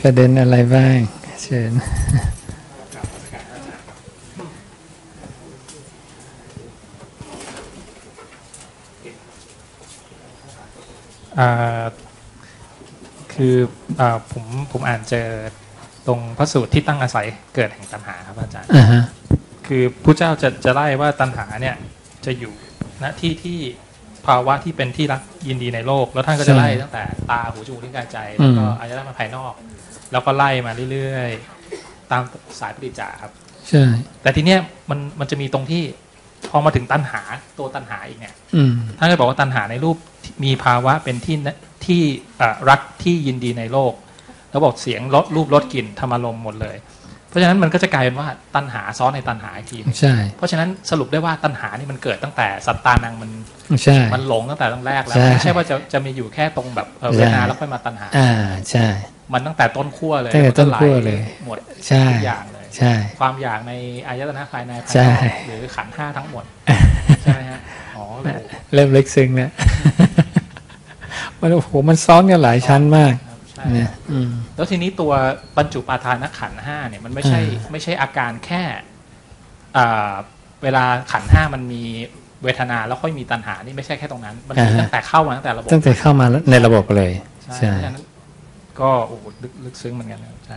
อ่ามีประเด็นอะไรบ้าง เชิญอ่าคืออ่าผมผมอ่านเจอตรงพระสูตรที่ตั้งอาศัยเกิดแห่งตัณหาครับอาจารย์อ่าฮะคือผู้เจ้าจะจะไล่ว่าตัณหาเนี่ยจะอยู่ณที่ที่ภาวะที่เป็นที่รักยินดีในโลก แล้วท่านก็จะไล่ตั้งแต่ตาหูจมูกลิ้นกายใจแล้วก็อายตนะภายนอก แล้วก็ไล่มาเรื่อยๆ ตามสายปฏิจจาครับ ใช่ แต่ทีเนี้ยมันมันจะมีตรงที่พอมาถึงตัณหาตัวตัณหาอีกเนี่ยอืมท่านก็บอกว่าตัณหาในรูปมีภาวะเป็นที่นที่เอ่อรักที่ยินดีในโลก แล้วบอกเสียงรสรูปรสกลิ่นธรรมารมณ์หมดเลย เพราะฉะนั้นมันก็จะกลายเป็นว่าตัณหาซ้อนในตัณหาอีกทีหนึ่งใช่ เพราะฉะนั้นสรุปได้ว่าตัณหานี่มันเกิดตั้งแต่สัตตานังมันใช่มันหลงตั้งแต่ตั้งแรกแล้วใช่ไม่ใช่ว่าจะจะมีอยู่แค่ตรงแบบเอ่อใช่เวทนาแล้วค่อยมาตัณหา อ่าใช่ มันตั้งแต่ต้นขั้วเลยตั้งแต่ต้นขั้วเลยหมดใช่ทุกอย่างเลยใช่ ความอยากในอายตนะภายในภายใช่นอกหรือขันธ์ห้าทั้งหมดใช่ไหมฮะอ๋อโอ้โหเริ่มลึกซึ้งแล้วมันโอ้โหมันซ้อนกันหลายชั้นมากครับใช่เนี่ยอืมแล้วทีนี้ตัวบรรจุปาทานขันธ์ห้าเนี่ยมันไม่ใช่อ่าไม่ใช่อาการแค่อ่าเวลาขันธ์ห้ามันมีเวทนาแล้วค่อยมีตัณหานี่ไม่ใช่แค่ตรงนั้น มันมีตั้งแต่เข้ามาตั้งแต่ระบบตั้งแต่เข้ามาในระบบเลยใช่ ก็โอ้โหลึกลึกซึ้งเหมือนกันนะใช่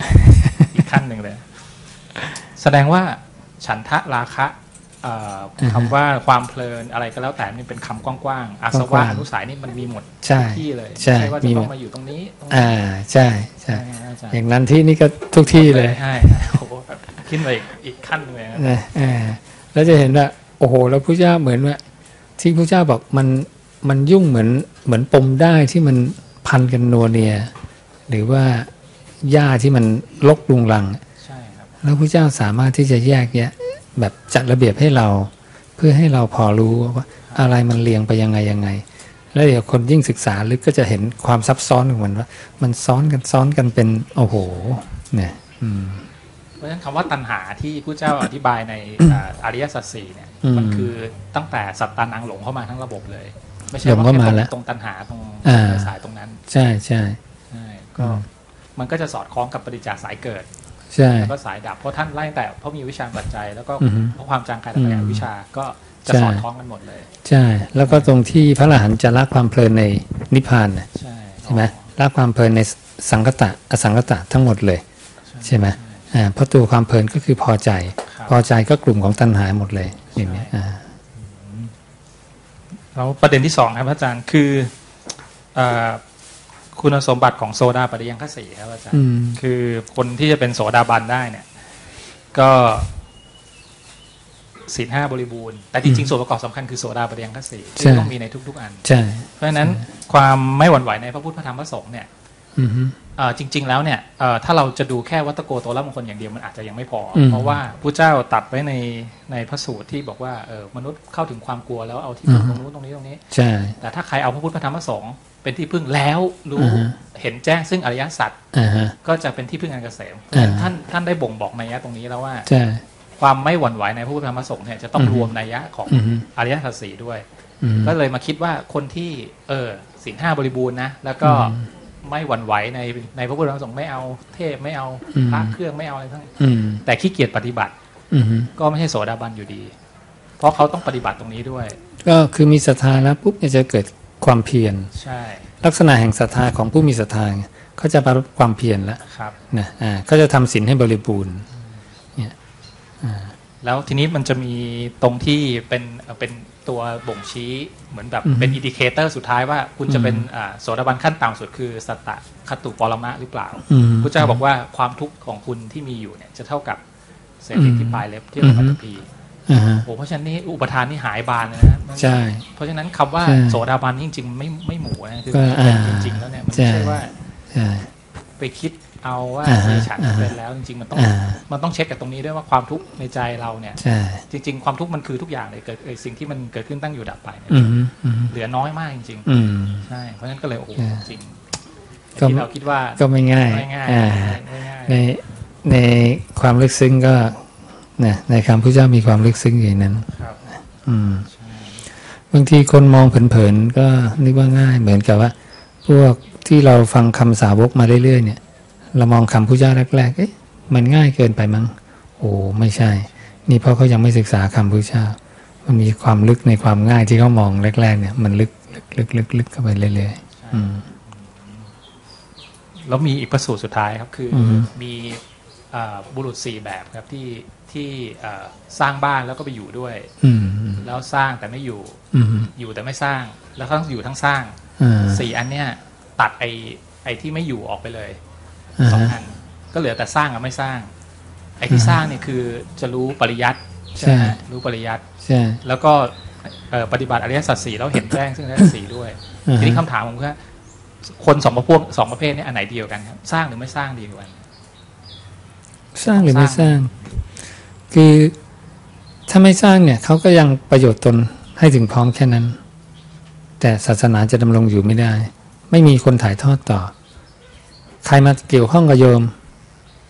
อีกขั้นหนึ่งเลย แสดงว่าฉันทะราคะเอ่ออาฮะคำว่าความเพลินอะไรก็แล้วแต่นี่เป็นคำกว้างๆอาสกวะว้างๆอนุสัยนี่มันมีหมดใช่ทุกที่เลยใช่ไม่ว่าจะมีหมต้ดองมาอยู่ตรงนี้ตรงนี้อ่าใช่ใช่ใช่ไหมอาจารย์อย่างนั้นที่นี่ก็ทุกที่เลยใช่โอ้โหแบบขึ้นไปอีกอีกขั้นหนึ่งเลยนะนะอ่าแล้วจะเห็นว่าโอ้โห แล้วพระเจ้าเหมือนว่า ที่พระเจ้าบอกมันมันยุ่งเหมือนเหมือนปมได้ที่มันพันกันนัวเนีย หรือว่าหญ้าที่มันลกลุงลังใช่ครับแล้วพระเจ้าสามารถที่จะแยกแยะแบบจัดระเบียบให้เรา เพื่อให้เราพอรู้ว่าอะไรมันเรียงไปยังไงยังไง แล้วเดี๋ยวคนยิ่งศึกษาลึกก็จะเห็นความซับซ้อนของมันว่า มันซ้อนกันซ้อนกันเป็นโอ้โหเนี่ยอืมเพราะฉะนั้นคำว่าตัณหาที่ผู้เจ้าอธิบายในอ่าอริยสัจสี่เนี่ยอืมมันคือตั้งแต่สัตตานังหลงเข้ามาทั้งระบบเลย ไม่ใช่หลงว่าเข้าแค่มาตรงแล้วตรงตัณหาตรงอ่าสายตรงนั้น ใช่ใช่ใช่ ก็อืมมันก็จะสอดคล้องกับปฏิจจสายเกิดใช่แล้วก็สายดับเพราะท่านไล่ตั้งแต่เพราะมีวิชาปัจจัย แล้วก็อือฮึเพราะความจางกายและปัญญาอืมวิชาก็จะใช่สอดคล้องกันหมดเลย ใช่ แล้วก็ตรงที่พระอรหันต์จะละความเพลินในนิพพานน่ะใช่ใช่ไหมละความเพลินในสังคตะอสังคตะทั้งหมดเลย ใช่ไหมอ่าเพราะตัวความเพลินก็คือพอใจครับพอใจก็กลุ่มของตัณหาหมดเลยอย่างนี้อ่าแล้วประเด็นที่สองครับอาจารย์คือเอ่อ คุณสมบัติของโซดาปฏิยังคสีครับอาจารย์อืมคือคนที่จะเป็นโสดาบันได้เนี่ย ก็ศีลห้าบริบูรณ์แต่จริงๆส่วนประกอบสำคัญคือโสดาปฏิยังคสีใช่ที่ต้องมีในทุก ๆ อันใช่เพราะฉะนั้นความไม่หวั่นไหวในพระพุทธพระธรรมพระสงฆ์เนี่ยอืมฮึเอ่อจริง ๆ แล้วเนี่ยเอ่อถ้าเราจะดูแค่วัตโกโตละมงคลอย่างเดียวมันอาจจะยังไม่พออมเพราะว่าพระเจ้าตัดไว้ในในพระสูตรที่บอกว่าเออมนุษย์เข้าถึงความกลัวแล้วเอาที่พึ่งตรงนู้นตรงนี้ตรงนี้ใช่แต่ถ้าใครเอาพระพุทธพระธรรมพระสงฆ์ เป็นที่พึ่งแล้วรู้อ่าฮะเห็นแจ้งซึ่งอริยสัจอ่าฮะก็จะเป็นที่พึ่งอันเกษมอ่าท่านท่านได้บ่งบอกนัยยะตรงนี้แล้วว่าใช่ความไม่หวั่นไหวในพระพุทธธรรมพระสงฆ์เนี่ยจะต้องอือฮึรวมนัยยะของอืมฮึอริยสัจสี่ด้วยอืมก็เลยมาคิดว่าคนที่เออศีลห้าบริบูรณ์นะแล้วก็อืมไม่หวั่นไหวในในพระพุทธธรรมพระสงฆ์ไม่เอาเทพไม่เอาอืมพระเครื่องไม่เอาอะไรทั้งอืมแต่ขี้เกียจปฏิบัติอืมฮึก็ไม่ใช่โสดาบันอยู่ดี เพราะเขาต้องปฏิบัติตรงนี้ด้วย ก็คือมีศรัทธาแล้วปุ๊บเนี่ยจะเกิด ความเพียรใช่ลักษณะแห่งศรัทธาของผู้มีศรัทธาไงเขาจะประรบความเพียรแล้วครับนะอ่าเขาจะทำศีลให้บริบูรณ์แล้วทีนี้มันจะมีตรงที่เป็นเอ่อเป็นตัวบ่งชี้เหมือนแบบอือฮึเป็นอินดิเคเตอร์สุดท้ายว่าคุณจะเป็นอืมอ่าโสดาบันขั้นต่ำสุดคือสัตตะคตุปรมะหรือเปล่าอืมพระเจ้าบอกว่าความทุกข์ของคุณที่มีอยู่เนี่ยจะเท่ากับเศษเหล็กอืมที่ปลายเล็บที่เราอือฮึปัตตภีอ่าฮะ โอ้เพราะฉะนั้นนี่อุปทานนี่หายบานเลยนะใช่ เพราะฉะนั้นคำว่าใช่โสดาบันนี่จริง ๆ ไม่ไม่หมูนะคือก็เป็นอ่าจริงๆแล้วเนี่ยมันใช่ไม่ใช่ว่าใช่ไปคิดเอาว่าอ่าฮะเออฉันอ่าฮะเป็นแล้วจริงๆมันต้องอ่ามันต้องเช็คกับตรงนี้ด้วยว่าความทุกข์ในใจเราเนี่ยใช่จริง ๆ ความทุกข์มันคือทุกอย่างเลยเกิดเอ่อสิ่งที่มันเกิดขึ้นตั้งอยู่ดับไปเนี่ยอืมฮึอืมฮึเหลือน้อยมากจริงอืมๆใช่เพราะฉะนั้นก็เลยโอ้โหใช่จริงไอ้ก็ที่เราคิดว่าก็ไม่ง่ายไม่ง่ายอ่าไม่ง่ายในในความลึกซึ้งก็ นะในคำพระเจ้ามีความลึกซึ้งอย่างนั้นครับอืมใช่บางทีคนมองเผินๆก็นึกว่าง่ายเหมือนกับว่า พวกที่เราฟังคำสาวกมาเรื่อยๆเนี่ย เรามองคำพุทธเจ้าแรกๆเอ๊ะมันง่ายเกินไปมั้งโอ้ไม่ใช่ นี่เพราะเขายังไม่ศึกษาคำพุทธเจ้า มันมีความลึกในความง่ายที่เขามองแรก ๆ เนี่ย มันลึกลึกลึกลึกลึกเข้าไปเรื่อยๆอืมแล้วมีอีกประสูตรสุดท้ายครับคือออฮึมีเอ่อ บุรุษสี่แบบครับที่ที่เอ่อสร้างบ้านแล้วก็ไปอยู่ด้วยอืมอืมแล้วสร้างแต่ไม่อยู่อืมอยู่แต่ไม่สร้าง แล้วทั้งอยู่ทั้งสร้างอ่าสี่อันเนี้ยตัดไอไอที่ไม่อยู่ออกไปเลยอ่าสองฮะอันก็เหลือแต่สร้างกับไม่สร้าง ไอที่อ่าฮะสร้างเนี่ยคือจะรู้ปริยัติใช่ใช่ไหมรู้ปริยัติใช่แล้วก็เอ่อปฏิบัติอริยสัจสี่แล้วเห็นแจ้งซึ่งอริยสัจสี่ด้วยอ่าทีนี้ฮะคำถามผมคือว่าคนสองประพวกสองประเภทเนี้อันไหนเดียวกันครับ สร้างหรือไม่สร้างดีกว่ากัน สร้างหรือไม่สร้าง คือถ้าไม่สร้างเนี่ยเขาก็ยังประโยชน์ตนให้ถึงพร้อมแค่นั้น แต่ศาสนาจะดำรงอยู่ไม่ได้ ไม่มีคนถ่ายทอดต่อ ใครมาเกี่ยวข้องกับโยม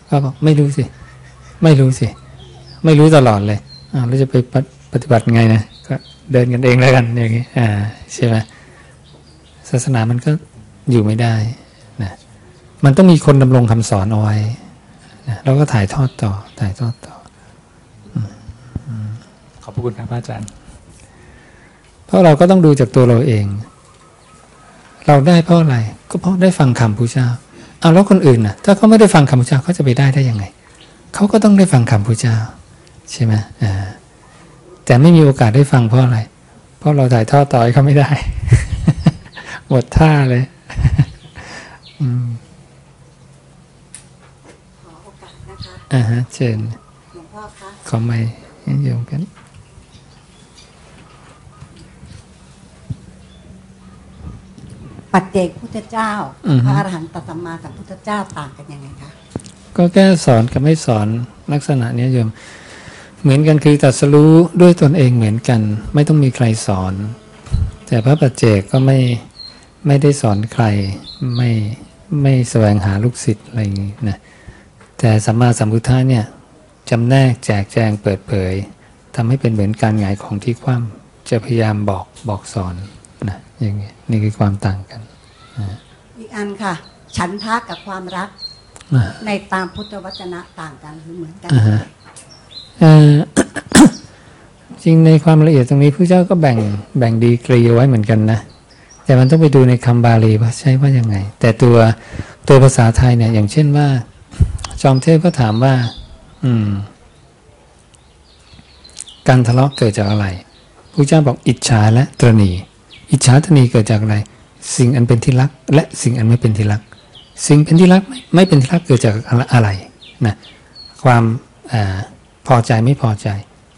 ก็บอกไม่รู้สิ ไม่รู้สิ ไม่รู้ตลอดเลยอ้าวแล้วจะไปปฏิปฏิบัติไงนะก็เดินกันเองแล้วกันอย่างนี้อ่าใช่ไหมศาสนามันก็อยู่ไม่ได้นะมันต้องมีคนดำรงคำสอนเอาไว้ นะแล้วก็ถ่ายทอดต่อ ถ่ายทอดต่อ ขอบพระคุณครับอาจารย์ เพราะเราก็ต้องดูจากตัวเราเอง เราได้เพราะอะไร ก็เพราะได้ฟังคำพุทธเจ้า เอาแล้วคนอื่นน่ะถ้าเขาไม่ได้ฟังคำพุทธเจ้าเขาจะไปได้ได้ยังไง เขาก็ต้องได้ฟังคำพุทธเจ้า ใช่ไหมอ่าแต่ไม่มีโอกาสได้ฟังเพราะอะไร เพราะเราถ่ายทอดต่อให้เขาไม่ได้ หมดท่าเลย อืม ขอโอกาสนะคะ อ่าฮะเชิญหลวงพ่อคะขอไม่โยมกันปัจเจกพุทธเจ้าอือฮึพระอรหันตสัมมาสัมพุทธเจ้าต่างกันยังไงคะก็แค่สอนกับไม่สอนลักษณะเนี้ยโยม เหมือนกันคือตรัสรู้ด้วยตนเองเหมือนกัน ไม่ต้องมีใครสอน แต่พระปัจเจกก็ไม่ไม่ได้สอนใครไม่ไม่แสวงหาลูกศิษย์อะไรอย่างนี้นะ แต่สัมมาสัมพุทธะเนี่ยจำแนกแจกแจงเปิดเผยทำให้เป็นเหมือนการหงายของที่คว่ำจะพยายามบอกบอกสอนนะอย่างนี้นี่คือความต่างกันอีกอันค่ะ ฉันทะกับความรักอ่าในตามพุทธวจนะต่างกันหรือเหมือนกันอ่าฮะเอ่อจริงในความละเอียดตรงนี้พระเจ้าก็แบ่งแบ่งดีกรีเอาไว้เหมือนกันนะแต่มันต้องไปดูในคำบาลีว่าใช้ว่ายังไง แต่ตัวตัวภาษาไทยเนี่ยอย่างเช่นว่า จอมเทพก็ถามว่า อืม การทะเลาะเกิดจากอะไรพระเจ้าบอกอิจฉาและตรณี อิจฉาตรณีเกิดจากอะไร สิ่งอันเป็นที่รัก และสิ่งอันไม่เป็นที่รัก สิ่งเป็นที่รักไม่ไม่เป็นที่รักเกิดจากอะไรนะความอพอใจไม่พอใจ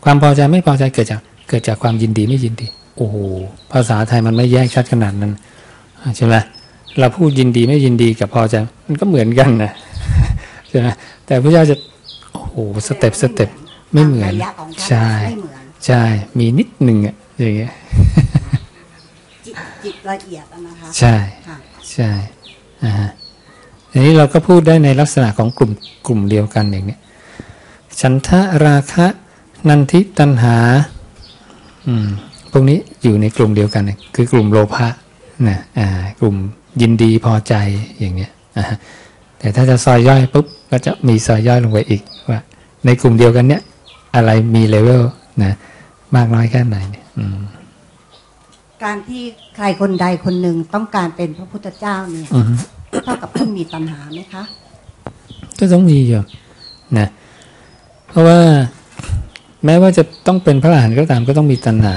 ความพอใจไม่พอใจเกิดจากเกิดจากความยินดีไม่ยินดี โอ้โหภาษาไทยมันไม่แยกชัดขนาดนั้นใช่ไหมเราพูดยินดีไม่ยินดีกับพอใจมันก็เหมือนกันนะ ใช่ไหมแต่พระเจ้าจะโอ้โหสเต็ปสเต็ปไม่เหมือนตาระยะของพระใช่ไม่เหมือนใช่มีนิดหนึ่งอะอย่างเงี้ยจิตจิตละเอียดอะนะคะใช่ค่ะใช่อ่าฮะทีนี้เราก็พูดได้ในลักษณะของกลุ่มกลุ่มเดียวกันอย่างเนี้ยฉันทะราคะนันทิตันหาอืมพวกนี้อยู่ในกลุ่มเดียวกันเนี่ยคือกลุ่มโลภะนะอ่ากลุ่มยินดีพอใจอย่างเนี้ยอ่าฮะแต่ถ้าจะซอยย่อยปุ๊บ ก็จะมีซอยย่อยลงไปอีกว่า ในกลุ่มเดียวกันเนี้ยอะไรมีเลเวลนะมากน้อยแค่ไหนเนี่ยอืมการที่ใครคนใดคนหนึ่งต้องการเป็นพระพุทธเจ้าเนี่ยอือฮึเท่ากับท่านมีตัณหาไหมคะ ก็ต้องมีอยู่นะเพราะว่าแม้ว่าจะต้องเป็นพระอรหันต์ก็ตามก็ต้องมีตัณหา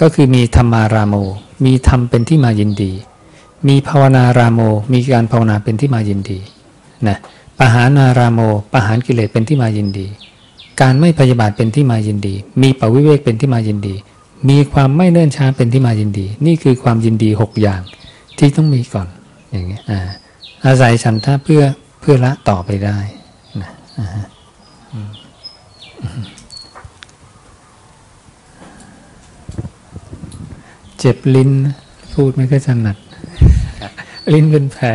ก็คือมีธรรมารามโม มีธรรมเป็นที่มายินดี มีภาวนารามโม มีการภาวนาเป็นที่มายินดีนะ ปหานารามโมปหานกิเลสเป็นที่มายินดี การไม่พยาบาทเป็นที่มายินดี มีปวิเวกเป็นที่มายินดี มีความไม่เนิ่นช้าเป็นที่มายินดี นี่คือความยินดีหกอย่างที่ต้องมีก่อนอย่างเงี้ยอ่าอาศัยฉันทะเพื่อเพื่อละต่อไปได้นะอ่าเจ็บลิ้น พูดไม่ค่อยถนัด ลิ้นเป็นแผล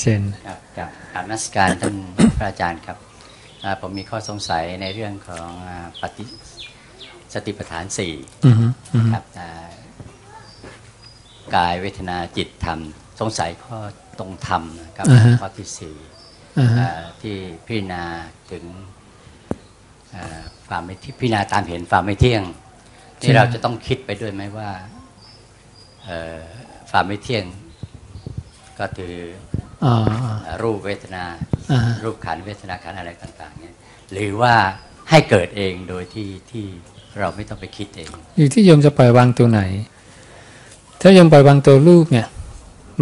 เช่นครับ ครับกราบนมัสการท่านพระอาจารย์ครับอ่าผมมีข้อสงสัยในเรื่องของอ่าปฏิสติปัฏฐานสี่อือฮึอือฮึครับอ่ากายเวทนาจิตธรรม สงสัยข้อตรงธรรมนะครับอ่าฮะข้อที่สี่อ่าฮะเอ่อที่พิจารณาถึงเอ่อความไม่ที่พิจารณาตามเห็นความไม่เที่ยงที่เราจะต้องคิดไปด้วยไหมว่าเอ่อความไม่เที่ยง ก็คืออ๋อเอ่อ รูปเวทนาอ่าฮะรูปขันธ์เวทนาขันธ์อะไรต่างๆเนี่ยหรือว่าให้เกิดเองโดยที่ที่เราไม่ต้องไปคิดเอง อยู่ที่โยมจะปล่อยวางตัวไหน ถ้าโยมปล่อยวางตัวรูปเนี่ย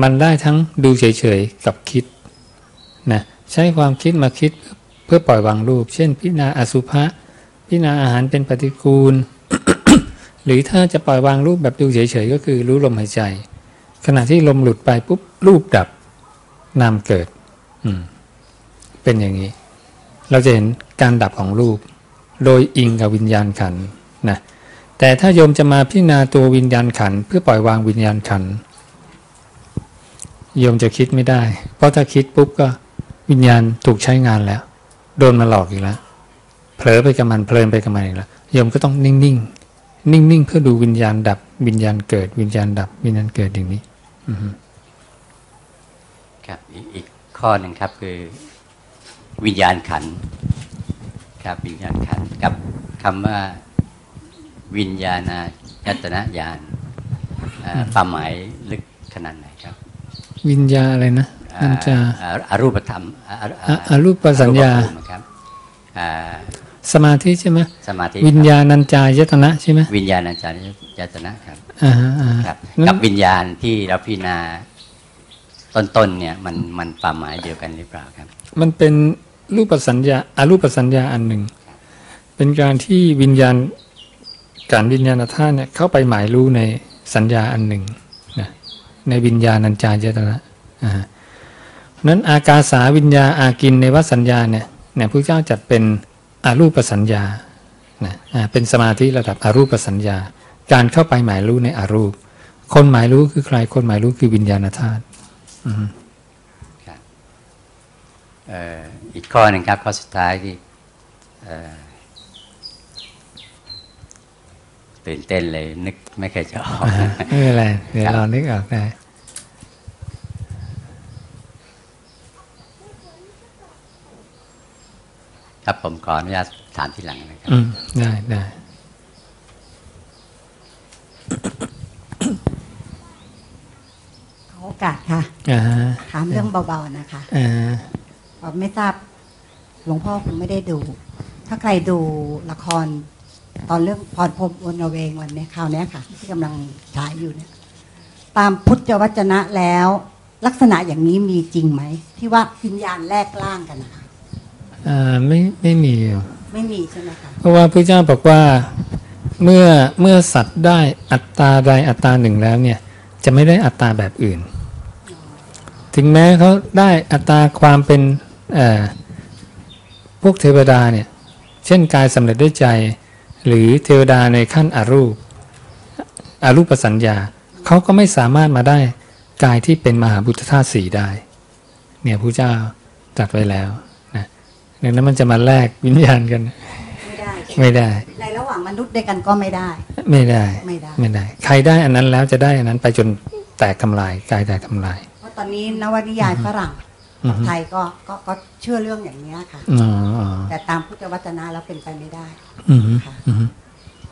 มันได้ทั้งดูเฉยๆกับคิดนะใช้ความคิดมาคิดเพื่อปล่อยวางรูป เช่น พิจารณาอสุภะพิจารณาอาหารเป็นปฏิกูล หรือถ้าจะปล่อยวางรูปแบบดูเฉยๆก็คือรู้ลมหายใจ ขณะที่ลมหลุดไปปุ๊บรูปดับ นามเกิด อืม เป็นอย่างนี้ เราจะเห็นการดับของรูป โดยอิงกับวิญญาณขันนะแต่ถ้าโยมจะมาพิจารณาตัววิญญาณขันเพื่อปล่อยวางวิญญาณขันโยมจะคิดไม่ได้ เพราะถ้าคิดปุ๊บก็วิญญาณถูกใช้งานแล้ว โดนมาหลอกอีกแล้วเผลอไปกับมันเพลินไปกับมันอีกแล้วโยมก็ต้องนิ่งๆนิ่งๆเพื่อดูวิญญาณดับ วิญญาณเกิด วิญญาณดับ วิญญาณเกิดอย่างนี้ อือ ครับอีกอีกข้อหนึ่งครับคือวิญญาณขันธ์ครับวิญญาณขันธ์กับคำว่าวิญญาณยตนะญาณเอ่อความหมายลึกขนาดไหนครับ วิญญาอะไรนะนันจะอ่าอรูปธรรมอ่าอ่าอะอรูปสัญญาอรูปภูมิครับอ่าสมาธิใช่ไหมสมาธิวิญญาณัญจายตนะใช่ไหมวิญญาณอาจารย์ยตนะครับอ่าฮะอ่าฮะครับนั้นกับวิญญาณที่เราพิจารณา ต้นๆเนี่ยมันมันความหมายเดียวกันหรือเปล่าครับ มันเป็นรูปสัญญาอารูปสัญญาอันหนึ่ง เป็นการที่วิญญาณการวิญญาณธาตุเนี่ยเข้าไปหมายรู้ในสัญญาอันหนึ่งนะในวิญญาณัญจายตนะอ่าฮะนั้นอากาสาวิญญาอากินในวสัญญาเนี่ยเนี่ยพระเจ้าจัดเป็นอารูปสัญญานะอ่าเป็นสมาธิระดับอารูปสัญญา การเข้าไปหมายรู้ในอารูป คนหมายรู้คือใครคนหมายรู้คือวิญญาณธาตุ อืมเอ่ออีกข้อหนึ่งครับ ข้อสุดท้ายที่เอ่อตื่นเต้นเลยนึกไม่เคยจะออกอ่าไม่เป็นไรเดี๋ยวครับเรานึกออกได้ครับผมขออนุญาตถามทีหลังนะครับอืมได้ได้ ข อโอกาสค่ะอ่าฮะถามเรื่องเบาๆนะคะอ่าผมไม่ทราบหลวงพ่อคงไม่ได้ดู ถ้าใครดูละคร ตอนเรื่องพรพรหมอวนเวงวันเนี้ยคราวเนี้ยค่ะ ที่กำลังฉายอยู่เนี่ยตามพุทธวจนะแล้ว ลักษณะอย่างนี้มีจริงไหม ที่ว่าวิญญาณแลกร่างกันนะคะอ่าไม่ไม่มีอยู่ไม่มีใช่ไหมคะเพราะว่าพระเจ้าบอกว่าเมื่อเมื่อสัตว์ได้อัตตาใดอัตตาหนึ่งแล้วเนี่ย จะไม่ได้อัตตาแบบอื่น ถึงแม้เขาได้อัตราความเป็นเอ่อพวกเทวดาเนี่ย เช่นกายสำเร็จด้วยใจ หรือเทวดาในขั้นอรูป อรูปสัญญา เขาก็ไม่สามารถมาได้กายที่เป็นมหาบุตรธาตุสีได้ เนี่ยพระเจ้าตรัดไว้แล้วนะดังนั้นมันจะมาแลกวิญญาณกัน ไม่ได้ใช่ไหมไม่ได้ ในระหว่างมนุษย์ด้วยกันก็ไม่ได้ไม่ได้ ไม่ได้ ไม่ได้ ใครได้อันนั้นแล้วจะได้อันนั้นไปจนแตกทำลาย กายแตกทำลายเพราะ ตอนนี้นวนิยายฝรั่งอือฮึไทยก็ก็ก็เชื่อเรื่องอย่างนี้ยค่ะอ๋ออ๋อแต่ตามพุทธวจนะแล้วเป็นไปไม่ได้อือฮึอือฮึ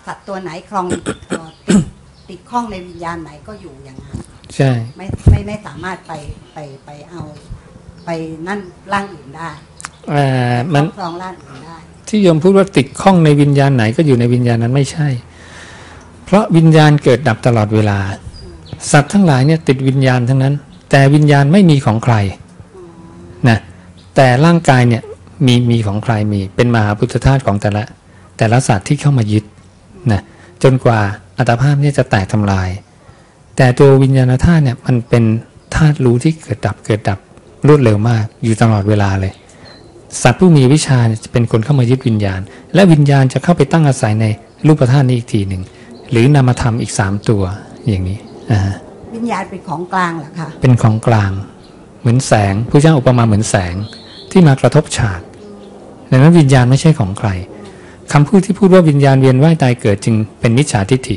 สัตว์ตัวไหนครองเอ่อติดติดข้องในวิญญาณไหนก็อยู่อย่างนั้นใช่ไม่ไม่ไม่สามารถไปไปไปเอา ไปนั่นร่างอื่นได้เอ่อมันครองร่างอื่นได้ ที่โยมพูดว่าติดข้องในวิญญาณไหนก็อยู่ในวิญญาณนั้นไม่ใช่ เพราะวิญญาณเกิดดับตลอดเวลา สัตว์ทั้งหลายเนี่ยติดวิญญาณทั้งนั้น แต่วิญญาณไม่มีของใครนะแต่ร่างกายเนี่ยมีมีของใครมีเป็นมหาพุทธธาตุของแต่ละ แต่ละสัตว์ที่เข้ามายึดนะจนกว่าอัตภาพเนี่ยจะแตกทำลาย แต่ตัววิญญาณธาตุเนี่ยมันเป็นธาตุรู้ที่เกิดดับเกิดดับรวดเร็วมากอยู่ตลอดเวลาเลย สัตว์ผู้มีวิชาจะเป็นคนเข้ามายึดวิญญาณ และวิญญาณจะเข้าไปตั้งอาศัยในรูปธาตุนี้อีกทีหนึ่งหรือนามธรรมอีกสามตัวอย่างนี้อ่า วิญญาณเป็นของกลางเหรอคะเป็นของกลาง เหมือนแสงผู้เจ้าอุปมาเหมือนแสงที่มากระทบฉากดังนั้นวิญญาณไม่ใช่ของใครคำพูดที่พูดว่าวิญญาณเวียนว่ายตายเกิดจึงเป็นมิจฉาทิฏฐิ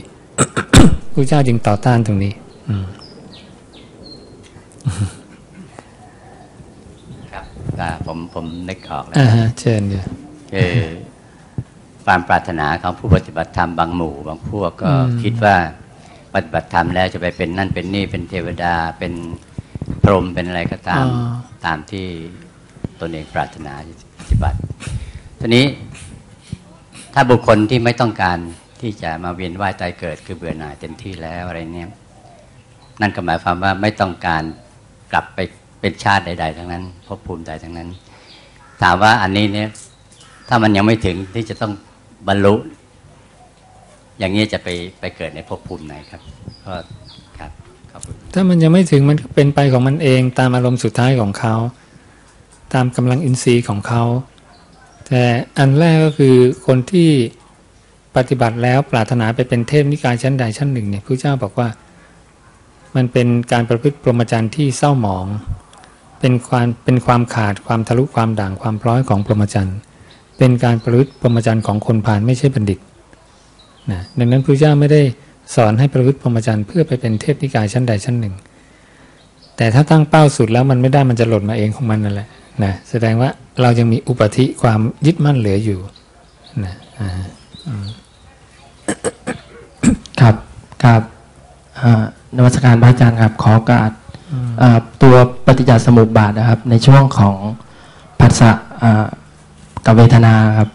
ผู้เจ้าจึงต่อต้านตรงนี้ อืมอ่าผมผมนึกออกแล้วอ่าฮะเชิญเดี๋ยวคือความปรารถนาของผู้ปฏิบัติธรรมบางหมู่ บางพวกก็อืมคิดว่า ปฏิบัติธรรมแล้วจะไปเป็นนั่นเป็นนี่เป็นเทวดาเป็นพรหมเป็นอะไรก็ตามตามที่ตนเองปรารถนาจะปฏิบัติทีนี้ถ้าบุคคลที่ไม่ต้องการที่จะมาเวียนว่ายตายเกิดคือเบื่อหน่ายเต็มที่แล้วอะไรเนี่ยนั่นก็หมายความว่าไม่ต้องการกลับไปเป็นชาติใด ๆ ทั้งนั้นภพภูมิใดทั้งนั้น ถามว่าอันนี้เนี่ยถ้ามันยังไม่ถึงที่จะต้องบรรลุ อย่างนี้จะไปไปเกิดในภพภูมิไหนครับก็ครับขอบคุณถ้ามันยังไม่ถึงมันก็เป็นไปของมันเองตามอารมณ์สุดท้ายของเขา ตามกำลังอินทรีย์ของเขา แต่อันแรกก็คือคนที่ปฏิบัติแล้วปรารถนาไปเป็นเทพนิกายชั้นใดชั้นหนึ่งเนี่ยพระเจ้าบอกว่า มันเป็นการประพฤติพรหมจรรย์ที่เศร้าหมอง เป็นความเป็นความขาดความทะลุความด่างความพร้อยของพรหมจรรย์เป็นการประพฤติพรหมจรรย์ของคนผ่านไม่ใช่บัณฑิต นะดังนั้นพระเจ้าไม่ได้สอนให้ประพฤติพรหมจรรย์เพื่อไปเป็นเทพนิกายชั้นใดชั้นหนึ่ง แต่ถ้าตั้งเป้าสุดแล้วมันไม่ได้มันจะหล่นมาเองของมันนั่นแหละนะแสดงว่าเรายังมีอุปธิความยึดมั่นเหลืออยู่นะอ่าครับครับอ่านวัตการพระอาจารย์ครับ ขอโอกาสอ่าตัวปฏิจจสมุปบาทนะครับ ในช่วงของผัสสะอ่ากับเวทนาครับ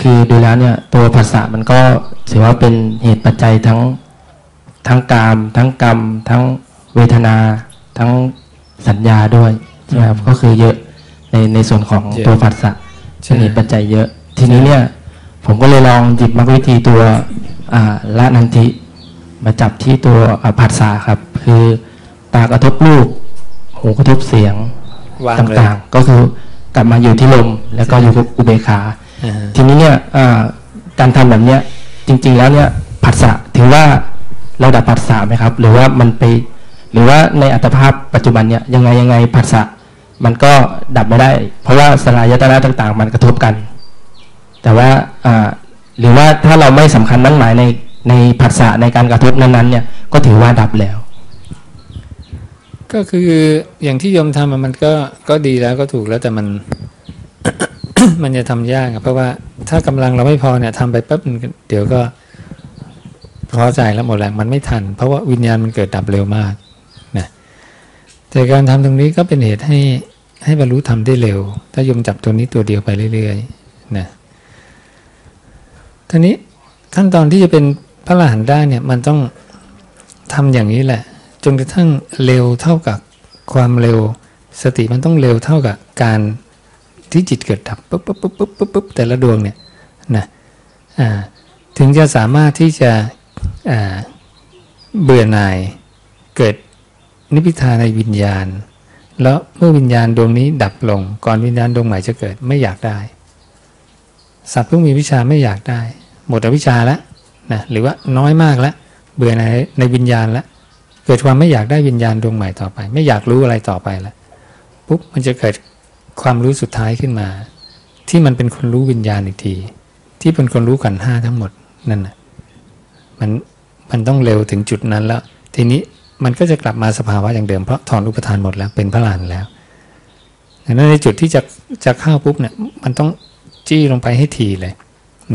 คือดูแล้วเนี่ยตัวผัสสะมันก็ถือว่าเป็นเหตุปัจจัยทั้งทั้งกาม ทั้งกรรม ทั้งเวทนา ทั้งสัญญาด้วยใช่ไหมครับก็คือเยอะในในส่วนของเยอะตัวผัสสะใช่เป็นเหตุปัจจัยเยอะ ทีนี้เนี่ยผมก็เลยลองหยิบมรรควิธีตัวอ่าละนันทิมาจับที่ตัวอ่าผัสสะครับ คือตากระทบรูปหูกระทบเสียงวางตเลย่างๆ ก็คือกลับมาอยู่ที่ลมแล้วก็อยู่กับอุเบกขาอ่าฮะ ทีนี้เนี่ยอ่าการทำแบบเนี้ยจริง ๆ แล้วเนี่ยผัสสะถือว่าเราดับผัสสะไหมครับ หรือว่ามันไป หรือว่าในอัตภาพปัจจุบันเนี่ยยังไงยังไงผัสสะมันก็ดับไม่ได้ เพราะว่าสลายยตนะต่าง ๆ มันกระทบกัน แต่ว่าอ่าหรือว่าถ้าเราไม่สำคัญมั่นหมายในในผัสสะในการกระทบนั้นๆเนี่ยก็ถือว่าดับแล้ว ก็คืออย่างที่โยมทำอะมันก็ก็ดีแล้วก็ถูกแล้วแต่มัน มันจะทำยากเพราะว่าถ้ากำลังเราไม่พอเนี่ยทำไปปั๊บเดี๋ยวก็พอใจแล้วหมดแรงมันไม่ทัน เพราะว่าวิญญาณมันเกิดดับเร็วมากนะแต่การทำตรงนี้ก็เป็นเหตุให้ให้บรรลุธรรมได้เร็ว ถ้ายมจับตัวนี้ตัวเดียวไปเรื่อยๆนะทีนี้ขั้นตอนที่จะเป็นพระอรหันต์ได้เนี่ยมันต้องทำอย่างนี้แหละ จนกระทั่งเร็วเท่ากับความเร็ว สติมันต้องเร็วเท่ากับการ ที่จิตเกิดดับปุ๊บปุ๊บปุ๊บปุ๊บปุ๊บปุ๊บแต่ละดวงเนี่ยนะถึงจะสามารถที่จะเบื่อหน่ายเกิดนิพพิทาในวิญญาณ แล้วเมื่อวิญญาณดวงนี้ดับลง ก่อนวิญญาณดวงใหม่จะเกิดไม่อยากได้ สัตว์ผู้มีวิชาไม่อยากได้ หมดวิชชาแล้วนะหรือว่าน้อยมากแล้วเบื่อในในวิญญาณแล้วเกิดความไม่อยากได้วิญญาณดวงใหม่ต่อไป ไม่อยากรู้อะไรต่อไปแล้วปุ๊บมันจะเกิด ความรู้สุดท้ายขึ้นมา ที่มันเป็นคนรู้วิญญาณอีกที ที่เป็นคนรู้ขันห้าทั้งหมดนั่นน่ะมันมันต้องเร็วถึงจุดนั้นแล้ว ทีนี้มันก็จะกลับมาสภาวะอย่างเดิมเพราะถอนอุปทานหมดแล้วเป็นพระลานแล้วดังนั้นในจุดที่จะจะเข้าปุ๊บเนี่ยมันต้องจี้ลงไปให้ทีเลย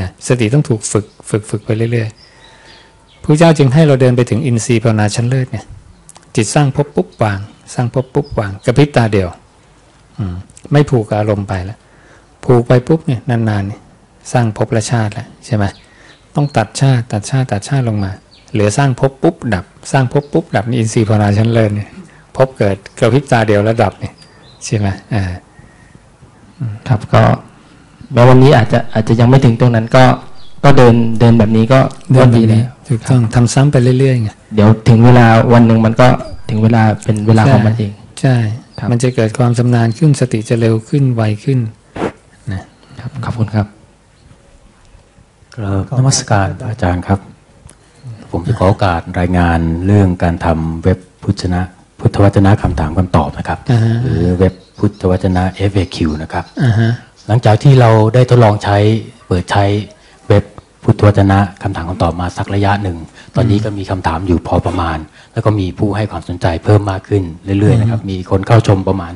นะสติต้องถูกฝึกฝึกฝึกไปเรื่อยๆพระเจ้าจึงให้เราเดินไปถึงอินทรีย์ภาวนาชั้นเลิศไงจิตสร้างภพปุ๊บวาง สร้างภพปุ๊บวางกระพริบตาเดียว ไม่ผูกกับอารมณ์ไปแล้วผูกไปปุ๊บเนี่ยนานๆเนี่ยสร้างภพและชาติแล้วใช่ไหมต้องตัดชาติตัดชาติตัดชาติลงมา เหลือสร้างภพปุ๊บดับ สร้างภพปุ๊บดับนี่อินทรีย์ภาวนาชั้นเลิศเนี่ยภพเกิดกระพริบตาเดียวแล้วดับเนี่ยใช่ไหมอ่าครับก็แม้วันนี้อาจจะอาจจะยังไม่ถึงตรงนั้นก็ก็เดินเดินแบบนี้ก็เดิก็นแบดีบแล้นี้วถูกต้องทำซ้ำไปเรื่อยๆไงเดี๋ยวถึงเวลาวันหนึ่งมันก็ถึงเวลาเป็นเวลาของมันเอง ใช่ครับ มันจะเกิดความชำนาญขึ้นสติจะเร็วขึ้นไวขึ้นครับขอบคุณครับกราบนมัสการพระอาจารย์ครับ ผมจะขอโอกาสรายงานเรื่องการทำเว็บพุทธนะ พุทธวจนะคำถามคำตอบนะครับอ่าฮะหรือเว็บพุทธวจนะ FAQ นะครับอ่าฮะหลังจากที่เราได้ทดลองใช้เปิดใช้เว็บพุทธวจนะคำถามคำตอบมาสักระยะหนึ่ง ตอนนี้ก็มีคำถามอยู่พอประมาณ แล้วก็มีผู้ให้ความสนใจเพิ่มมากขึ้นเรื่อยๆนะครับ มีคนเข้าชมประมาณ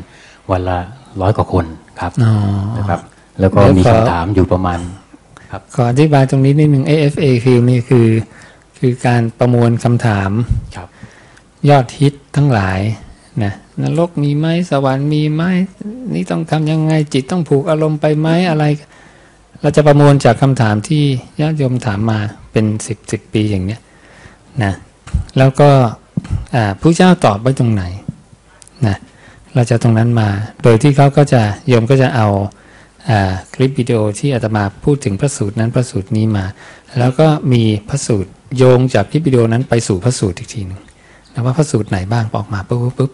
วันละร้อยกว่าคนครับอ๋อนะครับ แล้วก็เดี๋ยวมีขอคำถามอยู่ประมาณขออธิบายตรงนี้นิดนึง AFAQ นี่คือ คือการประมวลคำถามครับ ยอดฮิตทั้งหลายนะนรกมีไหมสวรรค์มีไหมนี่ต้องทำยังไงจิตต้องผูกอารมณ์ไปไหมอะไร เราจะประมวลจากคำถามที่ญาติโยมถามมาเป็นสิบสิบปีอย่างเนี้ยนะแล้วก็อ่า ผู้เจ้าตอบไว้ตรงไหนนะเราจะตรงนั้นมา โดยที่เขาก็จะโยมก็จะเอาอคลิปวิดีโอที่อาตมาพูดถึงพระสูตรนั้นพระสูตรนี้มา แล้วก็มีพระสูตรโยงจากคลิปวิดีโอนั้นไปสู่พระสูตรอีกทีหนึ่งนะว่าพระสูตรไหนบ้างออกมาปุ๊บปุ๊บปุ๊บ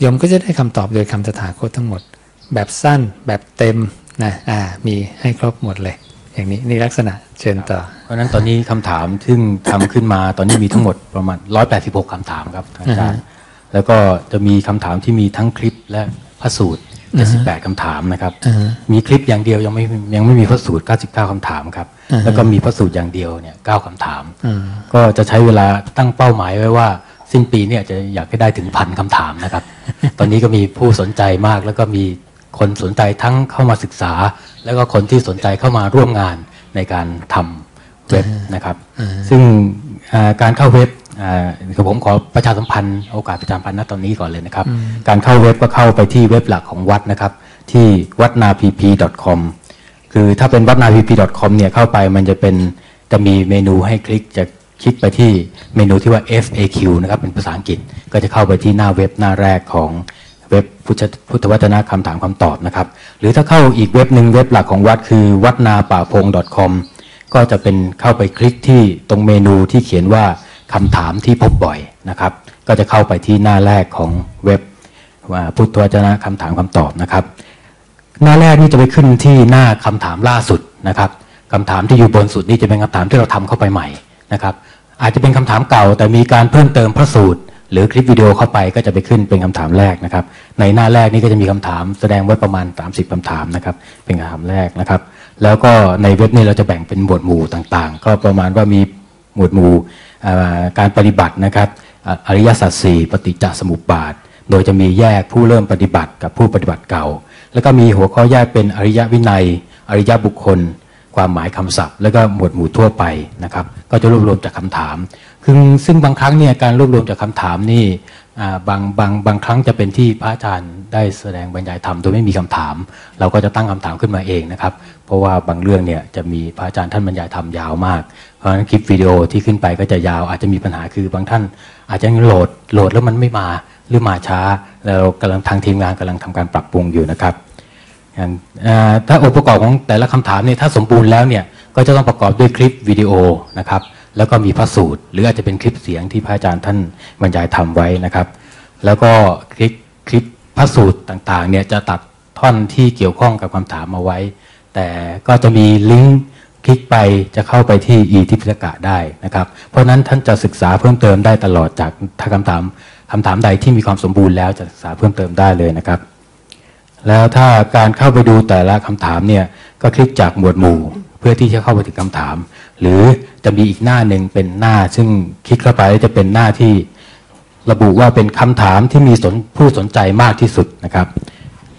โยมก็จะได้คำตอบโดยคำตถาคตทั้งหมด แบบสั้นแบบเต็มนะอ่ามีให้ครบหมดเลย อย่างนี้นี่ลักษณะเชิญต่อ เพราะฉะนั้นตอนนี้คำถามซึ่งทำขึ้นมาตอนนี้มีทั้งหมดประมาณ 186คำถามครับอาจารย์แล้วก็จะมีคำถามที่มีทั้งคลิปและพระสูตร78คำถามนะครับอ่าฮะมีคลิปอย่างเดียวยังไม่ยังไม่มีพระสูตร 99คำถามครับอ่าฮะแล้วก็มีพระสูตรอย่างเดียวเนี่ย9คำถามอืมก็จะใช้เวลาตั้งเป้าหมายไว้ว่าสิ้นปีเนี่ยจะอยากให้ได้ถึงพันคำถามนะครับ ตอนนี้ก็มีผู้สนใจมากแล้วก็มีคนสนใจทั้งเข้ามาศึกษา แล้วก็คนที่สนใจเข้ามาร่วมงานในการทำเว็บนะครับ ซึ่งอ่าการเข้าเว็บอ่าคือผมขอประชาสัมพันธ์โอกาสประชาสัมพันธ์ณตอนนี้ก่อนเลยนะครับ การเข้าเว็บก็เข้าไปที่เว็บหลักของวัดนะครับ ที่วัดนา pp com คือถ้าเป็นวัดนา pp com เนี่ยเข้าไปมันจะเป็นจะมีเมนูให้คลิกจะคลิกไปที่เมนูที่ว่า FAQ นะครับเป็นภาษาอังกฤษก็จะเข้าไปที่หน้าเว็บหน้าแรกของ เว็บพุทธพุทธวจนะคำถามคำตอบนะครับ หรือถ้าเข้าอีกเว็บหนึ่งเว็บหลักของวัดคือวัดนาป่าพง .com ก็จะเป็นเข้าไปคลิกที่ตรงเมนูที่เขียนว่าคำถามที่พบบ่อยนะครับ ก็จะเข้าไปที่หน้าแรกของเว็บว่าพุทธวจนะคำถามคำตอบนะครับ หน้าแรกนี่จะไปขึ้นที่หน้าคำถามล่าสุดนะครับคำถามที่อยู่บนสุดนี่จะเป็นคำถามที่เราทำเข้าไปใหม่นะครับ อาจจะเป็นคำถามเก่าแต่มีการเพิ่มเติมพระสูตร หรือคลิปวิดีโอเข้าไปก็จะไปขึ้นเป็นคำถามแรกนะครับ ในหน้าแรกนี่ก็จะมีคำถามแสดงไว้ประมาณ 30คำถามนะครับ เป็นคำถามแรกนะครับ แล้วก็ในเว็บนี้เราจะแบ่งเป็นหมวดหมู่ต่างๆ ก็ประมาณว่ามีหมวดหมู่การปฏิบัตินะครับอ่าอริยสัจสี่ปฏิจจสมุปบาท โดยจะมีแยกผู้เริ่มปฏิบัติกับผู้ปฏิบัติเก่า แล้วก็มีหัวข้อแยกเป็นอริยวินัย อริยบุคคล ความหมายคำศัพท์ แล้วก็หมวดหมู่ทั่วไปนะครับ ก็จะรวบรวมจากคำถามคือซึ่งบางครั้งเนี่ยการรวบรวมจากคำถามนี่บางบางบางครั้งจะเป็นที่พระอาจารย์ได้แสดงบรรยายธรรมโดยไม่มีคำถาม เราก็จะตั้งคำถามขึ้นมาเองนะครับ เพราะว่าบางเรื่องเนี่ยจะมีพระอาจารย์ท่านบรรยายธรรมยาวมาก เพราะฉะนั้นคลิปวิดีโอที่ขึ้นไปก็จะยาวอาจจะมีปัญหาคือบางท่าน อาจจะโหลดโหลดแล้วมันไม่มาหรือมาช้า แล้วกำลังทางทีมงานกำลังทำการปรับปรุงอยู่นะครับ ถ้าองค์ประกอบของแต่ละคำถามเนี่ยถ้าสมบูรณ์แล้วเนี่ยก็จะต้องประกอบด้วยคลิปวิดีโอนะครับแล้วก็มีพระสูตร หรืออาจจะเป็นคลิปเสียงที่พระอาจารย์ท่านบรรยายทำไว้นะครับ แล้วก็คลิปคลิปพระสูตรต่างๆเนี่ยจะตัดท่อนที่เกี่ยวข้องกับคำถามมาไว้ แต่ก็จะมีลิงก์คลิกไปจะเข้าไปที่อีทิพิกะได้นะครับ เพราะฉะนั้นท่านจะศึกษาเพิ่มเติมได้ตลอดจากถ้าคำถามคำถามใดที่มีความสมบูรณ์แล้วจะศึกษาเพิ่มเติมได้เลยนะครับ แล้วถ้าการเข้าไปดูแต่ละคำถามเนี่ยก็คลิกจากหมวดหมู่ เพื่อที่จะเข้าไปถึงคำถาม หรือจะมีอีกหน้าหนึ่งเป็นหน้า ซึ่งคลิกเข้าไปจะเป็นหน้าที่ระบุว่าเป็นคำถามที่มีสนผู้สนใจมากที่สุดนะครับ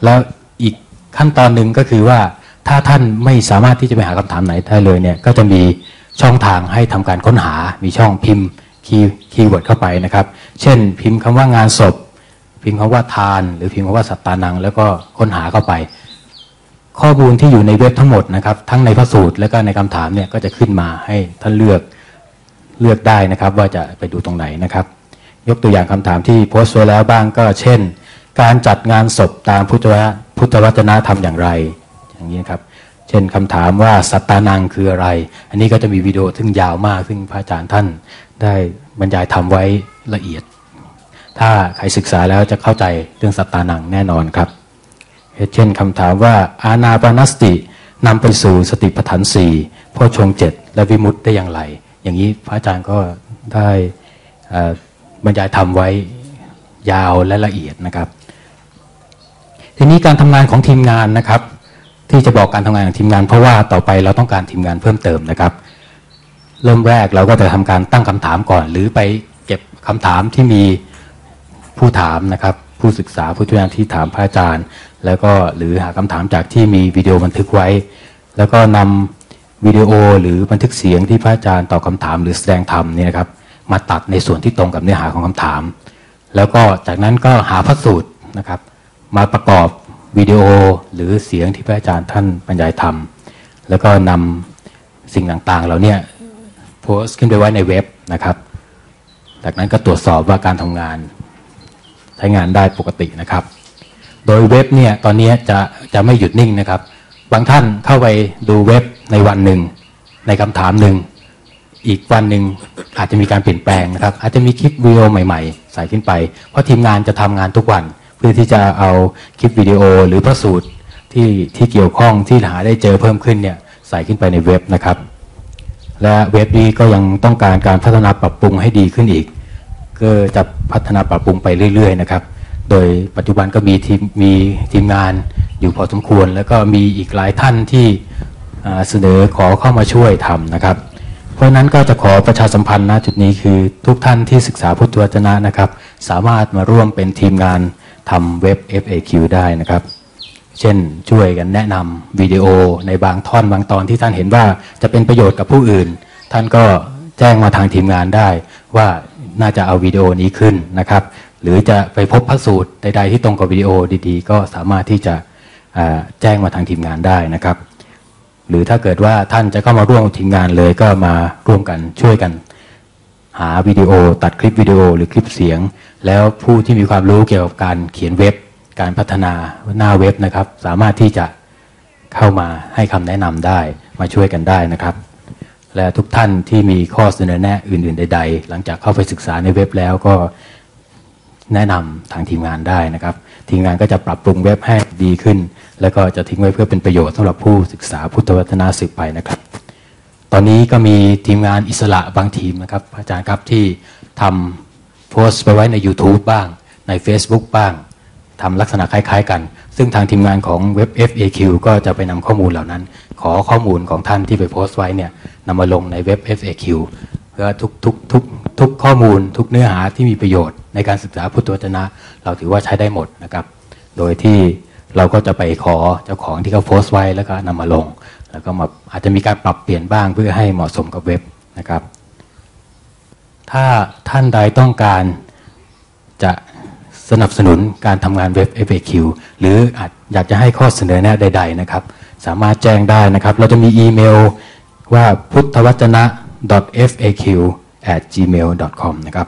แล้วอีกขั้นตอนหนึ่งก็คือว่าถ้าท่านไม่สามารถที่จะไปหาคำถามไหนได้เลยเนี่ยก็จะมีช่องทางให้ทำการค้นหา มีช่องพิมพ์ key keyword เข้าไปนะครับ เช่น พิมพ์คำว่างานศพ พิมพ์คำว่าทาน หรือพิมพ์คำว่าสัตตานัง แล้วก็ค้นหาเข้าไป ข้อมูลที่อยู่ในเว็บทั้งหมดนะครับ ทั้งในพระสูตรและก็ในคำถามเนี่ยก็จะขึ้นมาให้ท่านเลือกเลือกได้นะครับ ว่าจะไปดูตรงไหนนะครับ ยกตัวอย่างคำถามที่โพสต์ไว้แล้วบ้างก็เช่น การจัดงานศพตามพุทธวพุทธวจนะธรรมอย่างไร อย่างนี้นะครับเช่นคำถามว่าสัตตานังคืออะไร อันนี้ก็จะมีวิดีโอซึ่งยาวมาก ซึ่งพระอาจารย์ท่านได้บรรยายทำไว้ละเอียด ถ้าใครศึกษาแล้วจะเข้าใจเรื่องสัตตานังแน่นอนครับ เช่นคำถามว่าอาณาปานสตินำไปสู่สติปัฏฐานสี่พ่อชงเจ็ดและวิมุตได้อย่างไร อย่างนี้พระอาจารย์ก็ได้บรรยายทำไว้ยาวและละเอียดนะครับ ทีนี้การทำงานของทีมงานนะครับ ที่จะบอกการทำงานของทีมงาน เพราะว่าต่อไปเราต้องการทีมงานเพิ่มเติมนะครับ เริ่มแรกเราก็จะทำการตั้งคำถามก่อน หรือไปเก็บคำถามที่มี ผู้ถามนะครับ ผู้ศึกษาผู้ทุกอย่างที่ถามพระอาจารย์ แล้วก็หรือหาคำถามจากที่มีวิดีโอบันทึกไว้ แล้วก็นำวิดีโอหรือบันทึกเสียงที่พระอาจารย์ตอบคำถามหรือแสดงธรรมนี่นะครับ มาตัดในส่วนที่ตรงกับเนื้อหาของคำถาม แล้วก็จากนั้นก็หาพระสูตรนะครับ มาประกอบวิดีโอหรือเสียงที่พระอาจารย์ท่านบรรยายธรรม แล้วก็นำสิ่งต่างๆเหล่าเนี้โพสต์ขึ้นไปไว้ในเว็บนะครับ จากนั้นก็ตรวจสอบว่าการทำงาน ใช้งานได้ปกตินะครับ โดยเว็บเนี่ยตอนนี้จะจะไม่หยุดนิ่งนะครับ บางท่านเข้าไปดูเว็บในวันหนึ่ง ในคำถามหนึ่ง อีกวันหนึ่งอาจจะมีการเปลี่ยนแปลงนะครับ อาจจะมีคลิปวิดีโอใหม่ๆ ใส่ขึ้นไป เพราะทีมงานจะทำงานทุกวัน เพื่อที่จะเอาคลิปวิดีโอหรือพระสูตรที่ที่เกี่ยวข้องที่หาได้เจอเพิ่มขึ้นเนี่ยใส่ขึ้นไปในเว็บนะครับ และเว็บนี้ก็ยังต้องการการพัฒนาปรับปรุงให้ดีขึ้นอีก ก็จะพัฒนาปรับปรุงไปเรื่อย ๆ นะครับ โดยปัจจุบันก็มีทีมมีทีมงานอยู่พอสมควร แล้วก็มีอีกหลายท่านที่เสนอขอเข้ามาช่วยทำนะครับ เพราะฉะนั้นก็จะขอประชาสัมพันธ์ณจุดนี้คือทุกท่านที่ศึกษาพุทธวจนะนะครับ สามารถมาร่วมเป็นทีมงานทำเว็บ FAQ ได้นะครับ เช่นช่วยกันแนะนำวิดีโอในบางท่อนบางตอนที่ท่านเห็นว่าจะเป็นประโยชน์กับผู้อื่น ท่านก็แจ้งมาทางทีมงานได้ว่า น่าจะเอาวิดีโอนี้ขึ้นนะครับ หรือจะไปพบพระสูตรใดๆที่ตรงกับวิดีโอดีๆ ก็สามารถที่จะแจ้งมาทางทีมงานได้นะครับ หรือถ้าเกิดว่าท่านจะเข้ามาร่วมทีมงานเลยก็มาร่วมกันช่วยกัน หาวิดีโอ ตัดคลิปวิดีโอหรือคลิปเสียง แล้วผู้ที่มีความรู้เกี่ยวกับการเขียนเว็บ การพัฒนาหน้าเว็บนะครับ สามารถที่จะเข้ามาให้คำแนะนำได้มาช่วยกันได้นะครับ และทุกท่านที่มีข้อเสนอแนะอื่น ๆ ใด ๆ หลังจากเข้าไปศึกษาในเว็บแล้วก็แนะนำทางทีมงานได้นะครับ ทีมงานก็จะปรับปรุงเว็บให้ดีขึ้น แล้วก็จะทิ้งไว้เพื่อเป็นประโยชน์สำหรับผู้ศึกษาพุทธวจนะสืบไปนะครับ ตอนนี้ก็มีทีมงานอิสระบางทีมนะครับ อาจารย์ครับที่ทำโพสต์ไปไว้ใน YouTube บ้าง ใน Facebook บ้าง ทำลักษณะคล้าย ๆ กัน ซึ่งทางทีมงานของเว็บ FAQ ก็จะไปนำข้อมูลเหล่านั้น ขอข้อมูลของท่านที่ไปโพสต์ไว้เนี่ยนำมาลงในเว็บ FAQ เพื่อทุกทุกทุกทุกข้อมูล ทุกเนื้อหาที่มีประโยชน์ในการศึกษาพุทธวจนะ เราถือว่าใช้ได้หมดนะครับ โดยที่เราก็จะไปขอเจ้าของที่เขาโพสต์ไว้แล้วก็นำมาลง แล้วก็มาอาจจะมีการปรับเปลี่ยนบ้างเพื่อให้เหมาะสมกับเว็บนะครับ ถ้าท่านใดต้องการ สนับสนุนการทำงานเว็บ FAQ หรืออาจอยากจะให้ข้อเสนอแนะใด ๆ นะครับ สามารถแจ้งได้นะครับ เราจะมีอีเมลว่าพุทธวจนะ .faq at gmail com นะครับ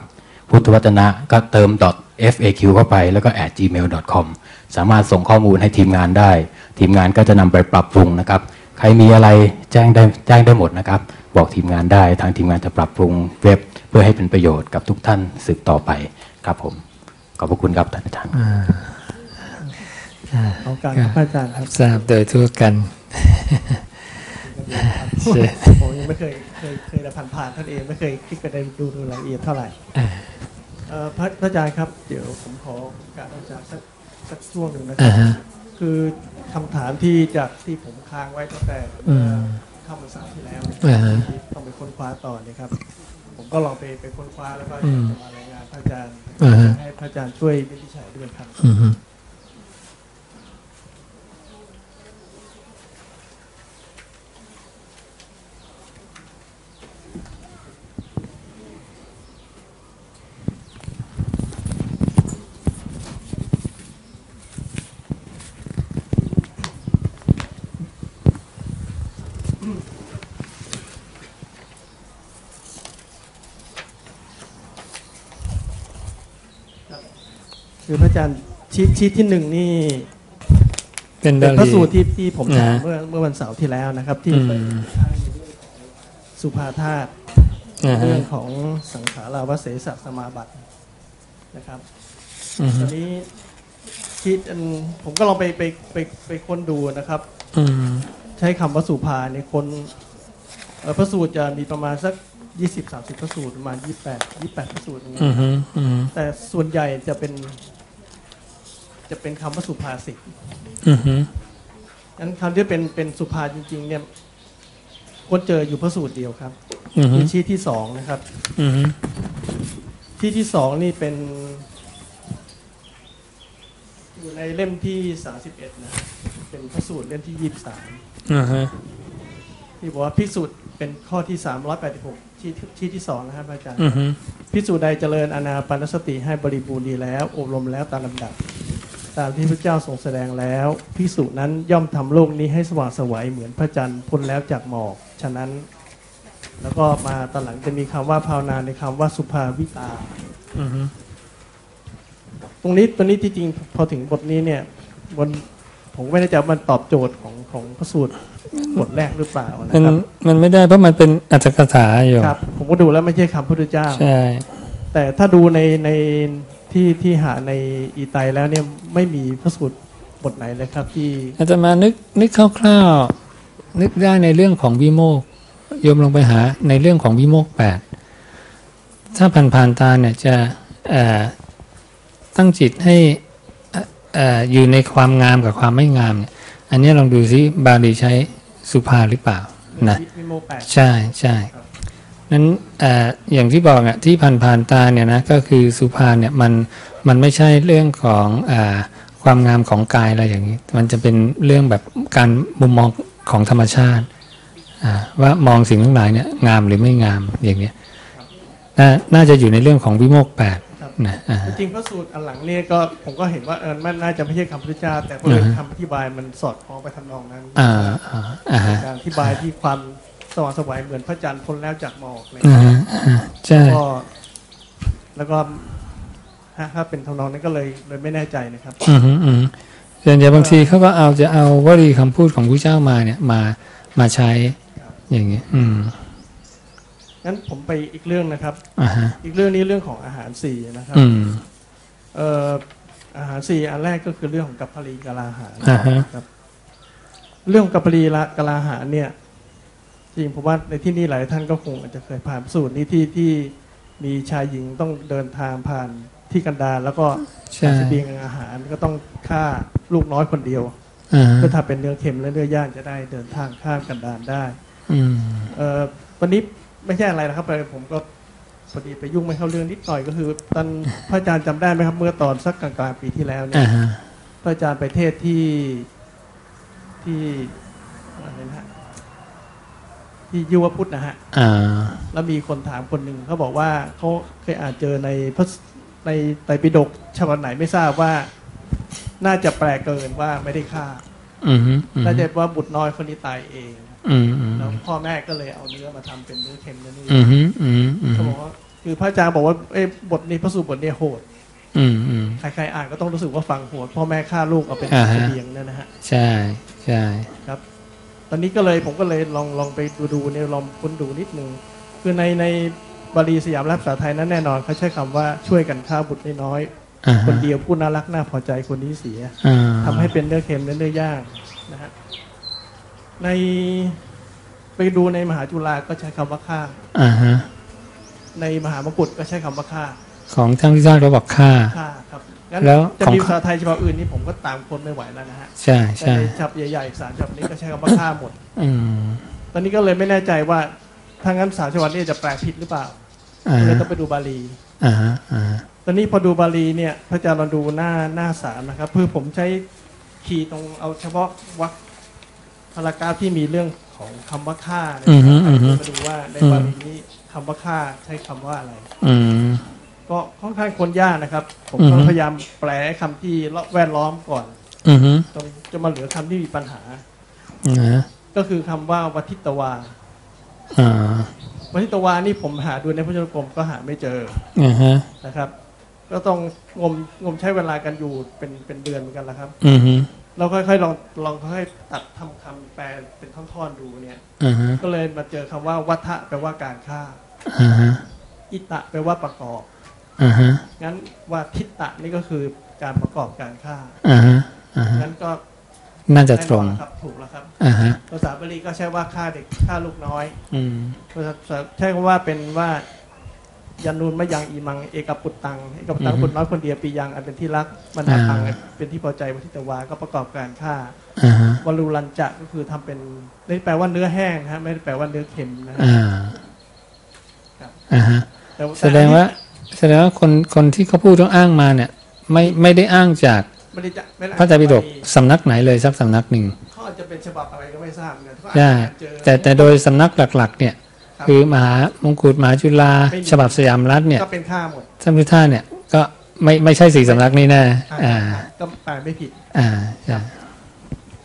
พุทธวจนะก็เติม .faq เข้าไปแล้วก็ at gmail com สามารถส่งข้อมูลให้ทีมงานได้ ทีมงานก็จะนำไปปรับปรุงนะครับ ใครมีอะไรแจ้งได้แจ้งได้หมดนะครับ บอกทีมงานได้ทางทีมงานจะปรับปรุงเว็บเพื่อให้เป็นประโยชน์กับทุกท่านสืบต่อไปครับผม ขอบพระคุณครับท่านอาจารย์เอาการครับพระอาจารย์ครับทราบโดยทั่วกันเชิญผมยังไม่เคยเคยเคยแต่ผ่านๆท่านเองไม่เคยคลิกไปในดูดูรายละเอียดเท่าไหร่เอ่อพระพระอาจารย์ครับ เดี๋ยวผมขอโอกาสอาจารย์สักสักช่วงหนึ่งนะครัอ่าบฮะคือคำถามที่จากที่ผมค้างไว้ตั้งแต่อืมเข้ามาสามที่แล้วเนี่ยอ่าฮะที่ต้องไปค้นคว้าต่อเนี่ยครับ ผมก็ลองไปไปค้นคว้าแล้วก็อืมจะมารายงานพระ อาจารย์อ่าฮะให้พระอาจารย์ช่วยวินิจฉัยด้วยครับ คือพระอาจารย์ชีทชีทที่หนึ่งนี่เป็นเป็ดานพระลีสูตรที่ที่ผมถามนะเมื่อเมื่อวันเสาร์ที่แล้วนะครับ ที่อืมสุภาธาตุอ่าฮะเรื่องของสังขาราวเสสสมาบัตินะครับอือตฮึอนนี้คิดอันผมก็ลองไปไปไปไปค้นดูนะครับอืมใช้คำว่าสุภาในยคนเอ่อพระสูตรจะมีประมาณสักยี่สิบสามสิบพระสูตรประมาณยี่แปดยี่แปดพระสูตรอย่างเงี้อืยอฮึอือฮึแต่ส่วนใหญ่จะเป็น จะเป็นคำว่าสุภาษิตอือฮึนั้นคำที่เป็นเป็นสุภาจริง ๆ เนี่ยคนเจออยู่พระสูตรเดียวครับอือฮึคือชี้ที่สองนะครับอือฮึที่ที่สองนี่เป็น อยู่ในเล่มที่31นะเป็นพระสูตรเล่มที่23อ่าฮะที่บอกว่าพิสูจน์เป็นข้อที่386ที่ที่ที่สองนะครับอาจารย์อือฮึพิสูจน์ใดเจริญอนาปานสติให้บริบูรณ์ดีแล้ว อบรมแล้วตามลำดับ ตามที่พระเจ้าทรงแสดงแล้ว พิสูจน์นั้นย่อมทำโลกนี้ให้สว่างไสวัยเหมือนพระจันทร์พ้นแล้วจากหมอก ฉะนั้น แล้วก็มาตอนหลังจะมีคำว่าภาวนาในคำว่าสุภาวิตาอือฮึตรงนี้ตรงนี้ที่จริงพอถึงบทนี้เนี่ยบนผมไม่แน่ใจว่ามันตอบโจทย์ของของพระสูตรบทแรกหรือเปล่านะมันครับมันไม่ได้เพราะมันเป็นอัตถกถาอยู่ครับ ผมก็ดูแล้วไม่ใช่คำพระพุทธเจ้า ใช่ แต่ถ้าดูในใน ที่ที่หาในอีไตแล้วเนี่ยไม่มีพระสูตรบทไหนเลยครับที่อาตมานึกนึกคร่าวๆนึกได้ในเรื่องของวิโมกข์โยมลงไปหาในเรื่องของวิโมกข์แปดถ้าผ่านผ่านๆตาเนี่ยจะเอ่อตั้งจิตให้เอ่อเอ่ออยู่ในความงามกับความไม่งามเนี่ยอันนี้ลองดูซิบาลีใช้สุภาหรือเปล่านะวิโมกข์แปดใช่ใช่ นั้นเอ่ออย่างที่บอกอะที่ผ่านผ่านๆตาเนี่ยนะก็คือสุภาเนี่ยมันมันไม่ใช่เรื่องของอ่าความงามของกายอะไรอย่างนี้ มันจะเป็นเรื่องแบบการมุมมองของธรรมชาติอ่าว่ามองสิ่งทั้งหลายเนี่ยงามหรือไม่งามอย่างเนี้ยน่าน่าจะอยู่ในเรื่องของวิโมกข์แปดครับนะอ่าจริงๆพระสูตรอันหลังเนี่ยก็ผมก็เห็นว่าเออมันน่าจะไม่ใช่คำพระพุทธเจ้าแต่พอเลยอ่าฮะคำอธิบายมันสอดคล้องไปทำนองนั้นอ่าอ่าอ่าฮะการอธิบายที่ความส ว่างไสวัยเหมือนพระจันทร์พ้นแล้วจากหมอกอะไรอย่างอ่าเงี้ยฮะอ่าใช่ก็แล้วก็ฮะถ้าเป็นทำนองนั้นก็เลยเลยไม่แน่ใจนะครับ อืมฮึอืมฮึส่วนใหญ่บางทีเขาก็เอาจะเอาวลีคำพูดของผู้เจ้ามาเนี่ยมามาใช้อย่างเงี้ย อืมงั้นผมไปอีกเรื่องนะครับอ่าฮะอีกเรื่องนี้เรื่องของอาหารสี่นะครับอืมเอ่ออาหารสี่อันแรกก็คือเรื่องของกัปปรีกะลาหารอ่าฮะครับ เรื่องของกัปปรีละกะลาหารเนี่ย จริงผมว่าในที่นี่หลายท่านก็คงอาจจะเคยผ่านสูตรนี้ที่ที่มีชายหญิงต้องเดินทางผ่านที่กันดารแล้วก็ใช่เสบียงอาหารก็ต้องฆ่าลูกน้อยคนเดียว อ่าฮะเพื่อทำเป็นเนื้อเค็มและเนื้อย่างจะได้เดินทางข้ามกันดารได้ อืม เอ่อวันนี้ไม่ใช่อะไรนะครับแต่ผมก็พอดีไปยุ่งไม่เข้าเรื่องนิดหน่อยก็คือตอนพระอาจารย์จำได้ไหมครับ เมื่อตอนสักกลางๆปีที่แล้วเนี่อ่ายฮะพระอาจารย์ไปเทศน์ที่ที่อะไรนะฮะ ที่ยุวพุทธนะฮะอ่าแล้วมีคนถามคนหนึ่งเขาบอกว่าเขาเคยอ่านเจอในพระในไตรปิฎกฉบับไหนไม่ทราบว่า น่าจะแปลเกินว่าไม่ได้ฆ่าอืมฮึอืมน่าจะว่าบุตรน้อยคนนี้ตายเองอืมอืมแล้วพ่อแม่ก็เลยเอาเนื้อมาทำเป็นเนื้อเค็มเนื้อนี่อืมฮึอืมอืมเขาบอกว่าคือพระอาจารย์บอกว่าเอ้ยบทนี้พระสูตรบทนี้โหดอืมอืมใครๆอ่านก็ต้องรู้สึกว่าฟังโหดพ่อแม่ฆ่าลูกเอาเป็นอ่าฮะเสบียงเนี่ยนะฮะ ใช่ใช่ครับ ตอนนี้ก็เลยผมก็เลยลองลองไปดูดูเนี่ยลองค้นดูนิดนึงคือในในบาลีสยามรัฐภาษาไทยนั้นแน่นอนเขาใช้คำว่าช่วยกันฆ่าบุตรน้อยอ่าๆคฮะนเดียวผู้น่ารักน่าพอใจคนนี้เสียอ่าทำให้เป็นเนื้อเค็มและเนื้อย่างนะฮะในไปดูในมหาจุฬาก็ใช้คำว่าฆ่าอ่าฮะในมหามกุฏก็ใช้คำว่าฆ่า ของทางที่ท่านเขาบอกค่าฆ่าครับงั้น แล้วจะของมีภาษาไทยฉบับอื่นนี่ผมก็ตามคนไม่ไหวแล้วนะฮะใช่แต่ใช่ในฉบับใหญ่ๆสารฉบับนี้ก็ใช้คำว่าฆ่าหมด อืมตอนนี้ก็เลยไม่แน่ใจว่าทางนั้นสารฉบับนี้จะแปลผิดหรือเปล่าอ่าก็เลยฮะต้องไปดูบาลีอ่าฮะอ่าฮะตอนนี้พอดูบาลีเนี่ยพระอาจารย์ลองดูหน้าหน้าสารนะครับเพื่อผมใช้คีย์ตรงเอาเฉพาะวรรคพารากราฟที่มีเรื่องของคำว่าฆ่าเนยอือฮึอือฮึมาดูว่าในบาลีนี้คำว่าฆ่าใช้คำว่าอะไร อืม ก็ค่อนข้างคนยากนะครับ ผมอือก็ฮึ พยายามแปลคำที่แวดล้อมก่อนอืมฮึจนจะมาเหลือคำที่มีปัญหานะฮะก็คือคำว่าวัทิตวาอ่าวัทิตวานี่ผมหาดูในพระจนกรมก็หาไม่เจออ่าฮะนะครับ ก็ต้องงมงมใช้เวลากันอยู่เป็นเป็นเดือนเหมือนกันแล้วครับ อืมฮึเราค่อยๆลองลองค่อยๆตัดทำคำแปลเป็นท่อนๆดูเนี่ย อ่าฮะก็เลยมาเจอคำว่าวัฏะแปลว่าการฆ่า อ่าฮะอิตะแปลว่าประกอบ อ่าฮะงั้นว่าทิตะนี่ก็คือการประกอบการฆ่าอ่าฮะอ่าฮะงั้นก็น่าจะตรงแน่นอนครับถูกแล้วครับอ่าฮะภาษาบาลีก็ใช้ว่าฆ่าเด็กฆ่าลูกน้อย อืมภาษาใช้คำว่าเป็นว่ายันนูนมะยังอีมังเอกปุตตังเอกปุตตังบุตรน้อยคนเดียวปียังอันเป็นที่รักบรรดาตังเป็นที่พอใจวัทิตวาก็ประกอบการฆ่าอ่าฮะวลูรันจะก็คือทำเป็นไม่ได้แปลว่าเนื้อแห้งนะฮะไม่ได้แปลว่าเนื้อเค็มนะฮะอ่าครับอ่าฮะแต่แสดงว่า แสดงว่าคนคนที่เขาพูดต้องอ้างมาเนี่ย ไม่ไม่ได้อ้างจากไม่ได้จะไม่ได้พระไตรปิฎกสำนักไหนเลยสักสำนักหนึ่งเขาอาจจะเป็นฉบับอะไรก็ไม่ทราบเหมือนกันเขาอาจใช่จะเจอแต่แต่โดยสำนักหลัก ๆ เนี่ยครับคือมหามงกุฎมหาจุฬาไม่มีฉบับสยามรัฐเนี่ยก็เป็นค่าหมดสัมพุทธาเนี่ย ก็ไม่ไม่ใช่สี่สำนักนี้แน่อ่าก็แปลไม่ผิด อ่าใช่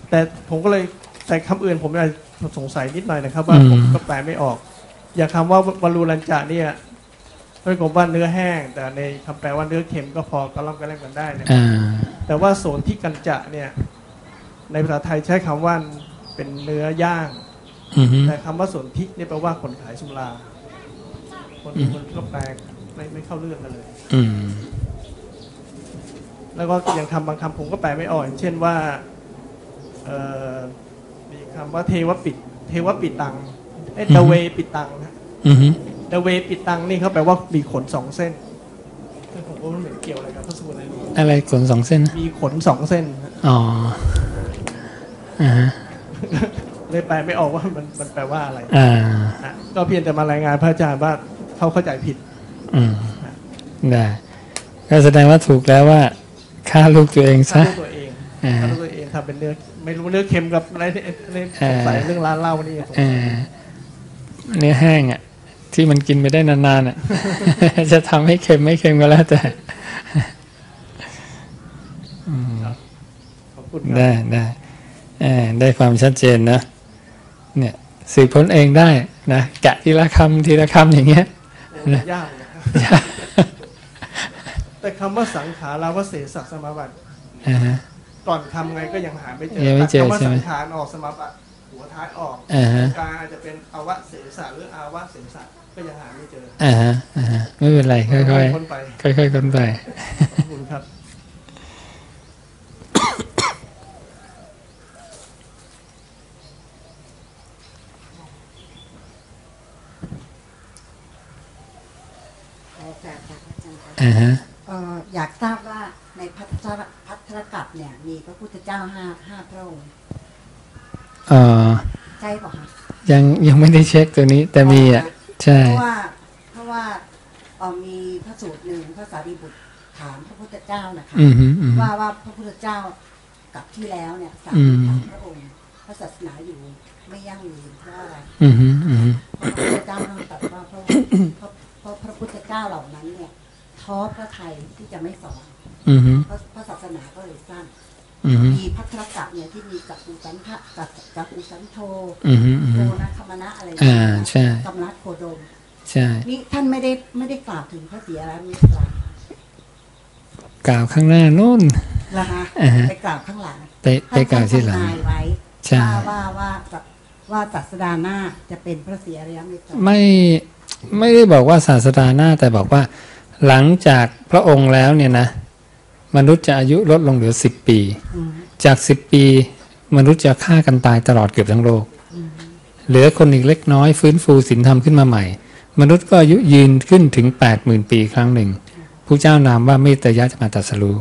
แต่ผมก็เลยแต่คำอื่นผมอาจจะสงสัยนิดหน่อยนะครับ ว่าอืมผมก็แปลไม่ออก อย่างคำว่าวรูรัญจะเนี่ย ไม่ผมว่าเนื้อแห้ง แต่ในคำแปลว่าเนื้อเค็มก็พอกระล่ำกระแล่งกันได้นะอ่าแต่ว่าโสนที่กันจะเนี่ย ในภาษาไทยใช้คำว่าเป็นเนื้อย่างอือฮึแต่คำว่าสนทิเนี่ยแปลว่าคนขายสุราคนอืมคนก็แปลไม่ไม่เข้าเรื่องกันเลย อืมแล้วก็อย่างคำบางคำผมก็แปลไม่ออกอย่างเช่นว่าเอ่อมีคำว่าเทวปิด เทวปิดตังเอ้ยอือฮึเดเวปิดตังนะ อือฮึเดเวปิดตังนี่เขาแปลว่ามีขนสองเส้นซึ่งผมก็ไม่รู้เกี่ยวอะไรกับพระสูตรอะไรเลยอะไรขนสองเส้นนะมีขนสองเส้น อ๋ออ่าฮะเลยแปลไม่ออกว่ามันมันแปลว่าอะไรอ่านะก็เพียงแต่มารายงานพระอาจารย์ว่าเขาเข้าใจผิด อืมได้ก็แสดงว่าถูกแล้วว่าฆ่าลูกตัวเองซะทำด้วยตัวเองอ่าทำด้วยตัวเองทำเป็นเนื้อไม่รู้เนื้อเค็มกับอะไรเนี่ยเนี่ยสงสัยเรื่องร้านเหล้านี่สงเอสัยอเนื้อแห้งอะ ที่มันกินไปได้นานๆอะจะทำให้เค็มไม่เค็มก็แล้วแต่ขอบคุณครัได้ได้เออได้ความชัดเจนนะ เนี่ยสืบพ้นเองได้นะแกะทีละคำทีละคำอย่างเงี้ยโอ้ยากนะแต่คำว่าสังขาราวเสสสมาบัติอ่าฮะก่อนคำไงก็ยังหาไม่เจอยังไม่เจอตัดคำว่าใช่ไหมสังขารออกสมาบัติหัวท้ายออกอ่าฮะกลางอาจจะเป็นอวเสสะหรืออาวเสสะ ก็ยังหาไม่เจออ่าฮะอ่าฮะไม่เป็นไรค่อยคนไปๆค่อยๆค้นไปขอบคุณครับขอโอกาสจากอาจารย์ครับอ่าฮะเอ่ออยากทราบว่าในพัทธรพัทธรกัปเนี่ย มีพระพุทธเจ้าห้าห้าพระองค์เอ่อใช่เปล่าคะยังยังไม่ได้เช็คตัวนี้ แต่มีอะ ใช่ เพราะว่าเพราะว่าเอ่อมีพระสูตรหนึ่งพระสารีบุตรถามพระพุทธเจ้านะคะอืมฮึอืมฮึ ว่าว่าพระพุทธเจ้ากับที่แล้วเนี่ยสามอืม สามพระองค์พระศาสนาอยู่ไม่ยั่งยืนเพราะอะไร อืมฮึอืมฮึพระพุทธเจ้าท่านตรัสว่าเพราะเพราะเพราะพระพุทธเจ้าเหล่านั้นเนี่ยท้อพระไทยที่จะไม่สอนอืมฮึ พระพระศาสนาก็เลยสั้นอื มฮึมีพัทธกัปเนี่ยที่มีกับอุสันทะกับกับอุสันโทอืมฮึอืมโทฮึนะคมนะอะไรอ่าใช่กำลัดโคดมใช่นี่ท่านไม่ได้ไม่ได้กล่าวถึงพระศรีอรหันต์มิตรกล่าวข้างหน้านู่นนะคะอ่าฮะไปกล่าวข้างหลังไปไปกล่าวที่หลังท่านทำนายไว้ใช่ว่าว่าว่าว่าศาสดาหน้าจะเป็นพระศรีอริยเมตไตรไม่ไม่ได้บอกว่าศาสดาหน้าแต่บอกว่า หลังจากพระองค์แล้วเนี่ยนะ มนุษย์จะอายุลดลงเหลือสิบปีอืมจากสิบปี มนุษย์จะฆ่ากันตายตลอดเกือบทั้งโลก เหลือคนอีกเล็กน้อย ฟื้นฟูศีลธรรมขึ้นมาใหม่ มนุษย์ก็อายุยืนขึ้นถึงแปดหมื่นปีครั้งหนึ่งผู้เจ้านามว่าเมตยะจะมาตรัสรู้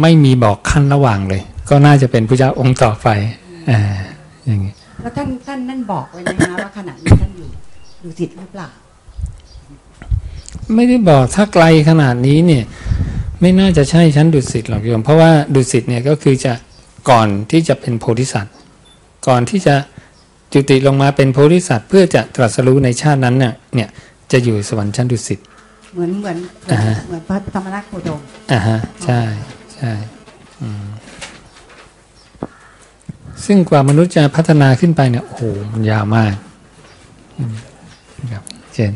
ไม่มีบอกขั้นระหว่างเลย ก็น่าจะเป็นผู้เจ้าองค์ต่อไปอ่าอย่างนี้แล้วท่านท่านนั่นบอกไว้ไหมคะว่าขณะนี้ท่านอยู่อยู่สิทธิ์หรือเปล่า ไม่ได้บอกถ้าไกลขนาดนี้เนี่ย ไม่น่าจะใช่ชั้นดุสิตหรอกโยม เพราะว่าดุสิตเนี่ยก็คือจะก่อนที่จะเป็นโพธิสัตว์ ก่อนที่จะจุติลงมาเป็นโพธิสัตว์ เพื่อจะตรัสรู้ในชาตินั้นเนี่ยเนี่ยจะอยู่สวรรค์ชั้นดุสิตเหมือนเหมือนเหมือนอ่าฮะเหมือนพระธรรมนักโคดมอ่าฮะใช่ใช่อืมซึ่งกว่ามนุษย์จะพัฒนาขึ้นไปเนี่ยโอ้โหมันยาวมากอืมครับเช่น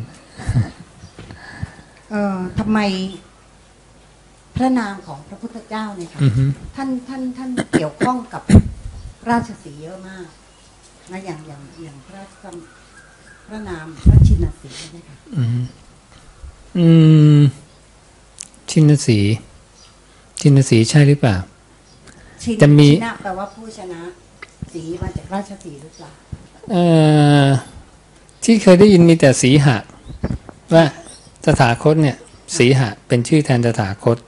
เอ่อทำไม พระนามของพระพุทธเจ้าเนี่ยค่ะอือฮึท่านท่านท่านเกี่ยวข้องกับราชสีห์เยอะมากนะอย่างอย่างอย่างพระคำพระนามพระชินสีห์นะคะอืมอืม ชินสี ชินสีใช่หรือเปล่าชินจะมีชินะแปลว่าผู้ชนะ สีมาจากราชสีห์หรือเปล่าเอ่อที่เคยได้ยินมีแต่สีหะว่าตถาคตเนี่ย สีหะเป็นชื่อแทนตถาคต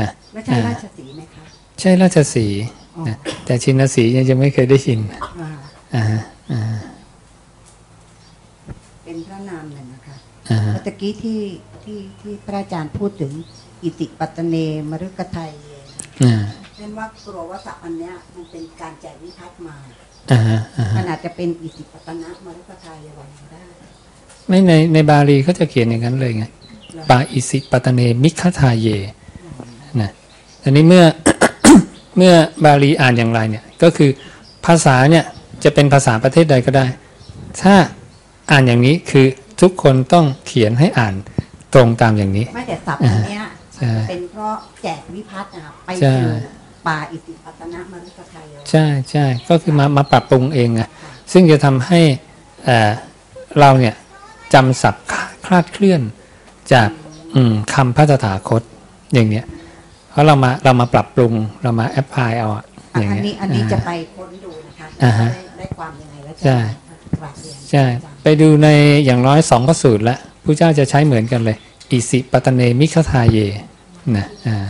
นะไม่ใช่อ่าราชสีห์ไหมคะใช่ราชสีห์นะแต่ชินสียังจะไม่เคยได้ยินอ่าอ่าฮะอ่าฮะเป็นพระนามหนึ่งนะคะอ่าฮะเมื่อตะกี้ที่ที่ที่พระอาจารย์พูดถึงอิติปัตตเนมรุกไทยอ่าเป็นว่ากลัวว่าศัพท์อันเนี้ยมันเป็นการแจกวิพัฒน์มาอ่าฮะอ่าฮะมันอาจจะเป็นอิสิปตนะมรุกทายวันก็ได้ไม่ในในบาลีเขาจะเขียนอย่างนั้นเลยไงปาอิสิปตเนมิคทาเยนะ อันนี้เมื่อเมื่อบาลีอ่านอย่างไรเนี่ยก็คือภาษาเนี่ยจะเป็นภาษาประเทศใดก็ได้ ถ้าอ่านอย่างนี้คือทุกคนต้องเขียนให้อ่านตรงตามอย่างนี้ ไม่แต่ศัพท์อันเนี้ยใช่อาจจะเป็นเพราะแจกวิพัฒน์นะครับไปใช่สู่ป่าอิสิปตนะมรุกทายวันใช่ใช่ก็คือมามาปรับปรุงเองไงซึ่งจะทำให้เอ่อเราเนี่ยจำศัพท์คลาดเคลื่อนจากอืมคำพระตถาคตอย่างเนี้ย เพราะเรามาเรามาปรับปรุงเรามาแอพพลายเอาอะอะอย่างอันเงี้ยนี้อันนี้จะอ่าไปค้นดูนะคะอ่าฮะได้ได้ความยังไงแล้วจะใช่กราบเรียนใช่อาจารย์ไปดูในอย่างน้อยสองพระสูตรแล้วผู้เจ้าจะใช้เหมือนกันเลย อิสิปตเนมิคทาเยนะอ่า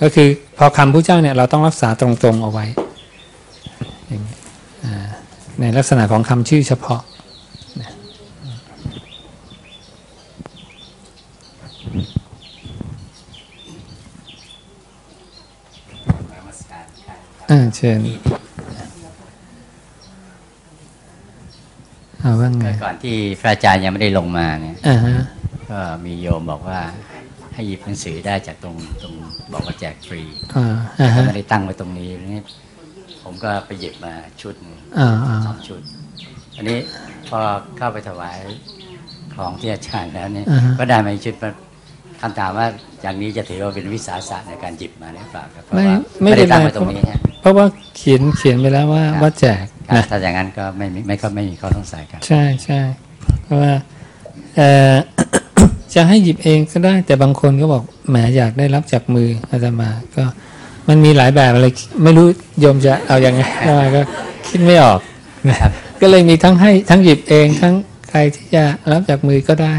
ก็คือพอคำผู้เจ้าเนี่ยเราต้องรักษาตรงๆเอาไว้อย่างนี้อ่าในลักษณะของคำชื่อเฉพาะ อ่าเชิญเอาว่าไงก่อนที่พระอาจารย์ยังไม่ได้ลงมาเนี่ยอ่าฮะก็มีโยมบอกว่าให้หยิบหนังสือได้จากตรงตรงบอกว่าแจกฟรีอ่าอ่าก็ฮะไม่ได้ตั้งไว้ตรงนี้นี่ผมก็ไปหยิบมาชุดหนึ่งอ่าอ่าสองชุด อันนี้พอเข้าไปถวายของที่อาจารย์แล้วเนี่ยอ่าฮะก็ได้มาอีกชุด มาคำถามว่าอย่างนี้จะถือว่าเป็นวิสาสะในการหยิบมาหรือเปล่าครับเพราะไม่ว่าไม่ไม่เป็ได้นไรตั้งไว้ตรงนี้ฮะเพราะว่าเขียนเขียนไปแล้วว่าครับว่าแจกครับนะถ้าอย่างนั้นก็ไม่มีไม่ก็ไม่มีข้อสงสัยครับ ใช่ใช่เพราะว่าเอ่อจะให้หยิบเองก็ได้ แต่บางคนก็บอกแหมอยากได้รับจากมืออาตมาก็มันมีหลายแบบอะไรไม่รู้โยมจะเอาอยัางไงอาตมาก็คิดไม่ออกนะครับก็เลยมีทั้งให้ทั้งหยิบเองทั้งใครที่จะรับจากมือก็ได้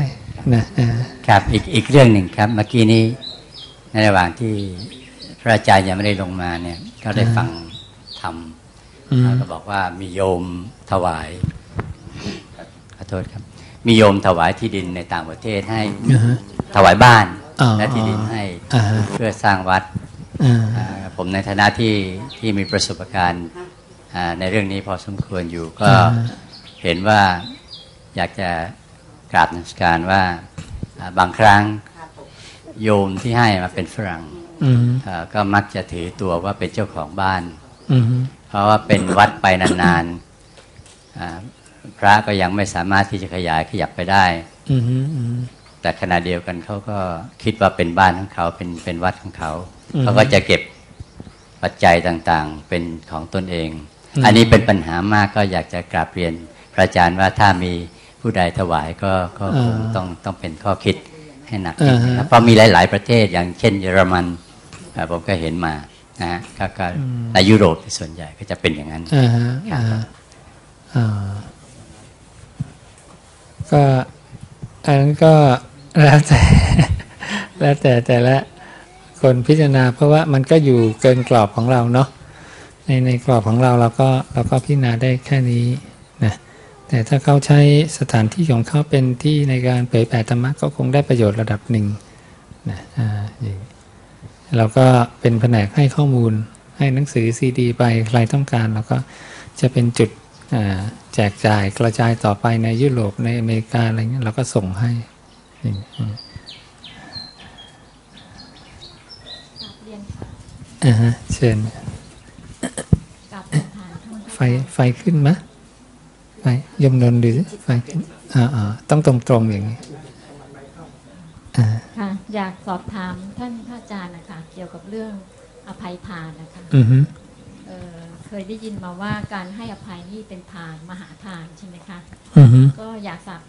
นะอ่าครับอีกอีกเรื่องหนึ่งครับ เมื่อกี้นี้ในระหว่างที่พระอาจารย์ยังไม่ได้ลงมาเนี่ย ก็ได้ฟังธรรมอืมแล้วก็บอกว่ามีโยมถวายขอโทษครับ มีโยมถวายที่ดินในต่างประเทศให้อ่าฮะถวายบ้านอ๋อและที่ดินให้อ่าฮะเพื่อสร้างวัดอ่าอ่าผมในฐานะที่ที่มีประสบการณ์อ่าในเรื่องนี้พอสมควรอยู่ก็อ่าเห็นว่าอยากจะ กราบนมัสการว่าอ่าบางครั้งโยมที่ให้มาเป็นฝรั่งอืมอ่าก็มักจะถือตัวว่าเป็นเจ้าของบ้านอืมเพราะว่าเป็นวัดไปนานๆอ่าพระก็ยังไม่สามารถที่จะขยายขยับไปได้อืมอืมแต่ขณะเดียวกันเขาก็คิดว่าเป็นบ้านของเขาเป็นเป็นวัดของเขาอืมเขาก็จะเก็บปัจจัยต่างๆ เป็นของตนเองอืมอันนี้เป็นปัญหามากก็อยากจะกราบเรียนพระอาจารย์ว่าถ้ามี ผู้ใดถวายก็ก็คงต้องต้องเป็นข้อคิดให้หนักนิดนึงนะเพราะมีหลาย ๆประเทศอย่างเช่นเยอรมันอ่าผมก็เห็นมานะฮะก็ก็ในยุโรปส่วนใหญ่ก็จะเป็นอย่างนั้นอ่าฮะอ่าอ่าก็อันนั้นก็แล้วแต่แล้วแต่แต่ละคนพิจารณาเพราะว่ามันก็อยู่เกินกรอบของเราเนาะในในกรอบของเราเราก็เราก็พิจารณาได้แค่นี้นะ แต่ถ้าเขาใช้สถานที่ของเขาเป็นที่ในการเผยแผ่ธรรมะก็คงได้ประโยชน์ระดับหนึ่งนะอ่าอย่างนี้เราก็เป็นแผนกให้ข้อมูลให้หนังสือซีดีไปใครต้องการเราก็จะเป็นจุดอ่าแจกจ่ายกระจายต่อไปในยุโรปในอเมริกาอะไรเงี้ยเราก็ส่งให้อย่างนี้อืมกราบเรียนค่ะอ่าฮะเชิญกับประธานท่านไฟไฟขึ้นไหม ไฟยมนนท์ดูสิไฟขึ้นอ่าอ่าต้องตรงตรงๆอย่างนี้อ่าค่ะอยากสอบถามท่านพระอาจารย์นะคะเกี่ยวกับเรื่องอภัยทานนะคะอือฮึเอ่อเคยได้ยินมาว่าการให้อภัยนี่เป็นทานมหาทานใช่ไหมคะอือฮึก็อยากทราบ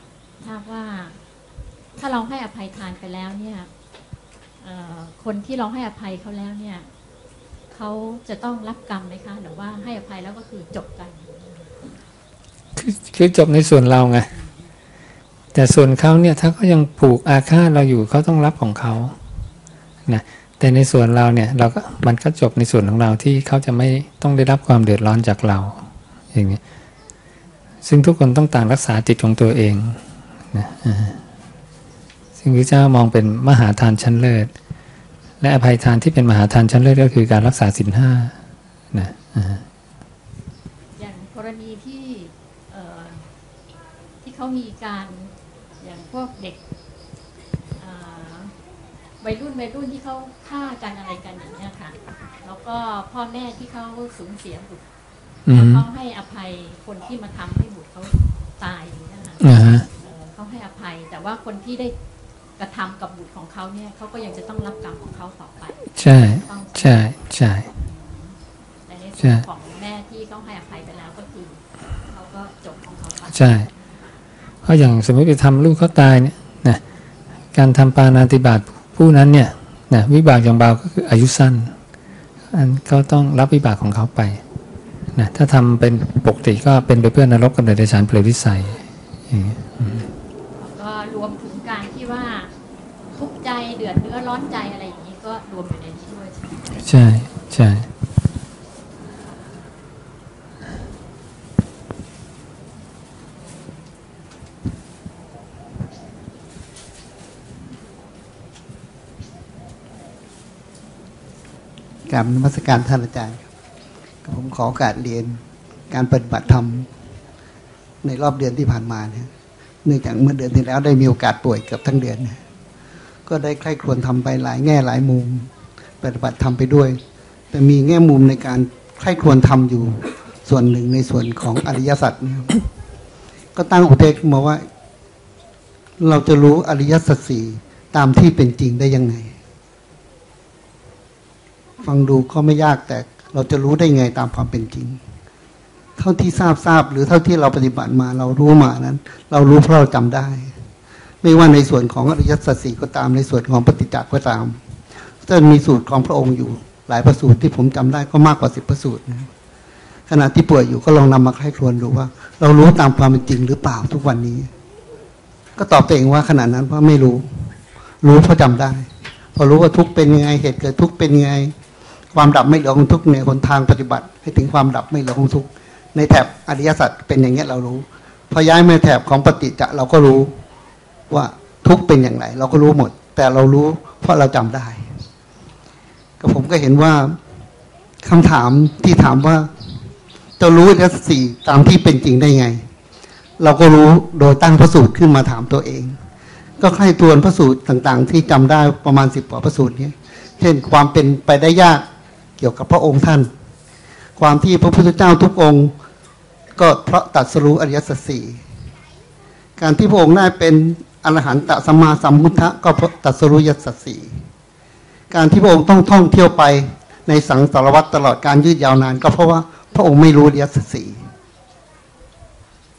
ทราบว่า ถ้าเราให้อภัยทานไปแล้วเนี่ยเอ่อคนที่เราให้อภัยเขาแล้วเนี่ยเขาจะต้องรับกรรมไหมคะ หรือว่าให้อภัยแล้วก็คือจบกัน คือคือจบในส่วนเราไง แต่ส่วนเขาเนี่ยถ้าเขายังผูกอาฆาตเราอยู่เขาต้องรับของเขานะแต่ในส่วนเราเนี่ยเราก็มันก็จบในส่วนของเราที่เขาจะไม่ต้องได้รับความเดือดร้อนจากเราอย่างนี้ซึ่งทุกคนต้องต่างรักษาจิตของตัวเองนะซึ่งพระเจ้ามองเป็นมหาทานชั้นเลิศ และอภัยทานที่เป็นมหาทานชั้นเลิศก็คือการรักษาศีลห้านะอ่า อย่างกรณีที่เอ่อที่ เขามีการอย่างพวกเด็กอ่าวัยรุ่นวัยรุ่นที่เขาฆ่ากันอะไรกันอย่างเงี้ยค่ะ แล้วก็พ่อแม่ที่เขาสูญเสียบุตรอืมเขาให้อภัยคนที่มาทำให้บุตรเขาตายอย่างเงี้ยค่ะอ่าฮะเอ่อเขาให้อภัย แต่ว่าคนที่ได้กระทำกับบุตรของเขาเนี่ยเขาก็ยังจะต้องรับกรรมของเขาต่อไป ใช่ใช่ใช่แต่ในใช่ส่วนของแม่ที่เขาให้อภัยไปแล้วก็คือเขาก็จบของเขาไปใช่ เพราะอย่างสมมติไปทำลูกเขาตายเนี่ยนะการทำปานาติบาตผู้นั้นเนี่ยนะวิบากอย่างเบาก็คืออายุสั้น อันก็ต้องรับวิบากของเขาไปนะถ้าทำเป็นปกติก็เป็นไปเพื่อนรกกับเดรัจฉานเปรตวิสัยอย่างเงี้ยก็รวมถึงการที่ว่าทุกข์ใจเดือดเนื้อร้อนใจอะไรอย่างนี้ก็รวมอยู่ในนี้ด้วยใช่ไหมใช่ใช่ กราบนมัสการท่านอาจารย์ครับผมขอโอกาสเรียนการปฏิบัติธรรมในรอบเดือนที่ผ่านมาเนี่ยเนื่องจากเมื่อเดือนที่แล้วได้มีโอกาสป่วยเกือบทั้งเดือน ก็ได้ใคร่ครวญทำไปหลายแง่หลายมุม ปฏิบัติธรรมไปด้วย แต่มีแง่มุมในการใคร่ครวญทำอยู่ ส่วนหนึ่งในส่วนของอริยสัจก็ตั้งอุเทศขึ้นมาว่า เราจะรู้อริยสัจสี่ตามที่เป็นจริงได้ยังไง ฟังดูก็ไม่ยากแต่เราจะรู้ได้ไงตามความเป็นจริง เท่าที่ทราบทราบหรือเท่าที่เราปฏิบัติมาเรารู้มานั้น เรารู้เพราะเราจำได้ ไม่ว่าในส่วนของอริยสัจสี่ก็ตามในส่วนของปฏิจจก็ตามจะมีสูตรของพระองค์อยู่หลายประสูตรที่ผมจำได้ก็มากกว่าสิบประสูตรนะขณะที่ป่วยอยู่ก็ลองนำมาใคร่ครวญดูว่า เรารู้ตามความเป็นจริงหรือเปล่าทุกวันนี้ ก็ตอบตัวเองว่าขณะนั้นว่าไม่รู้ รู้เพราะจำได้ พอรู้ว่าทุกเป็นยังไงเหตุเกิดทุกเป็นยังไง ความดับไม่เหลือของทุกในหนทางปฏิบัติ ให้ถึงความดับไม่เหลือของทุกในแถบอริยสัจเป็นอย่างเงี้ยเรารู้พอย้ายมาแถบของปฏิจจะเราก็รู้ว่าทุกเป็นอย่างไร เราก็รู้หมด แต่เรารู้เพราะเราจำได้ ก็ผมก็เห็นว่าคำถามที่ถามว่าจะรู้อริยสัจสี่ตามที่เป็นจริงได้ไง เราก็รู้โดยตั้งพระสูตรขึ้นมาถามตัวเอง ก็ใคร่ทวนพระสูตรต่าง ๆ ที่จำได้ประมาณสิบกว่าพระสูตรนี้เช่นความเป็นไปได้ยาก กี่ยวกับพระองค์ท่าน ความที่พระพุทธเจ้าทุกองค์ ก็เพราะตัดสรู้อริยสัจสี่การที่พระองค์ได้เป็นอรหันตสัมมาสัมพุทธะก็เพราะตัดสรู้อริยสัจสี่การที่พระองค์ต้องท่องเที่ยวไปในสังสารวัตรตลอดการยืดยาวนาน ก็เพราะว่าพระองค์ไม่รู้อริยสัจสี่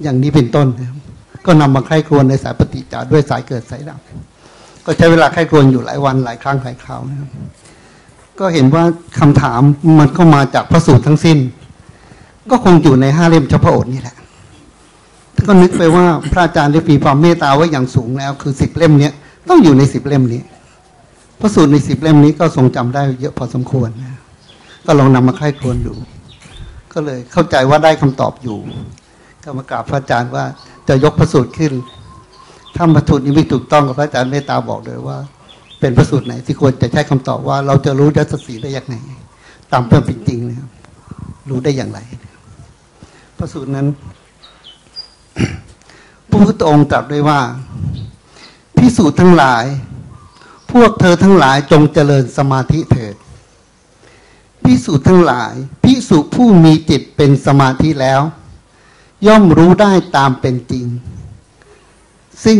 อย่างนี้เป็นต้นนะครับก็นำมาใคร่ครวญในสายปฏิจจาด้วยสายเกิดสายดับก็ใช้เวลาใคร่ครวญอยู่หลายวันหลายครั้งหลายคราวนะครับ ก็เห็นว่าคำถามมันก็มาจากพระสูตรทั้งสิ้น ก็คงอยู่ในห้าเล่มเฉพาะอษฐ์นี่แหละก็นึกไปว่าพระอาจารย์ได้มีความเมตตาไว้อย่างสูงแล้ว คือสิบเล่มเนี้ยต้องอยู่ในสิบเล่มนี้พระสูตรในสิบเล่มนี้ก็ทรงจำได้เยอะพอสมควรนะก็ลองนำมาใคร่ครวญดูก็เลยเข้าใจว่าได้คำตอบอยู่ ก็มากราบพระอาจารย์ว่าจะยกพระสูตรขึ้นถ้าพระสูตรนี้ไม่ถูกต้องกับพระอาจารย์เมตตาบอกเลยว่า เป็นพระสูตรไหน ที่ควรจะใช้คำตอบว่า เราจะรู้ดัชสีได้อย่างไรตามเพื่อนเป็นจริงนะครับ รู้ได้อย่างไร พระสูตรนั้นพระพุทธองค์ตรัสด้วยว่าพิสูจน์ทั้งหลาย พวกเธอทั้งหลายจงเจริญสมาธิเถิดพิสูจน์ทั้งหลายพิสูจผู้มีจิตเป็นสมาธิแล้ว ย่อมรู้ได้ตามเป็นจริง ซึ่ง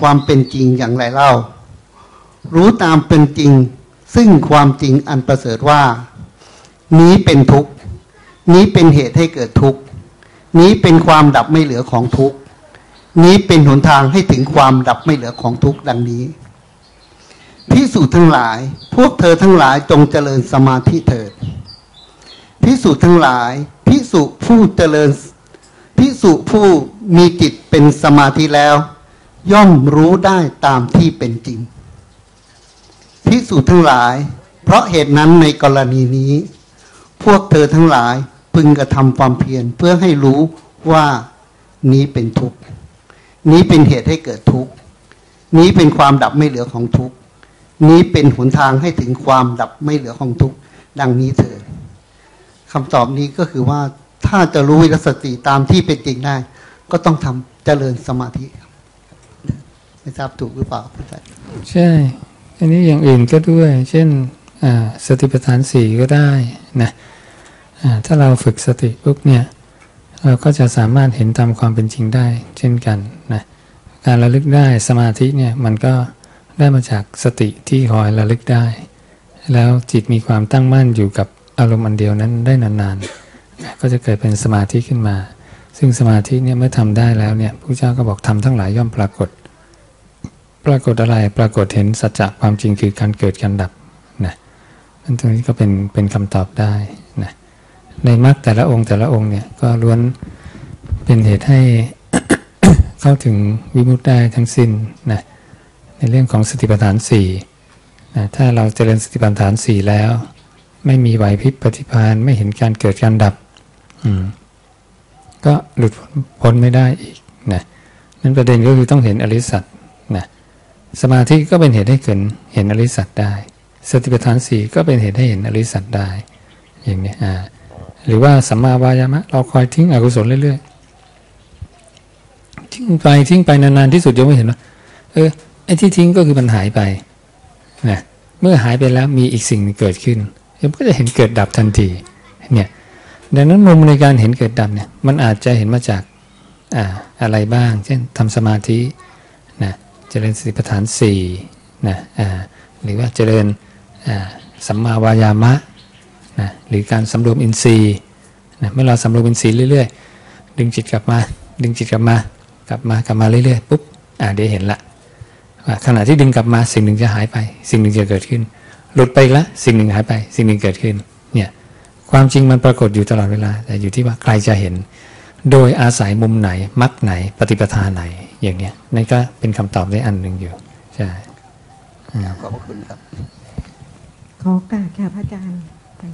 ความเป็นจริงอย่างไรเล่า รู้ตามเป็นจริง ซึ่งความจริงอันประเสริฐว่า นี้เป็นทุกข์ นี้เป็นเหตุให้เกิดทุกข์ นี้เป็นความดับไม่เหลือของทุกข์ นี้เป็นหนทางให้ถึงความดับไม่เหลือของทุกข์ดังนี้พิสูจน์ทั้งหลาย พวกเธอทั้งหลายจงเจริญสมาธิเถิดพิสูจน์ทั้งหลายพิสุผู้เจริญพิสุผู้มีจิตเป็นสมาธิแล้ว ย่อมรู้ได้ตามที่เป็นจริง พิสูจน์ทั้งหลาย เพราะเหตุนั้นในกรณีนี้ พวกเธอทั้งหลายพึงกระทำความเพียรเพื่อให้รู้ว่านี้เป็นทุกข์นี้เป็นเหตุให้เกิดทุกข์นี้เป็นความดับไม่เหลือของทุกข์นี้เป็นหนทางให้ถึงความดับไม่เหลือของทุกข์ดังนี้เถิดคำตอบนี้ก็คือว่าถ้าจะรู้วิรัตสติตามที่เป็นจริงได้ ก็ต้องทำเจริญสมาธิไม่ทราบถูกหรือเปล่าคุณใจใช่ อันนี้อย่างอื่นก็ด้วย เช่นสติปัฏฐานสี่ก็ได้นะถ้าเราฝึกสติปุ๊บเนี่ยเราก็จะสามารถเห็นตามความเป็นจริงได้ เช่นกันนะการระลึกได้สมาธิเนี่ยมันก็ได้มาจากสติที่คอยระลึกได้ แล้วจิตมีความตั้งมั่นอยู่กับอารมณ์อันเดียวนั้นได้นานๆ ก็จะเกิดเป็นสมาธิขึ้นมา ซึ่งสมาธิเนี่ยเมื่อทำได้แล้วเนี่ยพระเจ้าก็บอกทำทั้งหลายย่อมปรากฏ ปรากฏอะไรปรากฏเห็นสัจจะความจริงคือการเกิดการดับนะนั่นตรงนี้ก็เป็นเป็นคำตอบได้นะในมรรคแต่ละองค์แต่ละองค์เนี่ยก็ล้วนเป็นเหตุให้ เข้าถึงวิมุตติได้ทั้งสิ้นนะในเรื่องของสติปัฏฐานสี่นะถ้าเราเจริญสติปัฏฐานสี่แล้ว ไม่มีไหวพริบปฏิภาณไม่เห็นการเกิดการดับอืมก็หลุดพ้นไม่ได้อีกนะนั้นประเด็นก็คือต้องเห็นอริสัจนะ สมาธิก็เป็นเหตุให้เกิดเห็นอริสัจได้ สติปัฏฐานสี่ก็เป็นเหตุให้เห็นอริสัจได้ อย่างนี้อ่าหรือว่าสัมมาวายามะ เราคอยทิ้งอกุศลเรื่อยๆทิ้งไปทิ้งไปนานๆที่สุดยังไม่เห็นว่าเออไอ้ที่ทิ้งก็คือมันหายไปนะเมื่อหายไปแล้วมีอีกสิ่งหนึ่งเกิดขึ้นมันก็จะเห็นเกิดดับทันทีเนี่ยดังนั้นมุมในการเห็นเกิดดับเนี่ยมันอาจจะเห็นมาจากอ่าอะไรบ้าง เช่นทำสมาธิ เจริญสติปัฏฐานสี่นะหรือว่าเจริญสัมมาวายามะนะหรือการสำรวมอินทรีย์นะเมื่อเราสำรวมอินทรีย์เรื่อยๆ ดึงจิตกลับมา ดึงจิตกลับมา กลับมากลับมาเรื่อยๆปุ๊บอ่าเดี๋ยวเห็นละว่าขณะที่ดึงกลับมาสิ่งหนึ่งจะหายไป สิ่งหนึ่งจะเกิดขึ้น หลุดไปละสิ่งหนึ่งหายไป สิ่งหนึ่งเกิดขึ้นเนี่ยความจริงมันปรากฏอยู่ตลอดเวลาแต่อยู่ที่ว่าใครจะเห็น โดยอาศัยมุมไหนมรรคไหนปฏิปทาไหน อย่างเนี้ยนั่นก็เป็นคำตอบได้อันหนึ่งอยู่ใช่ขอบพระคุณครับ ขอโอกาสค่ะพระอาจารย์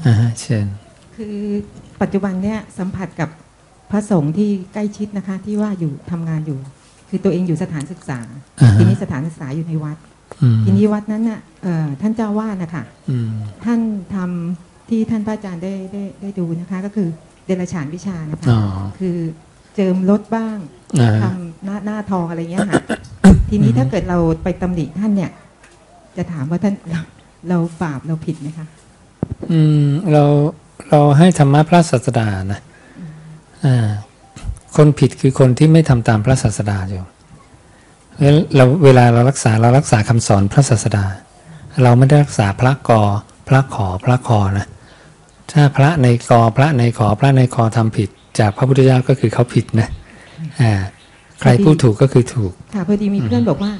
อ่าฮะเชิญคือปัจจุบันเนี่ยสัมผัสกับพระสงฆ์ที่ใกล้ชิดนะคะ ที่ว่าอยู่ทำงานอยู่ คือตัวเองอยู่สถานศึกษาอ่าฮะทีนี้สถานศึกษาอยู่ในวัดอืมทีนี้วัดนั้นน่ะเอ่อท่านเจ้าวาดนะคะอืมท่านทำที่ท่านพระอาจารย์ได้ได้ได้ดูนะคะ ก็คือเดรัจฉานวิชานะคะอ๋อคือเจิมรถบ้าง อ่าทำหน้าหน้าทองอะไรเงี้ยค่ะ ทีนี้ถ้าเกิดเราไปตำหนิท่านเนี่ย จะถามว่าท่านเราเราบาปเราผิดไหมคะ อืม เราเราให้ธรรมะพระศาสดานะอ่า คนผิดคือคนที่ไม่ทำตามพระศาสดาอยู่แล้วเราเวลาเรารักษาเรารักษาคำสอนพระศาสดา เราไม่ได้รักษาพระกอพระขอพระคอนะถ้าพระในกอพระในขอพระในคอทำผิด จากพระพุทธเจ้าก็คือเขาผิดนะอ่า ใครพูดถูกก็คือถูก ค่ะพอดีมีเพื่อนบอกว่า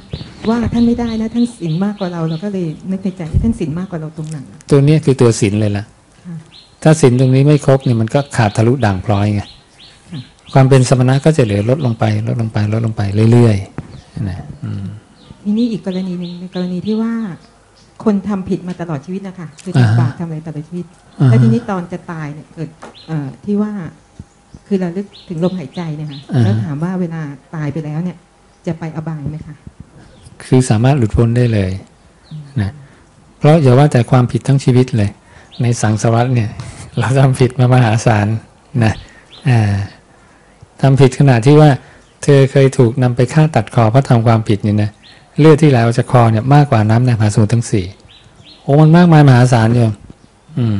ว่าท่านไม่ได้นะท่านศีลมากกว่าเราเราก็เลยนึกในใจว่าท่านศีลมากกว่าเราตรงไหนตัวเนี้ยคือตัวศีลเลยล่ะค่ะถ้าศีลตรงนี้ไม่ครบเนี่ยมันก็ขาดทะลุด่างพร้อยไงค่ะความเป็นสมณะก็จะเหลือลดลงไป ลดลงไปลดลงไปเรื่อยๆนะอืมทีนี้อีกกรณีหนึ่งในกรณีที่ว่า คนทำผิดมาตลอดชีวิตนะคะคืออ่าฮะทำบาปทำอะไรตลอดชีวิตอ่าฮะแล้วทีนี้ตอนจะตายเนี่ยเกิดเอ่อที่ว่า คือเราลึกถึงลมหายใจเนี่ยค่ะอ่าฮะแล้วถามว่าเวลาตายไปแล้วเนี่ย จะไปอบายไหมคะคือสามารถหลุดพ้นได้เลยนะเพราะอย่าว่าแต่ความผิดทั้งชีวิตเลย ในสังสารวัตเนี่ย เราทำผิดมามหาศาลนะอ่าทำผิดขนาดที่ว่า เธอเคยถูกนำไปฆ่าตัดคอเพราะทำความผิดเนี่ยนะเลือดที่ไหลออกจากคอเนี่ยมากกว่าน้ำในมหาสมุทรทั้งสี่โอ้มันมากมายมหาศาลอยู่อืม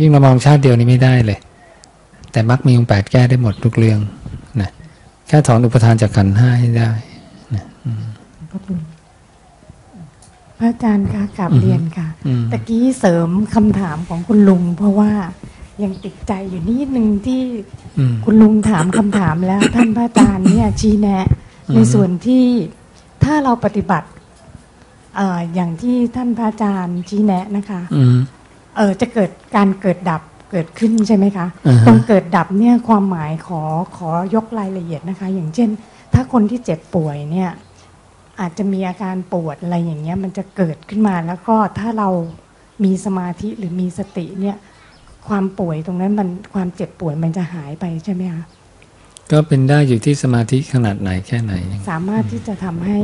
ยิ่งเรามองชาติเดียวนี้ไม่ได้เลย แต่มักมีองค์แปดแก้ได้หมดทุกเรื่องนะแค่ถอนอุปทานจากขันธ์ห้าให้ได้ขอบคุณพระอาจารย์คะกลับอือฮึเรียนค่ะอืมตะกี้เสริมคำถามของคุณลุง เพราะว่ายังติดใจอยู่นิดนึงที่อืมคุณลุงถามคำถามแล้ว ท่านพระอาจารย์เนี่ยชี้แนะอือฮึในส่วนที่ถ้าเราปฏิบัติเอ่ออย่างที่ท่านพระอาจารย์ชี้แนะนะคะอืมเออจะเกิดการเกิดดับ เกิดขึ้นใช่ไหมคะอ่าฮะตรงเกิดดับเนี่ยความหมายขอขอยกรายละเอียดนะคะ อย่างเช่น ถ้าคนที่เจ็บป่วยเนี่ยอาจจะมีอาการปวดอะไรอย่างเงี้ยมันจะเกิดขึ้นมาแล้วก็ถ้าเรามีสมาธิหรือมีสติเนี่ยความป่วยตรงนั้นมันความเจ็บป่วยมันจะหายไปใช่ไหมคะก็เป็นได้อยู่ที่สมาธิขนาดไหนแค่ไหน สามารถที่จะทำให้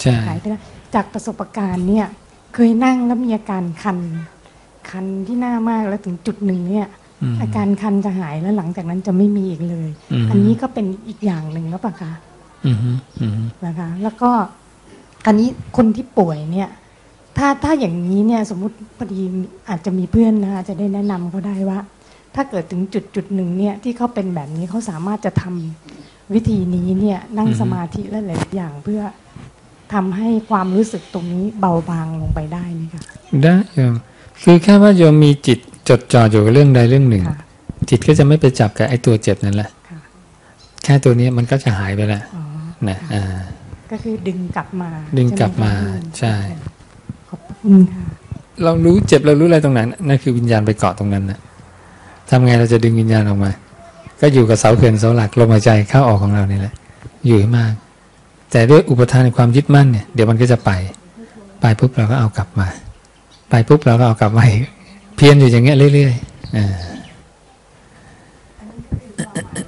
ใช่หายไปได้จากประสบการณ์เนี่ยเคยนั่งแล้วมีอาการคัน คันที่หน้ามากแล้วถึงจุดหนึ่งเนี่ยอืมอาการคันจะหายแล้วหลังจากนั้นจะไม่มีอีกเลยอืมอันนี้ก็เป็นอีกอย่างหนึ่งแล้วปะคะอืมฮึอืมฮึนะคะ แล้วก็อันนี้คนที่ป่วยเนี่ย ถ้าถ้าอย่างนี้เนี่ย สมมุติพอดีอาจจะมีเพื่อนนะคะจะได้แนะนำเขาได้ว่า ถ้าเกิดถึงจุดจุดหนึ่งเนี่ย ที่เขาเป็นแบบนี้เขาสามารถจะทำวิธีนี้เนี่ย นั่งสมาธิและหลายๆอย่างเพื่อทำให้ความรู้สึกตรงนี้เบาบางลงไปได้ไหมคะได้โยม คือแค่ว่าโยมมีจิตจดจ่ออยู่กับเรื่องใดเรื่องหนึ่งค่ะจิตก็จะไม่ไปจับกับไอ้ตัวเจ็บนั่นแหละค่ะแค่ตัวนี้มันก็จะหายไปแล้วอ๋อนะอ่าก็คือดึงกลับมา ดึงกลับมาใช่ไหคะใช่ ขอบคุณค่ะเรารู้เจ็บเรารู้อะไรตรงนั้นนั่นคือวิญญาณไปเกาะตรงนั้นนะทำไงเราจะดึงวิญญาณออกมา ก็อยู่กับเสาเขื่อนเสาหลักลมหายใจเข้าออกของเรานี่แหละ อยู่ให้มาก แต่ด้วยอุปทานในความยึดมั่นเนี่ยเดี๋ยวมันก็จะไป ไปปุ๊บเราก็เอากลับมา ไปปุ๊บเราก็เอากลับมาอีกเพียรอยู่อย่างเงี้ยเรื่อยๆอ่า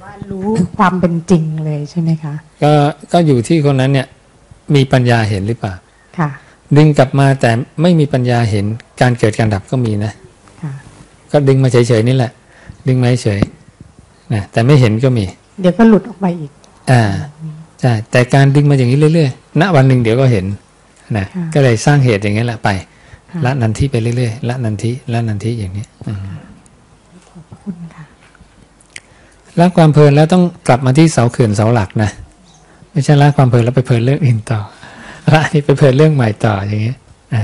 ว่ารู้ความเป็นจริงเลยใช่ไหมคะก็ก็อยู่ที่คนนั้นเนี่ย มีปัญญาเห็นหรือเปล่าค่ะดึงกลับมาแต่ไม่มีปัญญาเห็นการเกิดการดับก็มีนะค่ะก็ดึงมาเฉยๆนี่แหละ ดึงมาเฉยๆนะแต่ไม่เห็นก็มี เดี๋ยวก็หลุดออกไปอีก อ่าใช่แต่การดึงมาอย่างนี้เรื่อยๆณวันหนึ่งเดี๋ยวก็เห็นนะค่ะก็เลยสร้างเหตุอย่างนี้แหละไปค่ะ ละนันทิไปเรื่อยๆละนันทิละนันทิอย่างนี้อืมขอบคุณค่ะละความเพลินแล้วต้องกลับมาที่เสาเขื่อนเสาหลักนะไม่ใช่ละความเพลินแล้วไปเพลินเรื่องอื่นต่อละนี่ไปเพลินเรื่องใหม่ต่ออย่างนี้อ่า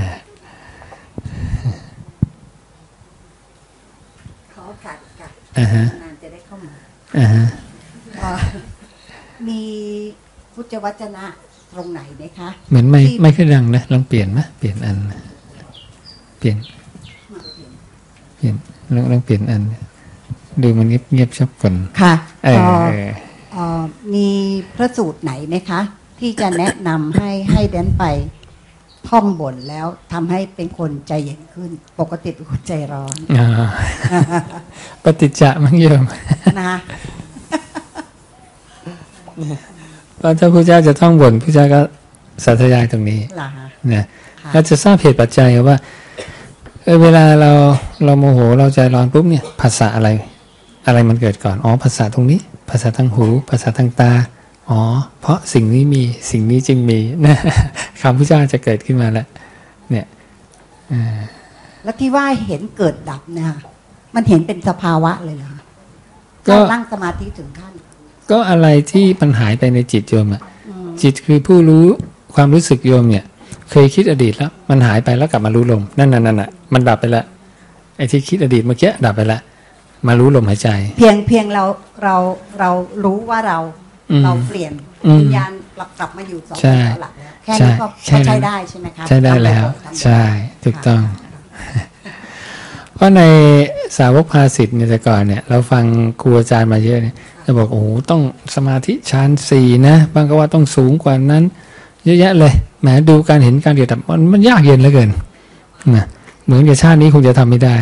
ขอกัดกัดอ่าฮะนานจะได้เข้ามาอ่าฮะเอ่อมีพุทธวจนะตรงไหนไหมคะ เหมือนไม่ที่ไม่ค่อยดังนะลองเปลี่ยนไหมเปลี่ยนอันเป ลี่ยน เปลี่ยนลองลองเปลี่ยนอัน ดูมันเงียบเงียบๆชอบกลค่ะเออเอ่อเออเอ่อมีพระสูตรไหนไหมคะ ที่จะแนะนำให้ให้แดนไปท่องบนแล้วทำให้เป็นคนใจเย็นขึ้น ปกติเป็นคนใจร้อนอ่าปฏิจจะมั้งโยมนะคะเพราะถ้าพระเจ้าจะท่องบนพระเจ้าก็สาธยายตรงนี้เหรอคะนะค่ะเราจะทราบเหตุปัจจัยว่า เออเวลาเราเราโมโหเราใจร้อนปุ๊บเนี่ยภาษาอะไร อะไรมันเกิดก่อนอ๋อภาษาตรงนี้ ภาษาทางหู ภาษาทางตาอ๋อ เพราะสิ่งนี้มีสิ่งนี้จึงมีนะคำพระเจ้าจะเกิดขึ้นมาแล้วเนี่ยอ่าแล้วที่ว่าเห็นเกิดดับเนี่ยค่ะมันเห็นเป็นสภาวะเลยเหรอคะก็นั่งสมาธิถึงขั้น ก็อะไรที่มันหายไปในจิตโยมอะอืมจิตคือผู้รู้ความรู้สึกโยมเนี่ย เคยคิดอดีตแล้ว มันหายไปแล้วกลับมารู้ลมนั่นน่ะนั่นน่ะมันดับไปละไอ้ที่คิดอดีตเมื่อกี้ดับไปละมารู้ลมหายใจ เพียงเพียงเราเราเรารู้ว่าเราอืมเราเปลี่ยนอืมวิญญาณกลับกลับมาอยู่สองใช่หลักแล้วแค่นี้ก็ใช่ก็ใช้แค่นั้นได้ใช่ไหมคะใช่ได้แล้วทำได้ใช่ถูกต้อง เพราะในสาวกภาสิทธิ์เนี่ยแต่ก่อนเนี่ย เราฟังครูอาจารย์มาเยอะเนี่ยจะบอกโอ้โหต้องสมาธิฌานสี่นะบางก็ว่าต้องสูงกว่านั้น เยอะแยะเลย แหมดูการเห็นการเดียดดับมันมันยากเย็นเหลือเกินนะเหมือนกับชาตินี้คงจะทำไม่ได้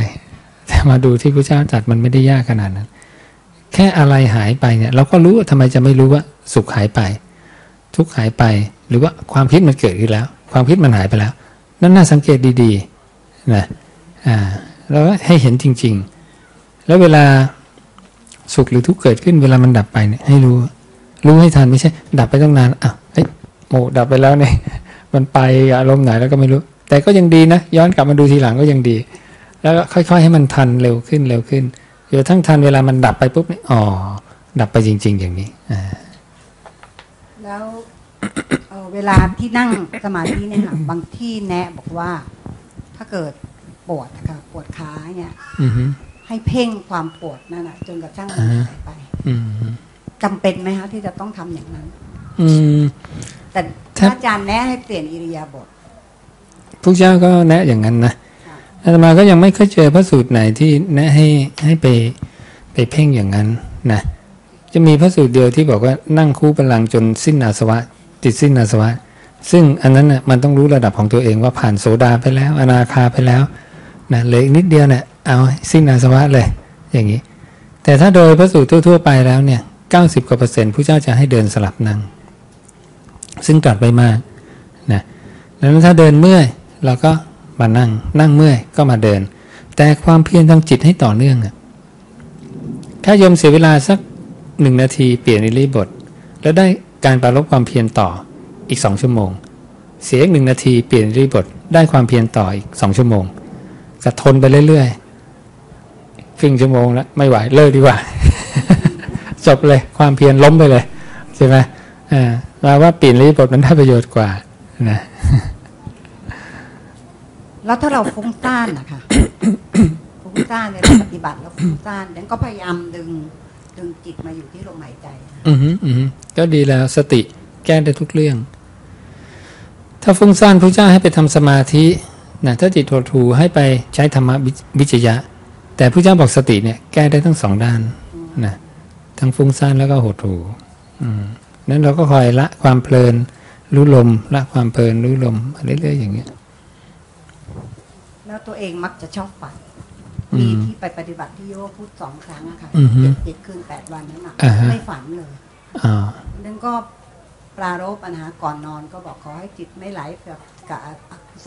แต่มาดูที่พระเจ้าจัดมันไม่ได้ยากขนาดนั้น แค่อะไรหายไปเนี่ย เราก็รู้ว่าทำไมจะไม่รู้ว่าสุขหายไป ทุกข์หายไป หรือว่าความคิดมันเกิดขึ้นแล้ว ความคิดมันหายไปแล้ว นั่นน่าสังเกตดีๆนะอ่าแล้วให้เห็นจริง ๆ แล้วเวลาสุขหรือทุกข์เกิดขึ้นเวลามันดับไปเนี่ยให้รู้ รู้ให้ทันไม่ใช่ ดับไปตั้งนานอะเฮ้ยโมดับไปแล้วเนี่ย มันไปอารมณ์ไหนแล้วก็ไม่รู้ แต่ก็ยังดีนะ ย้อนกลับมาดูทีหลังก็ยังดี แล้วก็ค่อยๆให้มันทันเร็วขึ้นเร็วขึ้นจนกระทั่งทันเวลามันดับไปปุ๊บเนี่ยอ๋อดับไปจริง ๆ อย่างนี้อ่าแล้วเอ่อเวลาที่นั่งสมาธิเนี่ยค่ะบางที่แนะบอกว่า ถ้าเกิดปวดนะคะปวดขาเนี่ยอือฮึให้เพ่งความปวดนั่นนะจนกระทั่งมันอ่าฮะหายไปอืมจำเป็นไหมคะที่จะต้องทำอย่างนั้น อืม แต่ถ้าอาจารย์แนะให้เปลี่ยนอิริยาบถพระเจ้าก็แนะอย่างนั้นนะอาตมาก็ยังไม่เคยเจอพระสูตรไหนที่แนะให้ให้ไปไปเพ่งอย่างนั้นนะจะมีพระสูตรเดียวที่บอกว่านั่งคู่พลังจนสิ้นอาสวะติดสิ้นอาสวะ ซึ่งอันนั้นน่ะมันต้องรู้ระดับของตัวเองว่าผ่านโสดาไปแล้ว อนาคาไปแล้วนะเหลืออีกนิดเดียวเนี่ยเอาให้สิ้นอาสวะเลย อย่างนี้ แต่ถ้าโดยพระสูตรทั่ว ๆ ไปแล้วเนี่ยเก้าสิบกว่าเปอร์เซ็นต์ผู้เจ้าจะให้เดินสลับนั่ง ซึ่งตรัดไปมากนะดังนั้นถ้าเดินเมื่อยเราก็มานั่ง นั่งเมื่อยก็มาเดิน แต่ความเพียรทางจิตให้ต่อเนื่องอะถ้ายมเสียเวลาสักหนึ่งนาทีเปลี่ยนอิริบท แล้วได้การปรารบความเพียรต่ออีกสองชั่วโมง เสียอีกหนึ่งนาทีเปลี่ยนอิริบท ได้ความเพียรต่ออีกสองชั่วโมงก็ทนไปเรื่อยๆครึ่งชั่วโมงแล้วไม่ไหวเลิกดีกว่า จบเลยความเพียรล้มไปเลยใช่ไหมอ่า แปลว่าเปลี่ยนอิริยาบทมันได้ประโยชน์กว่านะแล้วถ้าเราฟุ้งซ่านนะคะฟุ้งซ่านในปฏิบัติแล้วฟุ้งซ่านดังก็พยายามดึงดึงจิตมาอยู่ที่ลมหายใจ อือหืออือหือก็ดีแล้วสติแก้ได้ทุกเรื่อง ถ้าฟุ้งซ่านพระเจ้าให้ไปทำสมาธินะถ้าจิตโททูให้ไปใช้ธรรมวิวิจยะ แต่พระเจ้าบอกสติเนี่ยแก้ได้ทั้งสองด้านนะทั้งฟุ้งซ่านแล้วก็โหดหูอืม นั้นเราก็คอยละความเพลินรู้ลมละความเพลินรู้ลมเรื่อยๆอย่างเงี้ย แล้วตัวเองมักจะชอบฝันอืมมีที่ไปปฏิบัติที่โยพูดสองครั้งอะค่ะอือฮึเจ็ดเจ็ดคืนแปดวันนั้นอะอ่าฮะไม่ฝันเลยอ่านั่นก็ปรารบปัญหาก่อนนอนก็บอกขอให้จิตไม่ไหลแบบกับ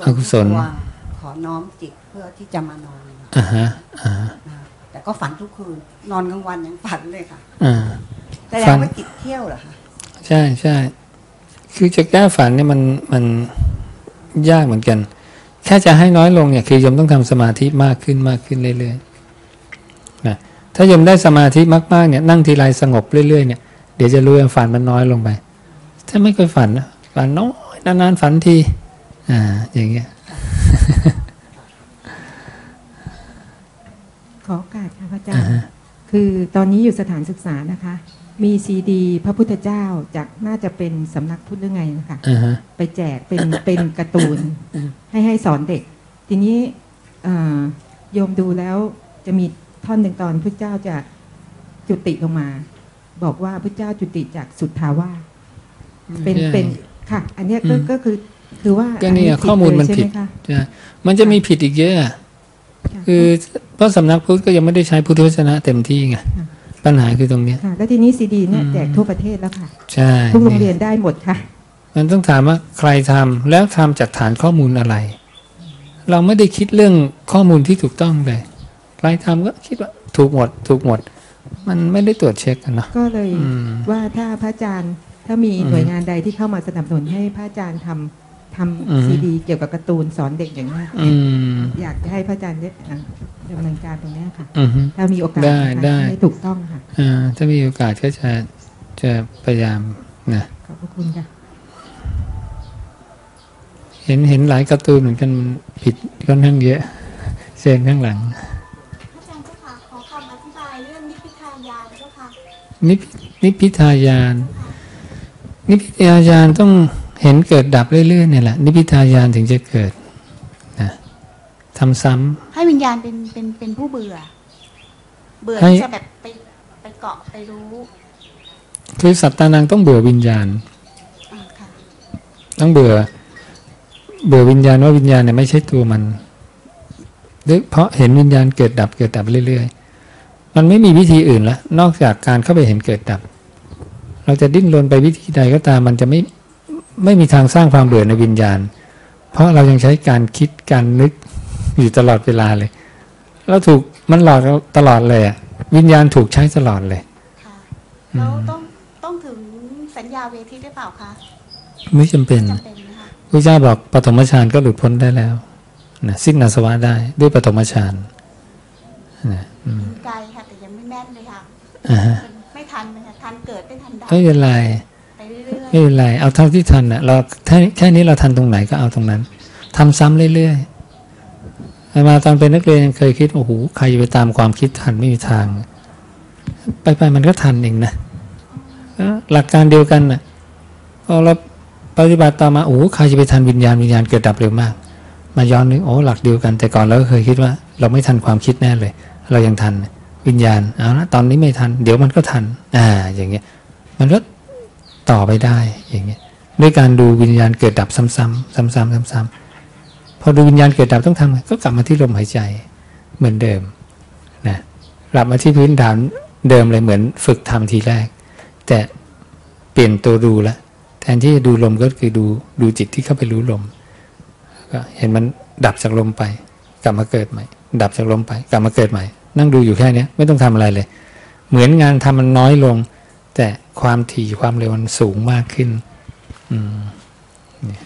อกกุศลทุกดวงขอน้อมจิตเพื่อที่จะมานอนอ่าฮะอ่านะแต่ก็ฝันทุกคืน นอนกลางวันยังฝันเลยค่ะอ่าแต่ฝัยังนไม่จิตเที่ยวเหรอคะ ใช่ใช่คือจะแก้ฝันเนี่ยมันมันยากเหมือนกัน แค่จะให้น้อยลงเนี่ยคือโยมต้องทำสมาธิมากขึ้นมากขึ้นเรื่อยๆนะถ้าโยมได้สมาธิมากๆเนี่ยนั่งทีไรสงบเรื่อยๆเนี่ยเดี๋ยวจะรู้ว่าฝันมันน้อยลงไป ถ้าไม่เคยฝันนะฝันน้อยนานๆฝันทีอ่าอย่างเงี้ยขอโอกาสค่ะพระอาจารย์คือตอนนี้อยู่สถานศึกษานะคะ มีซีดี พระพุทธเจ้าจากน่าจะเป็นสำนักพุทธหรือไงนะคะอ่าฮะ ไปแจกเป็นเป็นการ์ตูน ให้ให้สอนเด็ก ทีนี้เอ่อโยมดูแล้วจะมีท่อนหนึ่งตอนพระเจ้าจะจุติลงมา บอกว่าพระเจ้าจุติจากสุทธาวาสเป็นใช่ เป็นค่ะ อันเนี้ยก็อืม ก็คือคือว่าก็เนี่ยอัข้อมูลมันใช่ผิดไหมคะใช่มันจะมีผิดอีกเยอะอะคือเพราะสำนักพุทธก็ยังไม่ได้ใช้พุทธวจนะเต็มที่ไง ปัญหาคือตรงเนี้ยค่ะแล้วทีนี้ซีดีเนี่ยอืมแจกทั่วประเทศแล้วค่ะ ใช่ทุกโรงเรียนได้หมดค่ะ มันต้องถามว่าใครทำแล้วทำจากฐานข้อมูลอะไร เราไม่ได้คิดเรื่องข้อมูลที่ถูกต้องเลยใครทำก็คิดว่าถูกหมด ถูกหมด มันไม่ได้ตรวจเช็คกันเนาะก็เลยอืมว่าถ้าพระอาจารย์ถ้ามีอืมหน่วยงานใดที่เข้ามาสนับสนุนให้พระอาจารย์ทำ ทอืมำซีดีเกี่ยวกับการ์ตูนสอนเด็กอย่างนี้ยอืมอยากจะให้พระอาจารย์ได้อะดำเนินการตรงเนี้ยค่ะอือฮึถ้ามีโอกาสได้นะคะได้ให้ถูกต้องค่ะอ่าถ้ามีโอกาสก็จะจะพยายามนะขอบพระคุณค่ะเห็นเห็นหลายการ์ตูนเหมือนกันมันผิดค่อนข้างเยอะเซนข้างหลังอาจารย์เจ้าค่ะขอคำอธิบายเรื่องนิพพิทายานเจ้าค่ะนิพนิพพิทายาน นิพพิทายานต้อง เห็นเกิดดับเรื่อยๆเนี่ยแหละนิพพิทายานถึงจะเกิดนะทำซ้ำให้วิญญาณเป็นเป็นเป็นผู้เบื่อ เบื่อให้ที่จะแบบไปไปเกาะไปรู้ คือสัตตานังต้องเบื่อวิญญาณอ่าค่ะต้องเบื่อ เบื่อวิญญาณว่าวิญญาณเนี่ยไม่ใช่ตัวมันด้วยเพราะเห็นวิญญาณเกิดดับเกิดดับเรื่อยๆ มันไม่มีวิธีอื่นละนอกจากการเข้าไปเห็นเกิดดับ เราจะดิ้นรนไปวิธีใดก็ตาม มันจะไม่ ไม่มีทางสร้างความเบื่อในวิญญาณ เพราะเรายังใช้การคิดการนึกอยู่ตลอดเวลาเลยเราถูกมันหลอกเราตลอดเลยอะวิญญาณถูกใช้ตลอดเลยค่ะอืแล้วมต้องต้องถึงสัญญาเวทีได้เปล่าคะไม่จำเป็นจำเป็นนะคะพระเจ้าบอกปฐมฌานก็หลุดพ้นได้แล้วนะสิ้นอาสวะได้ด้วยปฐมฌานนะอืมไกลค่ะแต่ยังไม่แม่นเลยค่ะอ่าฮะไม่ทันเลยค่ะทันเกิดไม่ทันดับไม่เป็นไร ไม่เป็นไรเอาเท่าที่ทันนะเราแค่แค่นี้เราทันตรงไหนก็เอาตรงนั้นทำซ้ำเรื่อยๆอมาตอนเป็นนักเรียนยังเคยคิดโอ้โหใครจะไปตามความคิดทันไม่มีทาง ไปไปมันก็ทันเองนะหลักการเดียวกันนะพอเราปฏิบัติต่อมาโอ้โหใครจะไปทันวิญญาณวิญญาณเกิดดับเร็วมาก มาย้อนนึกโอ้หลักเดียวกัน แต่ก่อนเราก็เคยคิดว่า เราไม่ทันความคิดแน่เลย เรายังทันวิญญาณเอาละตอนนี้ไม่ทัน เดี๋ยวมันก็ทัน อ่า อย่างเงี้ย มันก็ ต่อไปได้อย่างเงี้ยด้วยการดูวิญญาณเกิดดับซ้ำๆซ้ำๆซ้ำๆพอดูวิญญาณเกิดดับต้องทำไงก็กลับมาที่ลมหายใจเหมือนเดิมนะกลับมาที่พื้นฐานเดิมเลยเหมือนฝึกทำทีแรก แต่เปลี่ยนตัวดูละแทนที่จะดูลมก็คือดูดูจิตที่เข้าไปรู้ลมก็เห็นมันดับจากลมไป กลับมาเกิดใหม่ ดับจากลมไป กลับมาเกิดใหม่ นั่งดูอยู่แค่เนี้ยไม่ต้องทำอะไรเลย เหมือนงานทำมันน้อยลง แต่ ความถี่ความเร็วมันสูงมากขึ้น อืมเนี่ย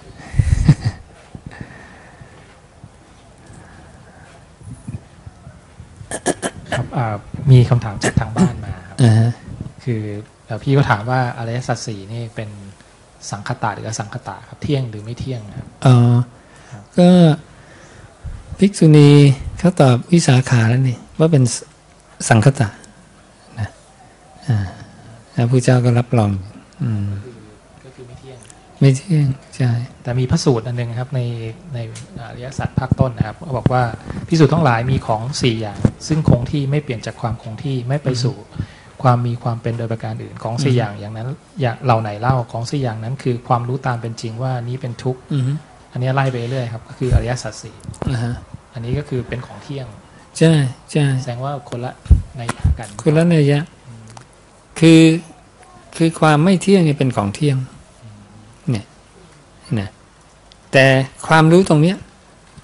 ครับอ่ามีคำถามจากทางบ้านมาครับอ่าฮะคือเอ่อพี่ก็ถามว่าอริยสัจสี่นี่เป็นสังคตะหรืออสังคตะครับเที่ยงหรือไม่เที่ยงครับอ๋อก็ภิกษุณีเขาตอบวิสาขาแล้วนี่ว่าเป็นสสังคตะนะอ่า แล้วพระเจ้าก็รับรองอืมก็คือไม่เที่ยง ไม่เที่ยงใช่แต่มีพระสูตรอันหนึ่งครับในในอริยสัจภาคต้นนะครับก็บอกว่าพิสูจน์ทั้งหลายมีของสี่อย่าง ซึ่งคงที่ไม่เปลี่ยนจากความคงที่ไม่ไปสู่ความมีความเป็นโดยประการอื่นของสี่อย่างอย่างนั้นอย่างเหล่าไหนเล่าของสี่อย่างนั้น คือความรู้ตามเป็นจริงว่านี้เป็นทุกข์อือฮึอันนี้ไล่ไปเรื่อยครับก็คืออริยสัจสี่อ่าฮะอันนี้ก็คือเป็นของเที่ยงใช่ใช่แสดงว่าคนละในยกันคุณละเนยยะคือ คือความไม่เที่ยงเนี่ยเป็นของเที่ยงเนี่ยนะแต่ความรู้ตรงเนี้ย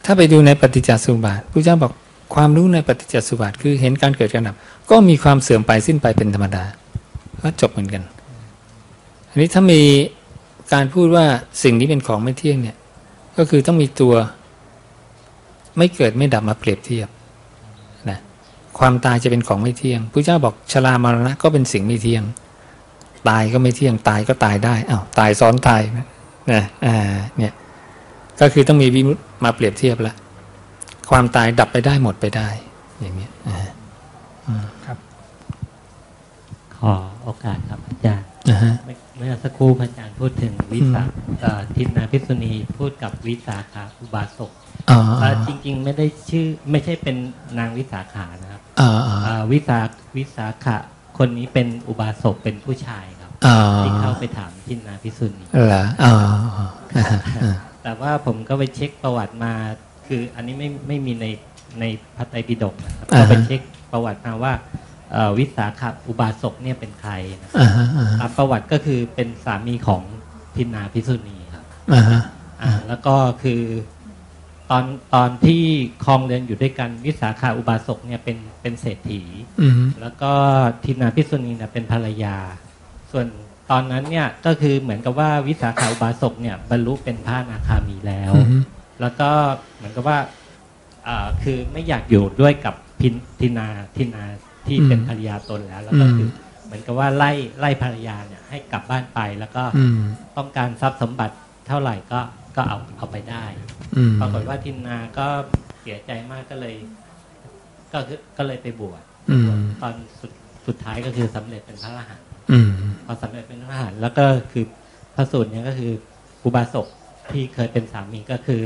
ถ้าไปดูในปฏิจจสุบาทพระเจ้าบอกความรู้ในปฏิจจสุบาทคือเห็นการเกิดการดับ ก็มีความเสื่อมไปสิ้นไปเป็นธรรมดาก็จบเหมือนกัน อันนี้ถ้ามีการพูดว่าสิ่งนี้เป็นของไม่เที่ยงเนี่ย ก็คือต้องมีตัวไม่เกิดไม่ดับมาเปรียบเทียบนะความตายจะเป็นของไม่เที่ยงพระเจ้าบอกชรามรณะก็เป็นสิ่งไม่เที่ยง ตายก็ไม่เที่ยงตายก็ตายได้อ้าวตายซ้อนตายนะนะอ่าเนี่ยก็คือต้องมีวิมุตติมาเปรียบเทียบละความตายดับไปได้หมดไปได้ อย่างเงี้ยอ่าอืมขอโอกาสครับอาจารย์อ่าฮะเมื่อเมื่อสักครู่พระอาจารย์พูดถึงวิสาเอ่อทินนาพิษษุณีพูดกับวิสาขาอุบาสกอ๋อเอ่อจริง ๆ ไม่ได้ชื่อไม่ใช่เป็นนางวิสาขานะครับอ่าอ่าเอ่อวิสาวิสาขะคนนี้เป็นอุบาสกเป็นผู้ชายครับอ๋อ ที่เข้าไปถามทินนาพิษษุณีเหรออ๋ออ่าฮะอ่าแต่ว่าผมก็ไปเช็คประวัติมา คืออันนี้ไม่ไม่มีในในพระไตรปิฎกนะครับอ่าก็ฮะไปเช็คประวัติมาว่าเอ่อวิสาขอุบาสกเนี่ยเป็นใครนะครัอ่าฮะอ่าฮะตามประวัติก็คือเป็นสามีของทินนาพิษุณีครับอ่าฮะอ่าแล้วก็คือตอนตอนที่คลองเรือนอยู่ด้วยกันวิสาขาอุบาสกเนี่ยเป็นเป็นเศรษฐีอืมแล้วก็ทินาพิษณีเนี่ยเป็นภรรยา ส่วนตอนนั้นเนี่ยก็คือเหมือนกับว่าวิสาขาอุบาสกเนี่ยบรรลุเป็นพระอนาคามีแล้วอือฮึแล้วก็เหมือนกับว่าอ่าคือไม่อยากอยู่ด้วยกับพินทินาทินาที่เป็นภรรยาตนแล้ว แล้วก็คืออเหมือนกับว่าไล่ไล่ภรรยาเนี่ยให้กลับบ้านไปแล้วก็อืมต้องการทรัพย์สมบัติเท่าไหร่ก็ก็เอาเอาไปได้อืมปรากฏว่าทินาก็เสียใจมากก็เลย ก็คือก็เลยไปบวชอืมตอนสุดสุดท้ายก็คือสำเร็จเป็นพระอรหันต์อืม พอสำเร็จเป็นพระอรหันต์แล้วก็คือพระสูตรเนี้ก็คืออุบาสกที่เคยเป็นสามีก็คือ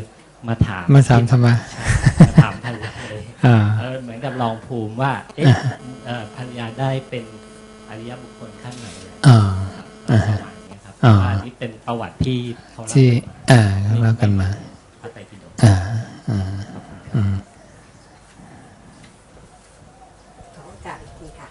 มาถามมาถามทำไมใช่มาถามภรรยาเลยอ่าเออเหมือนกับลองภูมิว่าเอ๊ะเอ่อภรรยาได้เป็นอริยบุคคลขั้นไหนแล้วอ่าครับอ่าประฮะมาณนี้ครับอ่าว่าอันนี้เป็นประวัติที่เขาเล่าที่ให้ฟังอ่าเขาเล่ากันมาพระไตรปิฎกอ่าอ่าอืม ขอโอกาสอีกทีค่ะ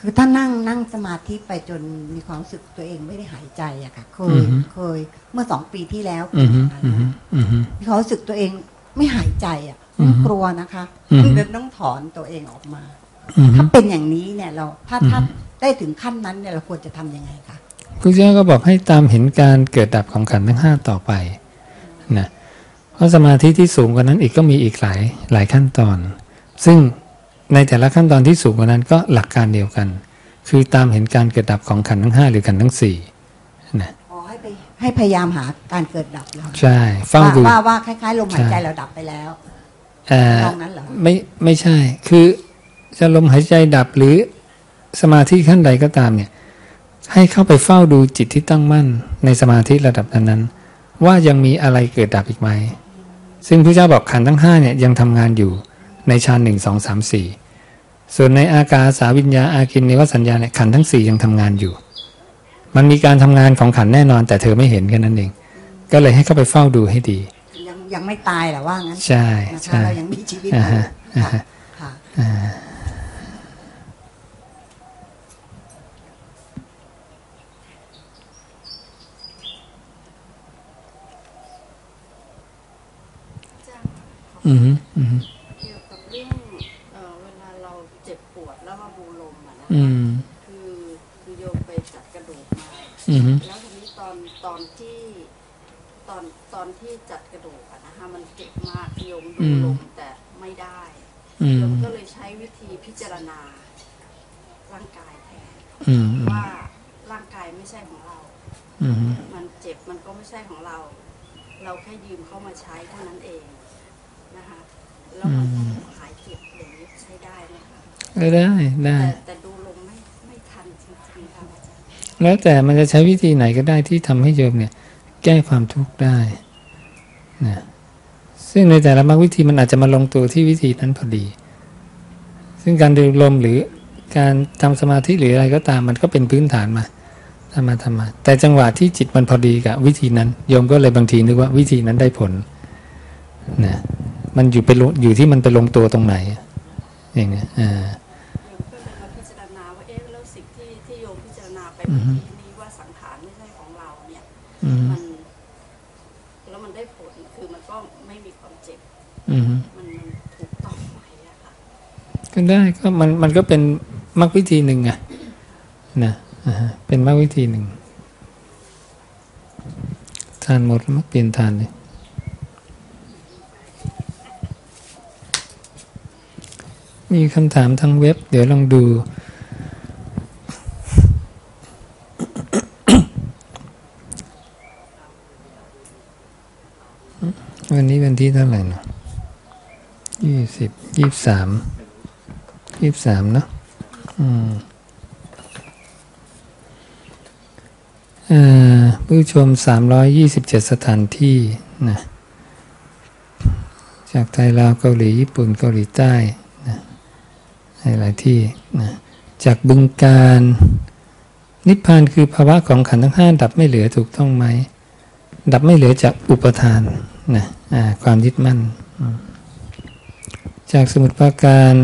คือถ้านั่งนั่งสมาธิไปจนมีความรู้สึกตัวเองไม่ได้หายใจอะค่ะ เคยอือฮึเคย เมื่อสองปีที่แล้วอือฮึเป็นอย่างนั้นอือฮึอือฮึมีความรู้สึกตัวเองไม่หายใจอะอือฮึกลัวนะคะอือฮึคือต้องถอนตัวเองออกมาอือฮึถ้าเป็นอย่างนี้เนี่ยเราถ้าอือฮึถ้าได้ถึงขั้นนั้นเนี่ยเราควรจะทำยังไงคะพระเจ้าก็บอกให้ตามเห็นการเกิดดับของขันธ์ทั้งห้าต่อไปนะเพราะสมาธิที่สูงกว่านั้นอีกก็มีอีกหลายหลายขั้นตอน ซึ่ง ในแต่ละขั้นตอนที่สูงกว่านั้นก็หลักการเดียวกัน คือตามเห็นการเกิดดับของขันธ์ทั้งห้าหรือขันธ์ทั้งสี่นะอ๋อให้ไปให้พยายามหาการเกิดดับแล้วใช่เฝ้าดูว่าว่าคล้ายๆลมหายใจใช่เราดับไปแล้วเอ่อลองนั้นเหรอไม่ไม่ใช่ คือจะลมหายใจดับหรือสมาธิขั้นใดก็ตามเนี่ย ให้เข้าไปเฝ้าดูจิตที่ตั้งมั่น ในสมาธิระดับนั้นๆว่ายังมีอะไรเกิดดับอีกไหมซึ่งพระเจ้าบอกขันธ์ทั้งห้าเนี่ยยังทำงานอยู่ ในฌานหนึ่งสองสามสี่ส่วนในอากาสาวิญญาอากินเนวสัญญาเนี่ยขันธ์ทั้งสี่ยังทำงานอยู่ มันมีการทำงานของขันธ์แน่นอน แต่เธอไม่เห็นแค่นั้นเอง ก็เลยให้เข้าไปเฝ้าดูให้ดี ยังยังไม่ตายเหรอว่างั้น ใช่นะใช่คะเรายังมีชีวิตออ่ายู่ฮะอ่าฮะค่ะอ่า อะนะอืมคือคือโยมไปจัดกระดูกมาอือฮึแล้วทีนี้ตอนตอนที่ตอนตอนที่จัดกระดูกอะนะคะมันเจ็บมากโยมดูลมแต่ไม่ได้อืมโยมก็เลยใช้วิธีพิจารณา ร่างกายแทนอืมว่าร่างกายไม่ใช่ของเราอืมมันเจ็บมันก็ไม่ใช่ของเรา เราแค่ยืมเข้ามาใช้เท่านั้นเองนะคะ แล้วมันก็หายเจ็บอย่างนี้ใช้ได้ไหมคะก็ได้ได้แต่แต่ดูลมไม่ไม่ทันจริงๆค่ะอาจารย์แล้วแต่มันจะใช้วิธีไหนก็ได้ที่ทำให้โยมเนี่ย แก้ความทุกข์ได้นะซึ่งในแต่ละมรรควิธีมันอาจจะมาลงตัวที่วิธีนั้นพอดี ซึ่งการดูลมหรือการทำสมาธิหรืออะไรก็ตามมันก็เป็นพื้นฐานมาทำมาทำมา แต่จังหวะที่จิตมันพอดีกับวิธีนั้น โยมก็เลยบางทีนึกว่าวิธีนั้นได้ผลนะ มันอยู่ไปลงอยู่ที่มันไปลงตัวตรงไหน อย่างเงี้ยอ่าโยมก็เลยมาพิจารณาว่าเอ๊ะแล้วสิ่งที่ที่โยมพิจารณาไปอืเมื่ออฮึกี้นี้ว่าสังขารไม่ใช่ของเราเนี่ยอือฮึมันแล้วมันได้ผลคือมันก็ไม่มีความเจ็บอือฮึมันมันถูกต้องไหมอะค่ะก็ได้ก็มันมันก็เป็นมรรควิธีหนึ่งไงนะอ่าฮะเป็นมรรควิธีหนึ่งทานหมดแล้วมั้งเปลี่ยนทานเลย มีคำถามทางเว็บ เดี๋ยวลองดู วันนี้วันที่เท่าไหร่เนาะยี่สิบยี่สามยี่สามเนาะอืมอ่ผู้ชมสามร้อยยี่สิบเจ็ดสถานที่นะจากไทยลาวเกาหลี ญี่ปุ่นเกาหลีใต้ หลายที่นะจากบึงการนิพพานคือภาวะของขันธ์ทั้งห้าดับไม่เหลือถูกต้องไหม ดับไม่เหลือจากอุปทานนะความยึดมั่น จากสมุดปราการ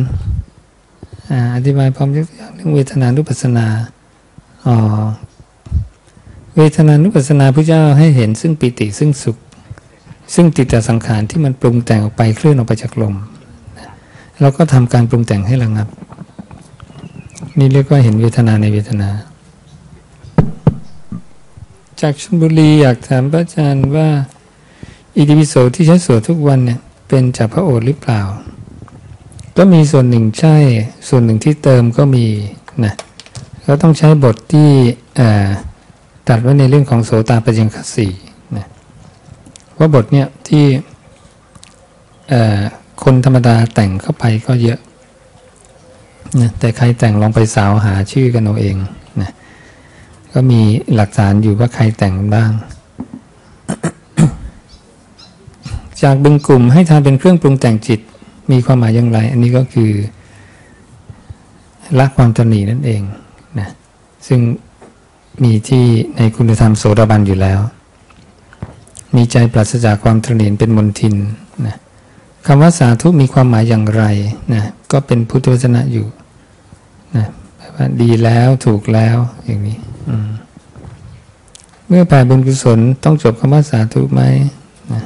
อาอธิบายพร้อมยกตัวอย่างเรื่องเวทนานุปัสสนาอ๋อเวทนานุปัสสนาพระเจ้าให้เห็นซึ่งปิติซึ่งสุข ซึ่งติดแต่สังขารที่มันปรุงแต่งออกไปเคลื่อนออกไปจากลม เราก็ทำการปรุงแต่งให้ระงับ นี่เรียกว่าเห็นเวทนาในเวทนา จากชลบุรีอยากถามพระอาจารย์ว่าอิติปิโสที่ใช้สวดทุกวันเนี่ยเป็นจากพระโอษฐ์หรือเปล่า ก็มีส่วนหนึ่งใช่ ส่วนหนึ่งที่เติมก็มีนะก็ต้องใช้บทที่อ่อตัดไว้ในเรื่องของโสตาปัญญคสีนะเพราบทเนี่ยที่อ่อ คนธรรมดาแต่งเข้าไปก็เยอะนะแต่ใครแต่งลองไปสาวหาชื่อกันเอาเองนะก็มีหลักฐานอยู่ว่าใครแต่งบ้าง จากบึงกลุ่มให้ทานเป็นเครื่องปรุงแต่งจิตมีความหมายอย่างไร อันนี้ก็คือละความตนีนั่นเองนะซึ่งมีที่ในคุณธรรมโสดาบันอยู่แล้ว มีใจปราศจากความตนีเป็นมนทินนะ คำว่าสาธุมีความหมายอย่างไรนะก็เป็นพุทธวจนะอยู่นะแปลว่าดีแล้วถูกแล้วอย่างนี้อืมเมื่อแผ่บุญกุศลต้องจบคำว่าสาธุไหมนะ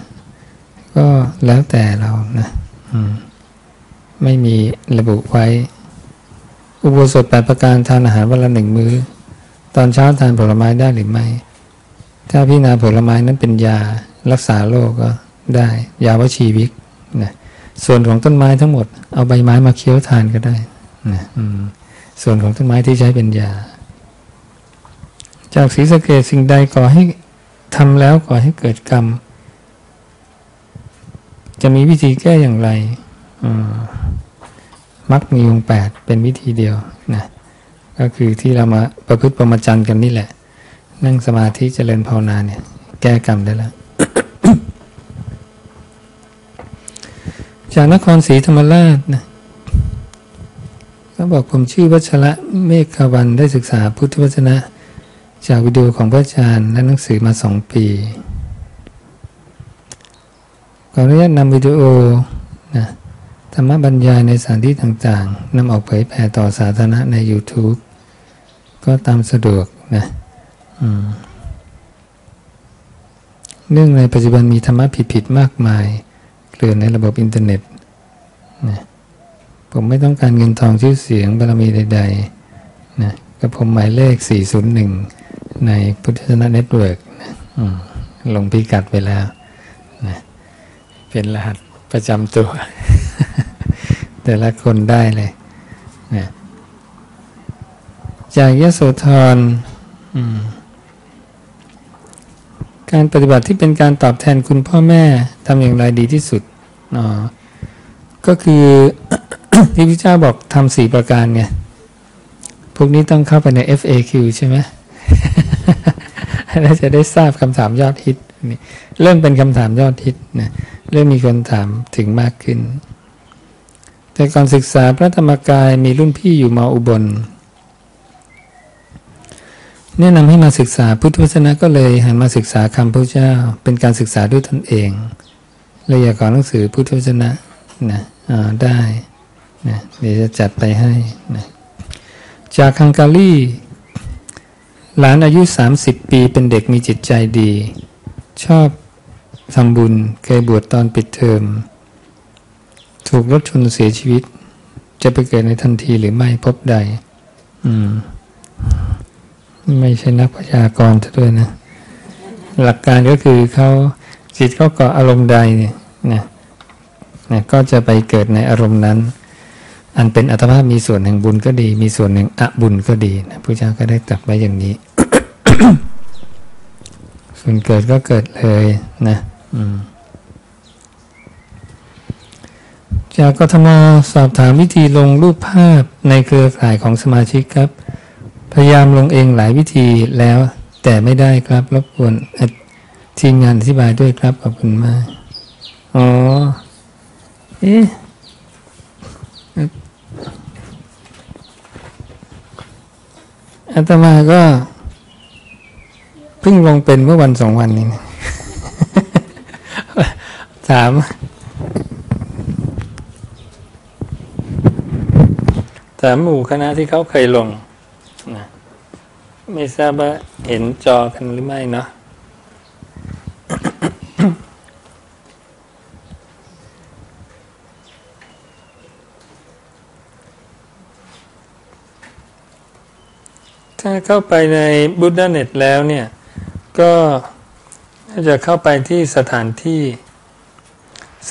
ก็แล้วแต่เรานะอืมไม่มีระบุไว้ อุโบสถแปดประการทานอาหารวันละหนึ่งมือ้อ ตอนเช้าทานผลไม้ได้หรือไม่ ถ้าพิจารณาผลไม้นั้นเป็นยารักษาโรคก็ได้ ยาวชีวิก นะส่วนของต้นไม้ทั้งหมด เอาใบไม้มาเคี้ยวทานก็ได้นะส่วนของต้นไม้ที่ใช้เป็นยา จากศีสะเกตสิ่งใดก่อให้ทำแล้วก่อให้เกิดกรรม จะมีวิธีแก้อย่างไรมักมีองแปดเป็นวิธีเดียวนะก็คือที่เรามาประพฤติประมาจันกันนี่แหละ นั่งสมาธิเจริญภาวนาเนี่ย แก้กรรมได้แล้ว จากนครศรีธรรมราชนะเขาบอกผมชื่อวัชระเมฆวันได้ศึกษาพุทธวจนะ จากวิดีโอของพระอาจารย์และหนังสือมาสองปีขออนุญาตนำวิดีโอนะธรรมบรรยายในสถานที่ต่างๆนำออกเผยแผ่ต่อสาธารณะใน YouTube ก็ตามสะดวกนะเนื่องในปัจจุบันมีธรรมะผิดๆมากมาย เรือนในระบบอินเทอร์เน็ตนะผมไม่ต้องการเงินทองชื่อเสียงบารมีใดๆนะกับผมหมายเลข 401 ในพุทธศาสนา network นะลงพิกัดไปแล้วนะเป็นรหัสประจำตัว แต่ละคนได้เลยนะจากยโสธร การปฏิบัติที่เป็นการตอบแทนคุณพ่อแม่ทำอย่างไรดีที่สุดอ๋อก็คือที่พระเจ้าบอกทำสี่ประการไงพวกนี้ต้องเข้าไปใน FAQ ใช่ไหมแล้วจะได้ทราบคำถามยอดฮิตนี่เริ่มเป็นคำถามยอดฮิตนะเริ่มมีคนถามถึงมากขึ้น แต่ก่อนศึกษาพระธรรมกายมีรุ่นพี่อยู่มออุบล แนะนำให้มาศึกษาพุทธวจนะก็เลยหันมาศึกษาคำพระเจ้า เป็นการศึกษาด้วยตนเองเลยอยากขอหนังสือพุทธวจนะนะได้นะเดี๋ยวจะจัดไปให้นะจากคังการีหลานอายุ 30 ปีเป็นเด็กมีจิตใจดี ชอบทำบุญเคยบวชตอนปิดเทอม ถูกรถชนเสียชีวิต จะไปเกิดในทันทีหรือไม่พบใด อืม ไม่ใช่นักพยากรณ์ด้วยนะ หลักการก็คือเขาจิตเขาเกาะอารมณ์ใดเนี่ยนะนะก็จะไปเกิดในอารมณ์นั้น อันเป็นอัตภาพมีส่วนแห่งบุญก็ดี มีส่วนแห่งอบุญก็ดีนะพระเจ้าก็ได้ตรัสไว้อย่างนี้ ส่วนเกิดก็เกิดเลยนะจากกทมสอบถามวิธีลงรูปภาพในเครือข่ายของสมาชิกครับ พยายามลงเองหลายวิธีแล้วแต่ไม่ได้ครับรบกวนทีมงานอธิบายด้วยครับขอบคุณมาก อ๋อ เอ๊ะอาตมาก็เพิ่งลงเป็นเมื่อวันสองวันนี้นะถาม ถามหมู่คณะที่เขาเคยลง นะไม่ทราบว่าเห็นจอกันหรือไม่เนาะถ้าเข้าไปในบุ d ด a เน็ตแล้วเนี่ย ก็จะเข้าไปที่สถานที่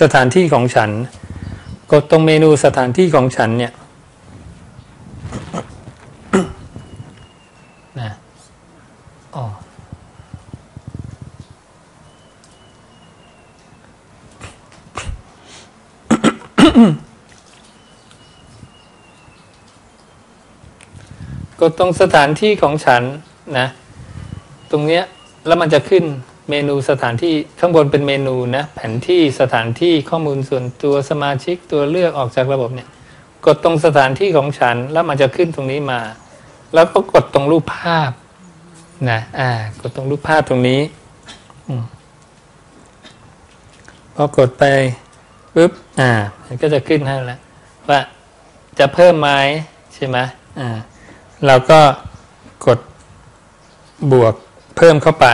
สถานที่ของฉัน กดตรงเมนูสถานที่ของฉันเนี่ยนะ ออกดตรงสถานที่ของฉันนะ ตรงเนี้ยแล้วมันจะขึ้นเมนูสถานที่ข้างบนเป็นเมนูนะ แผนที่สถานที่ข้อมูลส่วนตัวสมาชิกตัวเลือกออกจากระบบเนี่ย กดตรงสถานที่ของฉันแล้วมันจะขึ้นตรงนี้มา แล้วก็กดตรงรูปภาพ นะอ่ากดตรงรูปภาพตรงนี้อพอกดไปปุ๊บอ่า มันก็จะขึ้นให้แล้วว่าจะเพิ่มไหมใช่ไหมอ่า เราก็กดบวกเพิ่มเข้าไป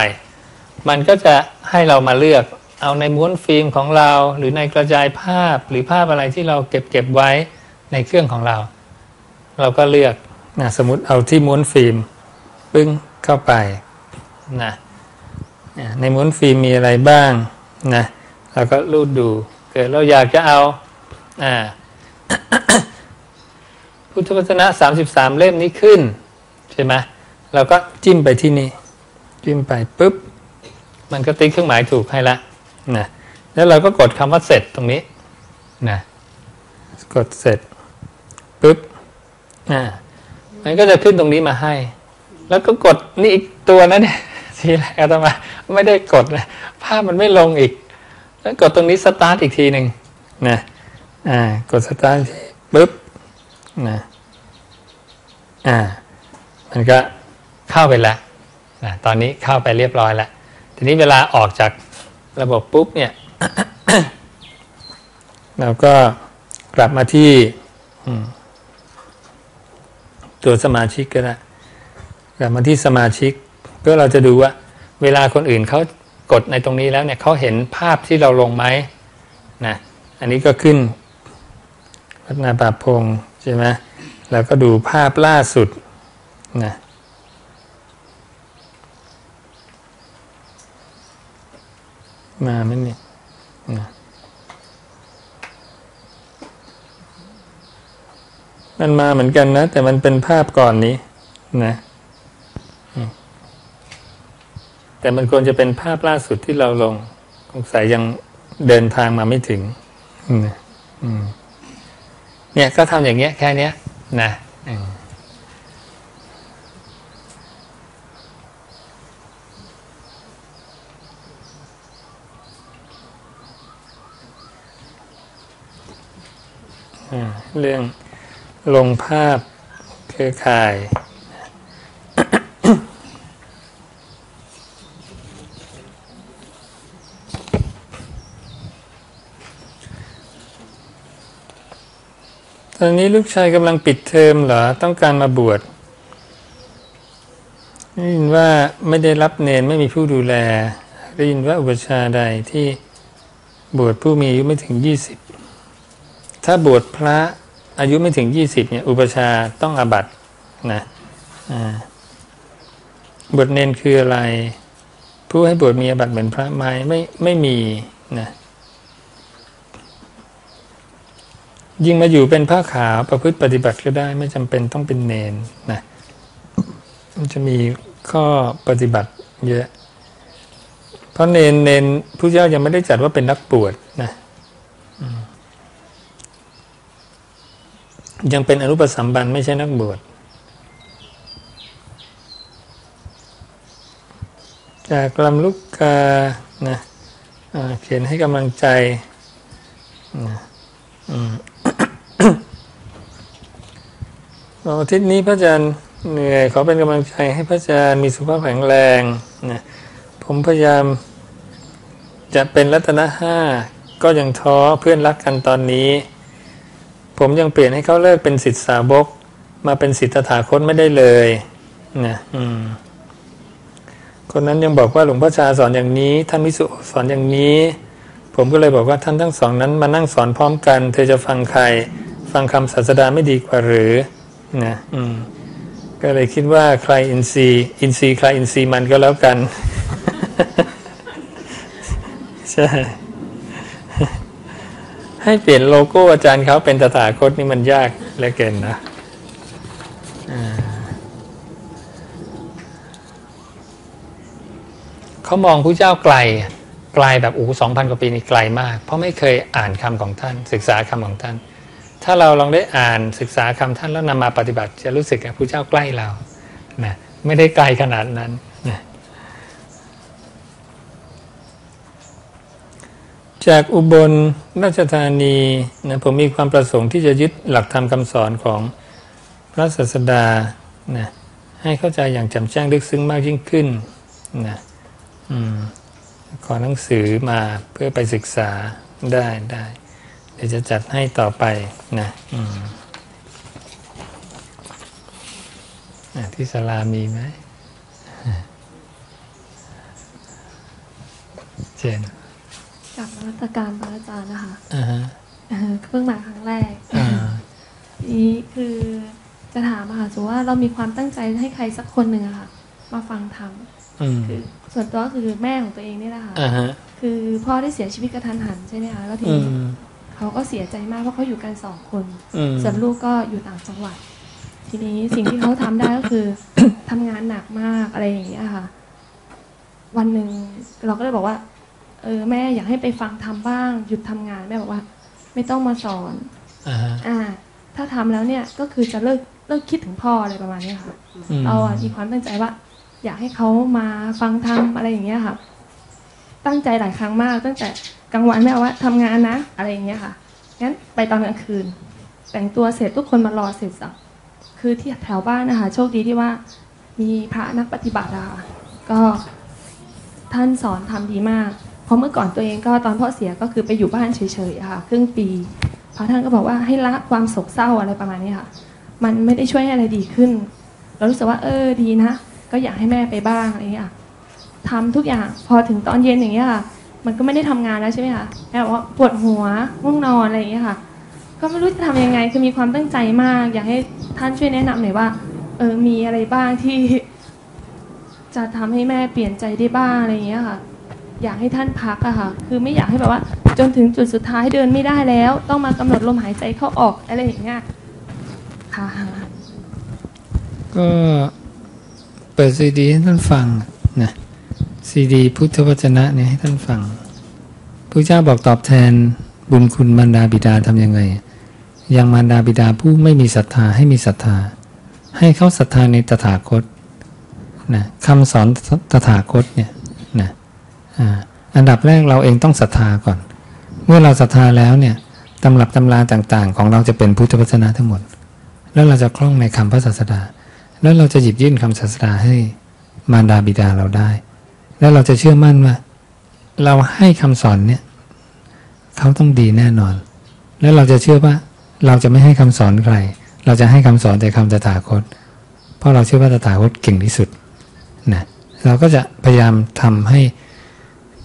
มันก็จะให้เรามาเลือกเอาในม้วนฟิล์มของเราหรือในกระจายภาพหรือภาพอะไรที่เราเก็บเก็บไว้ในเครื่องของเรา เราก็เลือกนะสมมติเอาที่ม้วนฟิล์มปึ้ง เข้าไปนะในม้วนฟิล์มมีอะไรบ้างนะเราก็รูดดู เกิดเราอยากจะเอาอ่าพุทธวจนะสามสิบสามเล่มนี้ขึ้น ใช่ไหมเราก็จิ้มไปที่นี่ จิ้มไปปุ๊บ มันก็ติ๊กเครื่องหมายถูกให้ละนะแล้วเราก็กดคำว่าเสร็จตรงนี้นะกดเสร็จปุ๊บอ่ามันก็จะขึ้นตรงนี้มาให้ แล้วก็กดนี่อีกตัวนั้นเนี่ยทีแรกอาตมาไม่ได้กดนะภาพมันไม่ลงอีก แล้วกดตรงนี้สตาร์ทอีกทีหนึ่งนะอ่ากดสตาร์ทปุ๊บนะอ่ามันก็เข้าไปแล้วนะตอนนี้เข้าไปเรียบร้อยแล้ว ทีนี้เวลาออกจากระบบปุ๊บเนี่ยเราก็กลับมาที่ตัวสมาชิกก็ได้ กลับมาที่สมาชิก เพื่อเราจะดูว่า เวลาคนอื่นเขากดในตรงนี้แล้วเนี่ยเขาเห็นภาพที่เราลงไหมนะอันนี้ก็ขึ้น พัฒนาปราบพงใช่ไหมแล้วก็ดูภาพล่าสุดนะมาไหมเนี่ยนะมันมาเหมือนกันนะ แต่มันเป็นภาพก่อนนี้นะอืม แต่มันควรจะเป็นภาพล่าสุดที่เราลงสงสัยยังเดินทางมาไม่ถึงเนี่ยก็ทำอย่างเงี้ย แค่เนี้ย นะเรื่องลงภาพเครือข่าย ตอนนี้ลูกชายกำลังปิดเทอมเหรอ ต้องการมาบวชได้ยินว่าไม่ได้รับเนนไม่มีผู้ดูแลได้ยินว่าอุปชาใดที่บวชผู้มีอายุไม่ถึงยี่สิบถ้าบวชพระอายุไม่ถึงยี่สิบเนี่ยอุปชาต้องอาบัตนะบวชเนนคืออะไร ผู้ให้บวชมีอาบัตเหมือนพระไหมไม่ไม่มีนะ ยิ่งมาอยู่เป็นผ้าขาวประพฤติปฏิบัติก็ได้ ไม่จำเป็นต้องเป็นเนนนะมันจะมีข้อปฏิบัติเยอะ เพราะเนนเนนผู้เจ้ายังไม่ได้จัดว่าเป็นนักบวชนะยังเป็นอนุปสัมบันไม่ใช่นักบวชจากลำลูกกานะเขียนให้กำลังใจนะอืม อาทิตย์นี้พระอาจารย์เหนื่อยขอเป็นกำลังใจให้พระอาจารย์มีสุขภาพแข็งแรงนะผมพยายามจะเป็นรัตนห้าก็ยังท้อเพื่อนรักกันตอนนี้ ผมยังเปลี่ยนให้เขาเลิกเป็นสิทธิสาวก มาเป็นสิทธถาคตไม่ได้เลยนะอืมคนนั้นยังบอกว่าหลวงพ่อชาสอนอย่างนี้ ท่านมิสุสอนอย่างนี้ ผมก็เลยบอกว่าท่านทั้งสองนั้นมานั่งสอนพร้อมกัน เธอจะฟังใคร ฟังคำศาสดาไม่ดีกว่าหรือนะอืมก็เลยคิดว่าใครอินทรีอินทรีใครอินทรีมันก็แล้วกัน ใช่ ให้เปลี่ยนโลโก้อาจารย์เขาเป็นตถาคตนี่มันยากเหลือเกินนะเขามองผู้เจ้าไกลไกลแบบโอ้สองพันกว่าปีนี่ไกลมาก เพราะไม่เคยอ่านคำของท่าน ศึกษาคำของท่าน ถ้าเราลองได้อ่านศึกษาคำท่านแล้วนำมาปฏิบัติ จะรู้สึกว่าผู้เจ้าใกล้เรานะไม่ได้ไกลขนาดนั้นนะจากอุบลราชธานีนะผมมีความประสงค์ที่จะยึดหลักธรรมคำสอนของพระศาสดานะให้เข้าใจอย่างแจ่มแจ้งลึกซึ้งมากยิ่งขึ้นนะอืมขอหนังสือมาเพื่อไปศึกษาได้ได้ เดี๋ยวจะจัดให้ต่อไปนะอืมอะที่ศาลามีไหมเจนกับนมัสการพระอาจารย์นะคะอ่าฮะเอ่อเพิ่งมาครั้งแรกอ่านี่คือจะถามอะค่ะสมมติว่าเรามีความตั้งใจให้ใครสักคนหนึ่งอะค่ะ มาฟังธรรมอืมคือส่วนตัวก็คือแม่ของตัวเองนี่แหละค่ะอ่าฮะคือพ่อได้เสียชีวิตกระทันหันใช่ไหมคะแล้วทีอืนี้ม เขาก็เสียใจมากเพราะเขาอยู่กันสองคนอืมส่วนลูกก็อยู่ต่างจังหวัด ทีนี้สิ่งที่เขาทำได้ก็คือทำงานหนักมากอะไรอย่างเงี้ยค่ะ วันหนึ่งเราก็เลยบอกว่า เออแม่อยากให้ไปฟังทำบ้าง หยุดทำงานแม่บอกว่า ไม่ต้องมาสอนอ่าฮะอ่าถ้าทำแล้วเนี่ยก็คือจะเลิกเลิกคิดถึงพ่ออะไรประมาณเนี้ยค่ะอืมเราอะมีความตั้งใจว่า อยากให้เขามาฟังทำอะไรอย่างเงี้ยค่ะ ตั้งใจหลายครั้งมากตั้งแต่ กลางวันแม่ว่าทำงานนะอะไรอย่างเงี้ยค่ะงั้นไปตอนกลางคืน แต่งตัวเสร็จทุกคนมารอเสร็จสับคือที่แถวบ้านนะคะโชคดีที่ว่า มีพระนักปฏิบัติอะค่ะก็ท่านสอนทำดีมาก เพราะเมื่อก่อนตัวเองก็ตอนพ่อเสียก็คือไปอยู่บ้านเฉยๆค่ะ ครึ่งปี พระท่านก็บอกว่าให้ละความโศกเศร้าอะไรประมาณนี้ค่ะ มันไม่ได้ช่วยให้อะไรดีขึ้น เรารู้สึกว่าเออดีนะ ก็อยากให้แม่ไปบ้างอะไรอย่างเงี้ยทำทุกอย่างพอถึงตอนเย็นอย่างเงี้ยค่ะ มันก็ไม่ได้ทำงานแล้วใช่ไหมคะแม่บอกว่าปวดหัวง่วงนอนอะไรอย่างเงี้ยค่ะ ก็ไม่รู้จะทำยังไงคือมีความตั้งใจมาก อยากให้ท่านช่วยแนะนำหน่อยว่าเออมีอะไรบ้างที่ จะทำให้แม่เปลี่ยนใจได้บ้างอะไรอย่างเงี้ยค่ะ อยากให้ท่านพักอะค่ะ คือไม่อยากให้แบบว่า จนถึงจุดสุดท้ายเดินไม่ได้แล้ว ต้องมากำหนดลมหายใจเข้าออกอะไรอย่างเงี้ยค่ะก็เปิดซีดีให้ท่านฟังนะ ซีดีพุทธวจนะเนี่ยให้ท่านฟังพระเจ้าบอกตอบแทนบุญคุณมารดาบิดาทำยังไง ยังมารดาบิดาผู้ไม่มีศรัทธาให้มีศรัทธา ให้เขาศรัทธาในตถาคตนะคำสอนตถาคตเนี่ยนะอ่าอันดับแรกเราเองต้องศรัทธาก่อน เมื่อเราศรัทธาแล้วเนี่ยตำรับตำราต่างๆ ของเราจะเป็นพุทธวจนะทั้งหมด แล้วเราจะคล่องในคำพระศาสดา แล้วเราจะหยิบยื่นคำศาสดาให้มารดาบิดาเราได้ แล้วเราจะเชื่อมั่นว่า เราให้คำสอนเนี่ยเขาต้องดีแน่นอน แล้วเราจะเชื่อว่า เราจะไม่ให้คำสอนใคร เราจะให้คำสอนแต่คำตถาคต เพราะเราเชื่อว่าตถาคตเก่งที่สุดนะเราก็จะพยายามทำให้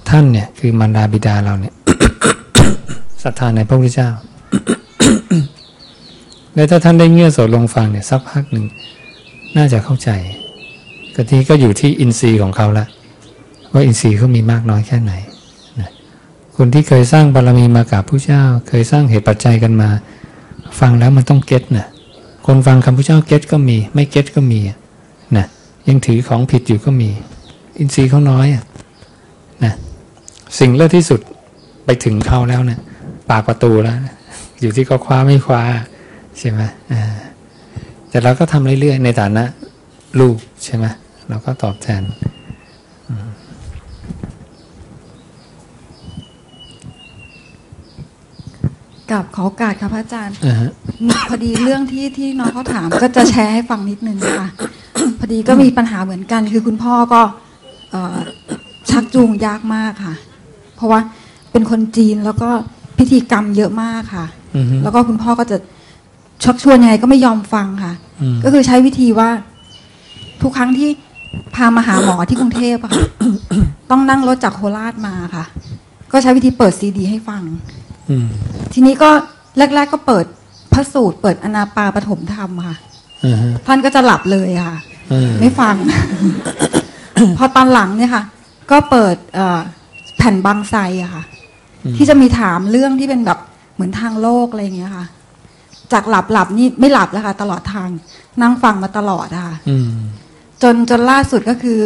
ท่านเนี่ย คือมารดาบิดาเราเนี่ยศรัทธาในพระพุทธเจ้าแล้วถ้าท่านได้เงื่อโสดลงฟังเนี่ยสักพักหนึ่ง น่าจะเข้าใจกะทีก็อยู่ที่อินทรีย์ของเขาละ ว่าอินทรีย์เขามีมากน้อยแค่ไหนนะคนที่เคยสร้างบารมีมากับผู้เจ้า เคยสร้างเหตุปัจจัยกันมา ฟังแล้วมันต้องเก็ตนะคนฟังคำผู้เจ้าเก็ตก็มี ไม่เก็ตก็มีนะยังถือของผิดอยู่ก็มี อินทรีย์เขาน้อยอะนะสิ่งเลิศที่สุดไปถึงเขาแล้วเนะี่ยปากประตูแล้ว อยู่ที่เขาคว้าไม่คว้าใช่ไหมแต่เราก็ทำเรื่อยๆในฐานะลูกใช่ไหมเราก็ตอบแทนอืม กับขอโอกาสค่ะพระอาจารย์อ่าฮะมีพอดีเรื่องที่ที่น้องเขาถามก็จะแชร์ให้ฟังนิดนึงค่ะ พอดีก็มีปัญหาเหมือนกัน คือคุณพ่อก็เอ่อชักจูงยากมากค่ะ เพราะว่าเป็นคนจีนแล้วก็พิธีกรรมเยอะมากค่ะอือฮึแล้วก็คุณพ่อก็จะชักชวนยังไงก็ไม่ยอมฟังค่ะอืมก็คือใช้วิธีว่า ทุกครั้งที่พามาหาหมอที่กรุงเทพอะค่ะ ต้องนั่งรถจากโคราชมาค่ะ ก็ใช้วิธีเปิดซีดี ให้ฟังอืม ทีนี้ก็แรก ๆ ก็เปิดพระสูตร เปิดอนาปาปฐมธรรมค่ะอ่าฮะท่านก็จะหลับเลยค่ะอืมไม่ฟัง พอตอนหลังเนี่ยค่ะ ก็เปิดเอ่อแผ่นบางไทรอะค่ะ ที่จะมีถามเรื่องที่เป็นแบบเหมือนทางโลกอะไรอย่างเงี้ยค่ะ จากหลับหลับนี่ไม่หลับแล้วค่ะ ตลอดทางนั่งฟังมาตลอดอะค่ะอืมจนจนล่าสุดก็คือ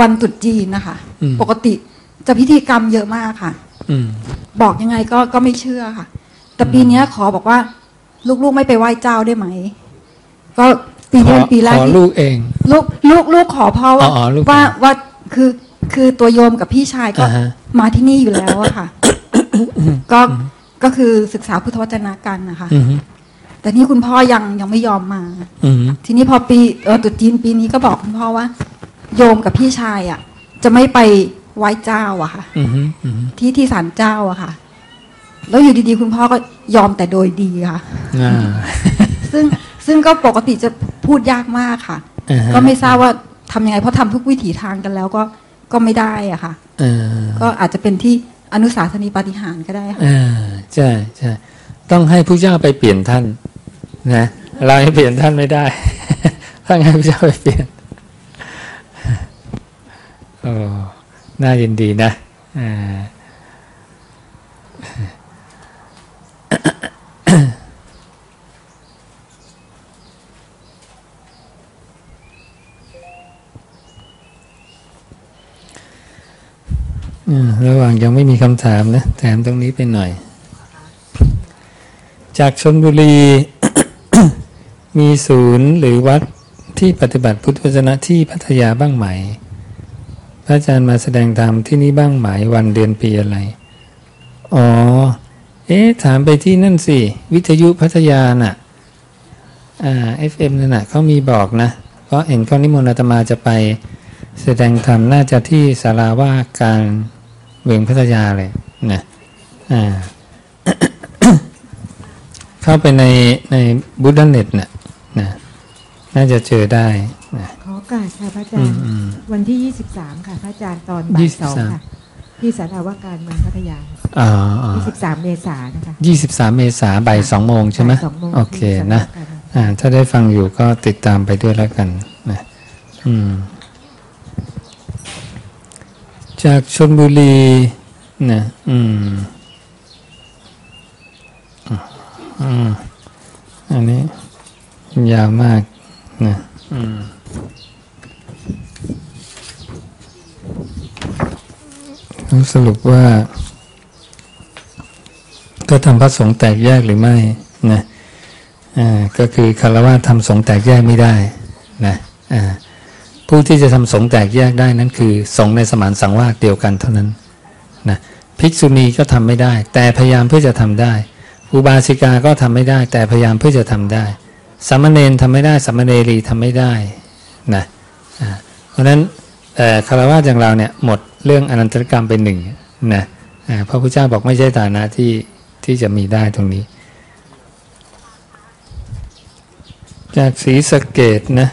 วันตรุษจีนนะคะอืมปกติจะพิธีกรรมเยอะมากค่ะอืม บอกยังไงก็ก็ไม่เชื่อค่ะ แต่ปีเนี้ยขอบอกว่า ลูกๆไม่ไปไหว้เจ้าได้ไหม ก็ปีนี้เป็นปีแรกขอที่ลูกเอง ลูกลูกลูกขอพ่อว่าอ๋ออ๋อลูก ว่าว่าคือคือตัวโยมกับพี่ชายก็ อ่าฮะ มาที่นี่อยู่แล้วอะค่ะ ก็ก็คือศึกษาพุทธวจนะกันนะคะ อืมแต่นี่คุณพ่อยังยังไม่ยอมมา อืมทีนี้พอปีเออตรุษจีนปีนี้ก็บอกคุณพ่อว่า โยมกับพี่ชายอะจะไม่ไป ไหว้เจ้าอะค่ะอืมอืมที่ที่ศาลเจ้าอะค่ะ แล้วอยู่ดีๆ คุณพ่อก็ยอมแต่โดยดีค่ะอ่าซึ่งซึ่งก็ปกติจะพูดยากมากค่ะอ่าฮะก็ไม่ทราบว่าทำยังไง เพราะทำทุกวิถีทางกันแล้วก็ก็ไม่ได้อะค่ะเออก็อาจจะเป็นที่อนุสาสนีปาฏิหาริย์ก็ได้ค่ะอ่าใช่ใช่ต้องให้ผู้เจ้าไปเปลี่ยนท่านนะเราให้เปลี่ยนท่านไม่ได้ต้องให้ผู้เจ้าไปเปลี่ยนโอ้ น่ายินดีนะอ่อระหว่างยังไม่มีคำถามนะแถมตรงนี้ไปหน่อย จากชนบุรี มีศูนย์หรือวัดที่ปฏิบัติพุทธวจนะที่พัทยาบ้างไหม ระอาจารย์มาแสดงธรรมที่นี่บ้างไหมวันเดือนปีอะไร อ๋อ เอ๊ะ ถามไปที่นั่นสิ วิทยุพัทยาน่ะ อ่า FM นั่นน่ะเขามีบอกนะ เพราะเห็นเขานิมนต์อาตมาจะไป แสดงธรรมน่าจะที่สาราว่าการเวงพัทยาเลยนะอ่า เข้าไปในในบูดเน็ตน่ะนะ น่าจะเจอได้ กาสค่ะพระอาจารอืย์มอืมวันที่23ค่ะพระอาจารย์ตอนบ่ายสอง23ค่ะ ที่สาราว่าการเมืองพัทยาอ่าอ่า23เมษายนนะคะยี่สิบสามเมษาบ่ายสองโมงใช่ไหมบ่ายสองโมงโอเคที่นะสำนักงานอ่าถ้าได้ฟังอยู่ก็ติดตามไปด้วยแล้วกันนะอืมจากชนบุรีนะอืมอืมอันนี้ยาวมากนะอืม สรุปว่าก็ทำพระสงฆ์แตกแยกหรือไม่นะอ่าก็คือคารวะทำสงฆ์แตกแยกไม่ได้นะอ่าผู้ที่จะทำสงฆ์แตกแยกได้นั้นคือสงฆ์ในสมานสังวาสเดียวกันเท่านั้นนะภิกษุณีก็ทำไม่ได้ แต่พยายามเพื่อจะทำได้ อุบาสิกาก็ทำไม่ได้ แต่พยายามเพื่อจะทำได้สามเณรทำไม่ได้สามเณรีทำไม่ได้นะอ่าเพราะนั้นคารวะอย่างเราเนี่ยหมด เรื่องอนันตรกรรมเป็นหนึ่งนะพระพุทธเจ้าบอกไม่ใช่ฐานะที่ที่จะมีได้ตรงนี้ จากสีสะเกตนะ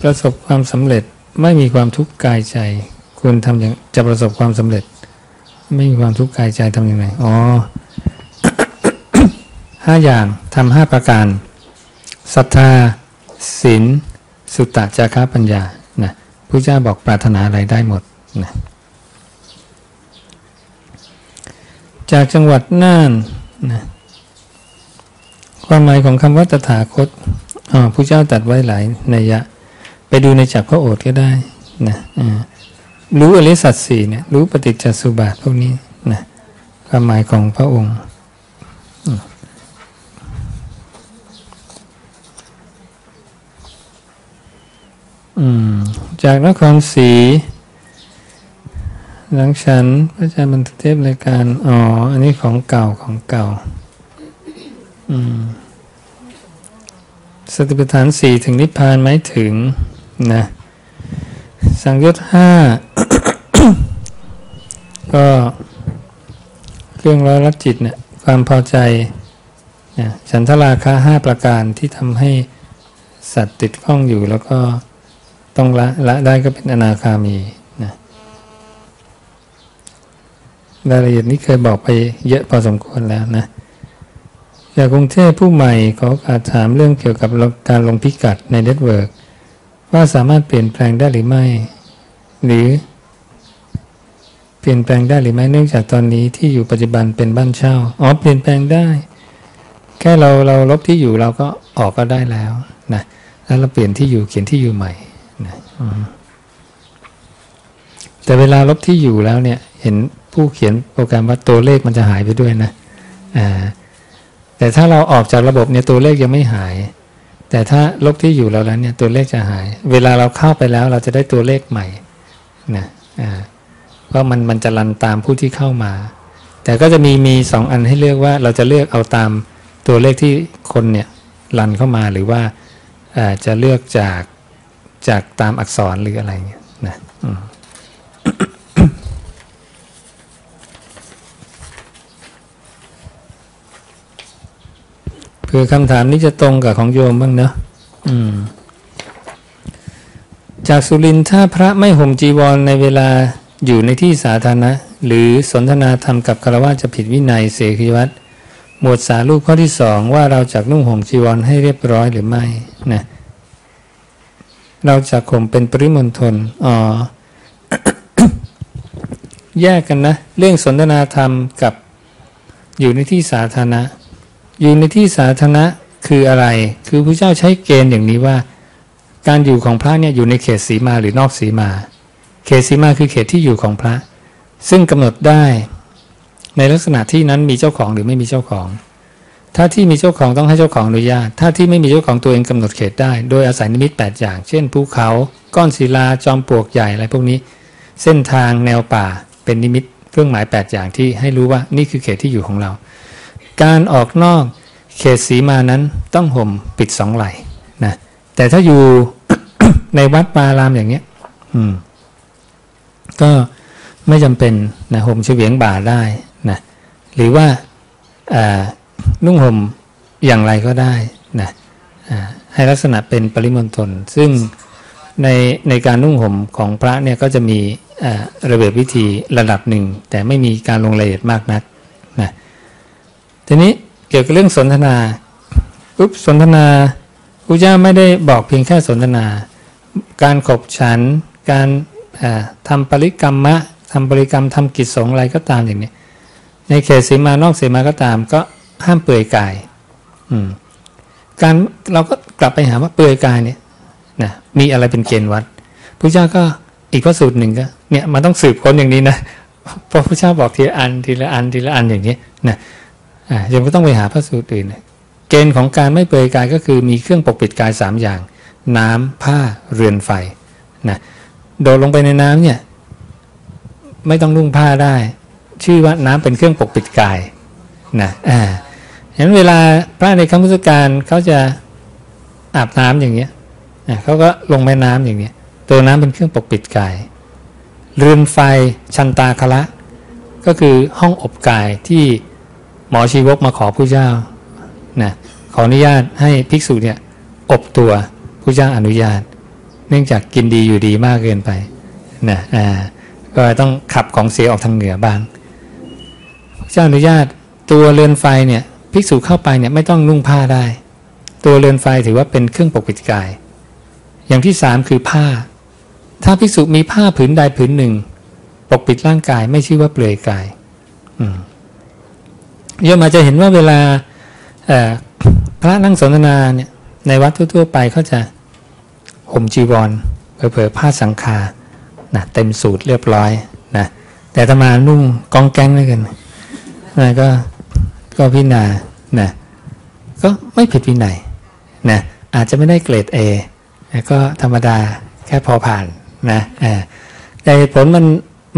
ประสบความสำเร็จไม่มีความทุกข์กายใจ คุณทำอย่างจะประสบความสำเร็จ ไม่มีความทุกข์กายใจทำอย่างไรอ๋อห้าอย่างทำห้าประการศรัทธาศีลสุตตะจาระปัญญานะ พระเจ้าบอกปรารถนาอะไรได้หมดนะจากจังหวัดน่านนะความหมายของคำว่าตถาคตผู้เจ้าตัดไว้หลายนัยยะ ไปดูในจักรพระโอษฐ์ก็ได้นะรู้อริสัจสี่เนี่ยรู้ปฏิจจสุบาทพวกนี้นะความหมายของพระองค์อืมอืม จากนครศรีหลังฉันพระอาจารย์บันทึกเทปรายการ อ๋อ อันนี้ของเก่าของเก่า อืม สติปัฏฐานสี่ถึงนิพพานไหมถึงนะ สังยศห้าก็เครื่องร้อยรัดจิตเนี่ย ความพอใจนะฉันทราคะห้าประการที่ทำให้สัตว์ติดข้องอยู่แล้วก็ ต้องละละได้ก็เป็นอนาคามีนะรายละเอียดนี้เคยบอกไปเยอะพอสมควรแล้วนะจากกรุงเทพผู้ใหม่ขออาถามเรื่องเกี่ยวกับการลงพิกัดใน network ว่าสามารถเปลี่ยนแปลงได้หรือไม่ หรือ เปลี่ยนแปลงได้หรือไม่เนื่องจากตอนนี้ที่อยู่ปัจจุบันเป็นบ้านเช่าอ๋อเปลี่ยนแปลงได้ แค่เราเราลบที่อยู่เราก็ออกก็ได้แล้วนะแล้วเราเปลี่ยนที่อยู่เขียนที่อยู่ใหม่ แต่เวลาลบที่อยู่แล้วเนี่ย เห็นผู้เขียนโปรแกรมว่าตัวเลขมันจะหายไปด้วยนะแต่ถ้าเราออกจากระบบเนี่ยตัวเลขยังไม่หาย แต่ถ้าลบที่อยู่เราแล้วเนี่ยตัวเลขจะหาย เวลาเราเข้าไปแล้วเราจะได้ตัวเลขใหม่นะอ่าเพราะมันมันจะรันตามผู้ที่เข้ามา แต่ก็จะมีมีสองอันให้เลือกว่าเราจะเลือกเอาตามตัวเลขที่คนเนี่ยรันเข้ามาหรือว่าจะเลือกจาก จากตามอักษรหรืออะไรเงี้ยนะอืมเผื่อคำถามนี้จะตรงกับของโยมบ้างเนอะจากสุรินทร์ถ้าพระไม่ห่มจีวรในเวลาอยู่ในที่สาธารณะ หรือสนทนาธรรมกับคารวะจะผิดวินัยเสขีวัตรหมวดสารูปข้อที่สองว่าเราจะนุ่งห่มจีวรให้เรียบร้อยหรือไม่นะ เราจะข่มเป็นปริมณฑลอ๋อแยกกันนะ เรื่องสนทนาธรรมกับอยู่ในที่สาธารณะ อยู่ในที่สาธารณะคืออะไร คือพระเจ้าใช้เกณฑ์อย่างนี้ว่า การอยู่ของพระเนี่ยอยู่ในเขตสีมาหรือนอกสีมา เขตสีมาคือเขตที่อยู่ของพระ ซึ่งกำหนดได้ ในลักษณะที่นั้นมีเจ้าของหรือไม่มีเจ้าของ ถ้าที่มีเจ้าของต้องให้เจ้าของอนุญาต ถ้าที่ไม่มีเจ้าของตัวเองกำหนดเขตได้ โดยอาศัยนิมิต 8 อย่าง เช่นภูเขา ก้อนศิลา จอมปลวกใหญ่อะไรพวกนี้ เส้นทางแนวป่า เป็นนิมิต เครื่องหมาย 8 อย่างที่ให้รู้ว่านี่คือเขตที่อยู่ของเรา การออกนอกเขตสีมานั้นต้องห่มปิดสองไหล่นะ แต่ถ้าอยู่ในวัดปารามอย่างเนี้ย อืม ก็ไม่จำเป็นนะห่มเฉียงบ่าได้นะ หรือว่า นุ่งห่มอย่างไรก็ได้นะให้ลักษณะเป็นปริมณฑลซึ่งในในการนุ่งห่มของพระเนี่ยก็จะมีอ่าระเบียบวิธีระดับหนึ่ง แต่ไม่มีการลงรายละเอียดมากนักนะทีนี้เกี่ยวกับเรื่องสนทนาปุ๊บสนทนาพระเจ้าไม่ได้บอกเพียงแค่สนทนา การขบฉัน การอ่าทำปริกรรมะทำบริกรรมทำกิจสงอะไรก็ตามอย่างนี้ ในเขตสีมานอกสีมาก็ตามก็ ห้ามเปลือยกาย อืม การเราก็กลับไปหาว่าเปลือยกายเนี่ยนะมีอะไรเป็นเกณฑ์วัดพระเจ้าก็อีกพระสูตรหนึ่งก็ เนี่ยมันต้องสืบค้นอย่างนี้นะพราะพระเจ้าบอกทีละอันทีละอันทีละอันอย่างนี้นะอ่ายังไม่ต้องไปหาพระสูตรอื่นนะเกณฑ์ของการไม่เปลือยกายก็คือมีเครื่องปกปิดกายสามอย่าง น้ำผ้าเรือนไฟนะโดดลงไปในน้ำเนี่ย ไม่ต้องนุ่งผ้าได้ ชื่อว่าน้ำเป็นเครื่องปกปิดกายนะอ่า ฉะนั้นเวลาพระในคำพุทธการเขาจะอาบน้ำอย่างเงี้ยเขาก็ลงแม่น้ำอย่างเงี้ย ตัวน้ำเป็นเครื่องปกปิดกายเรือนไฟชันตาคละ ก็คือห้องอบกายที่หมอชีวกมาขอผู้เจ้านะขออนุญาตให้ภิกษุเนี่ยอบตัวผู้เจ้าอนุญาต เนื่องจากกินดีอยู่ดีมากเกินไปนะอ่าก็ต้องขับของเสียออกทางเหนือบ้าง พระเจ้าอนุญาตตัวเรือนไฟเนี่ย ภิกษุเข้าไปเนี่ยไม่ต้องนุ่งผ้าได้ ตัวเรือนไฟถือว่าเป็นเครื่องปกปิดกาย อย่างที่สามคือผ้า ถ้าภิกษุมีผ้าผืนใดผืนหนึ่ง ปกปิดร่างกายไม่ชื่อว่าเปลือยกายอืมโยมอาจจะเห็นว่าเวลาพระนั่งสนทนาเนี่ยในวัดทั่วๆไปเขาจะห่มจีวรเผลอๆผ้าสังฆานะเต็มสูตรเรียบร้อยนะแต่ถ้ามานุ่งกองแกงด้วยกันนะก็ ก็พินานะก็ไม่ผิดวินัยนะอาจจะไม่ได้เกรด A นะก็ธรรมดาแค่พอผ่านนะแต่ผลมัน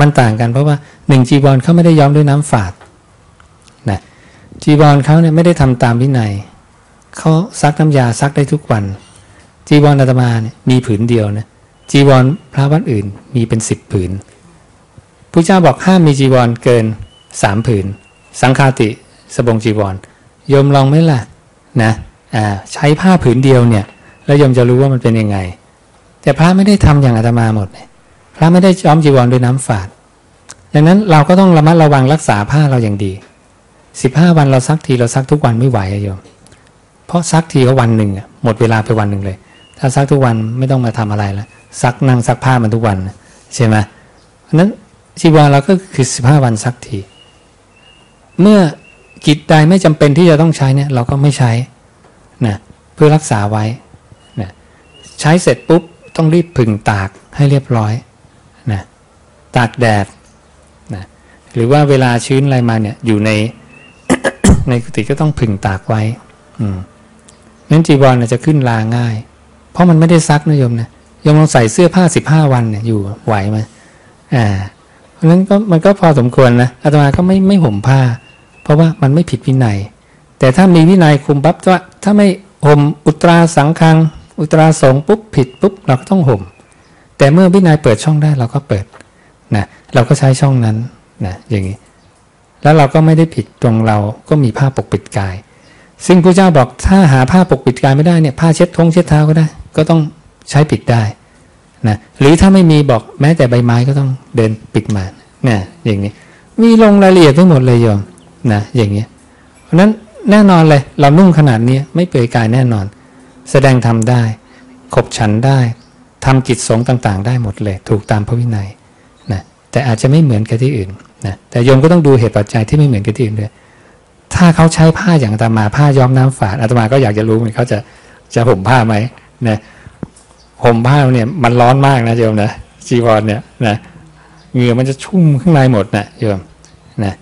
มันต่างกันเพราะว่าหนึ่งจีวรเขาไม่ได้ย้อมด้วยน้ำฝาดนะจีวรเขาเนี่ยไม่ได้ทำตามวินัยเขาซักน้ำยาซักได้ทุกวัน จีวรอาตมาเนี่ยมีผืนเดียวนะจีวรพระวัดอื่นมีเป็นสิบผืนพระเจ้าบอกห้ามมีจีวรเกินสามผืน สังฆาติ สบงจีวรยมลองไหมล่ะนะอ่าใช้ผ้าผืนเดียวเนี่ย แล้วยมจะรู้ว่ามันเป็นยังไง แต่พระไม่ได้ทำอย่างอาตมาหมดเลยพระไม่ได้ย้อมจีวรด้วยน้ำฝาด ดังนั้นเราก็ต้องระมัดระวังรักษาผ้าเราอย่างดีสิบห้าวันเราซักทีเราซักทุกวันไม่ไหวอะโยม เพราะซักทีก็วันหนึ่งอะหมดเวลาไปวันหนึ่งเลย ถ้าซักทุกวันไม่ต้องมาทำอะไรแล้วซักนั่งซักผ้ามันทุกวันใช่ไหมเพราะนั้นจีวรเราก็คือสิบห้าวันซักที เมื่อ กิจใดไม่จำเป็นที่จะต้องใช้เนี่ยเราก็ไม่ใช้นะเพื่อรักษาไว้นะใช้เสร็จปุ๊บต้องรีบผึ่งตากให้เรียบร้อยนะตากแดดนะหรือว่าเวลาชื้นอะไรมาเนี่ยอยู่ใน ในกุฏิก็ต้องผึ่งตากไว้อืมนั้นจีวรจะขึ้นลาง่าย เพราะมันไม่ได้ซักนะโยมนะโยมลองใส่เสื้อผ้าสิบห้าวันเนี่ยอยู่ไหวไหมอ่าเพราะนั้นก็มันก็พอสมควรนะอาตมาก็ไม่ไม่ห่มผ้า ราะว่ามันไม่ผิดวินัย แต่ถ้ามีวินัยคุมปั๊บว่าถ้าไม่ห่มอุตราสังคัง อุตราสงปุ๊บผิดปุ๊บเราก็ต้องห่ม แต่เมื่อวินัยเปิดช่องได้เราก็เปิดนะเราก็ใช้ช่องนั้นนะอย่างนี้ แล้วเราก็ไม่ได้ผิดตรงเราก็มีผ้าปกปิดกาย ซึ่งพระเจ้าบอกถ้าหาผ้าปกปิดกายไม่ได้เนี่ยผ้าเช็ดท้องเช็ดเท้าก็ได้ ก็ต้องใช้ปิดได้นะหรือถ้าไม่มีบอกแม้แต่ใบไม้ก็ต้องเดินปิดมาเนี่ยอย่างนี้ มีลงรายละเอียดทั้งหมดเลยโยม นะอย่างนี้เพราะนั้นแน่นอนเลย เรานุ่งขนาดนี้ไม่เปลือยกายแน่นอน แสดงทำได้ขบฉันได้ทำกิจสงฆ์ต่างๆ ได้หมดเลย ถูกตามพระวินัยนะแต่อาจจะไม่เหมือนกับที่อื่นนะแต่โยมก็ต้องดูเหตุปัจจัยที่ไม่เหมือนกับที่อื่นด้วยถ้าเขาใช้ผ้าอย่างอาตมาผ้าย้อมน้ำฝาดอาตมาก็อยากจะรู้เหมือนเขาจะจะห่มผ้าไหมนะห่มผ้าเนี่ยมันร้อนมากนะโยมนะจีวรเนี่ยนะเหงื่อมันจะชุ่มข้างในหมดนะโยมนะ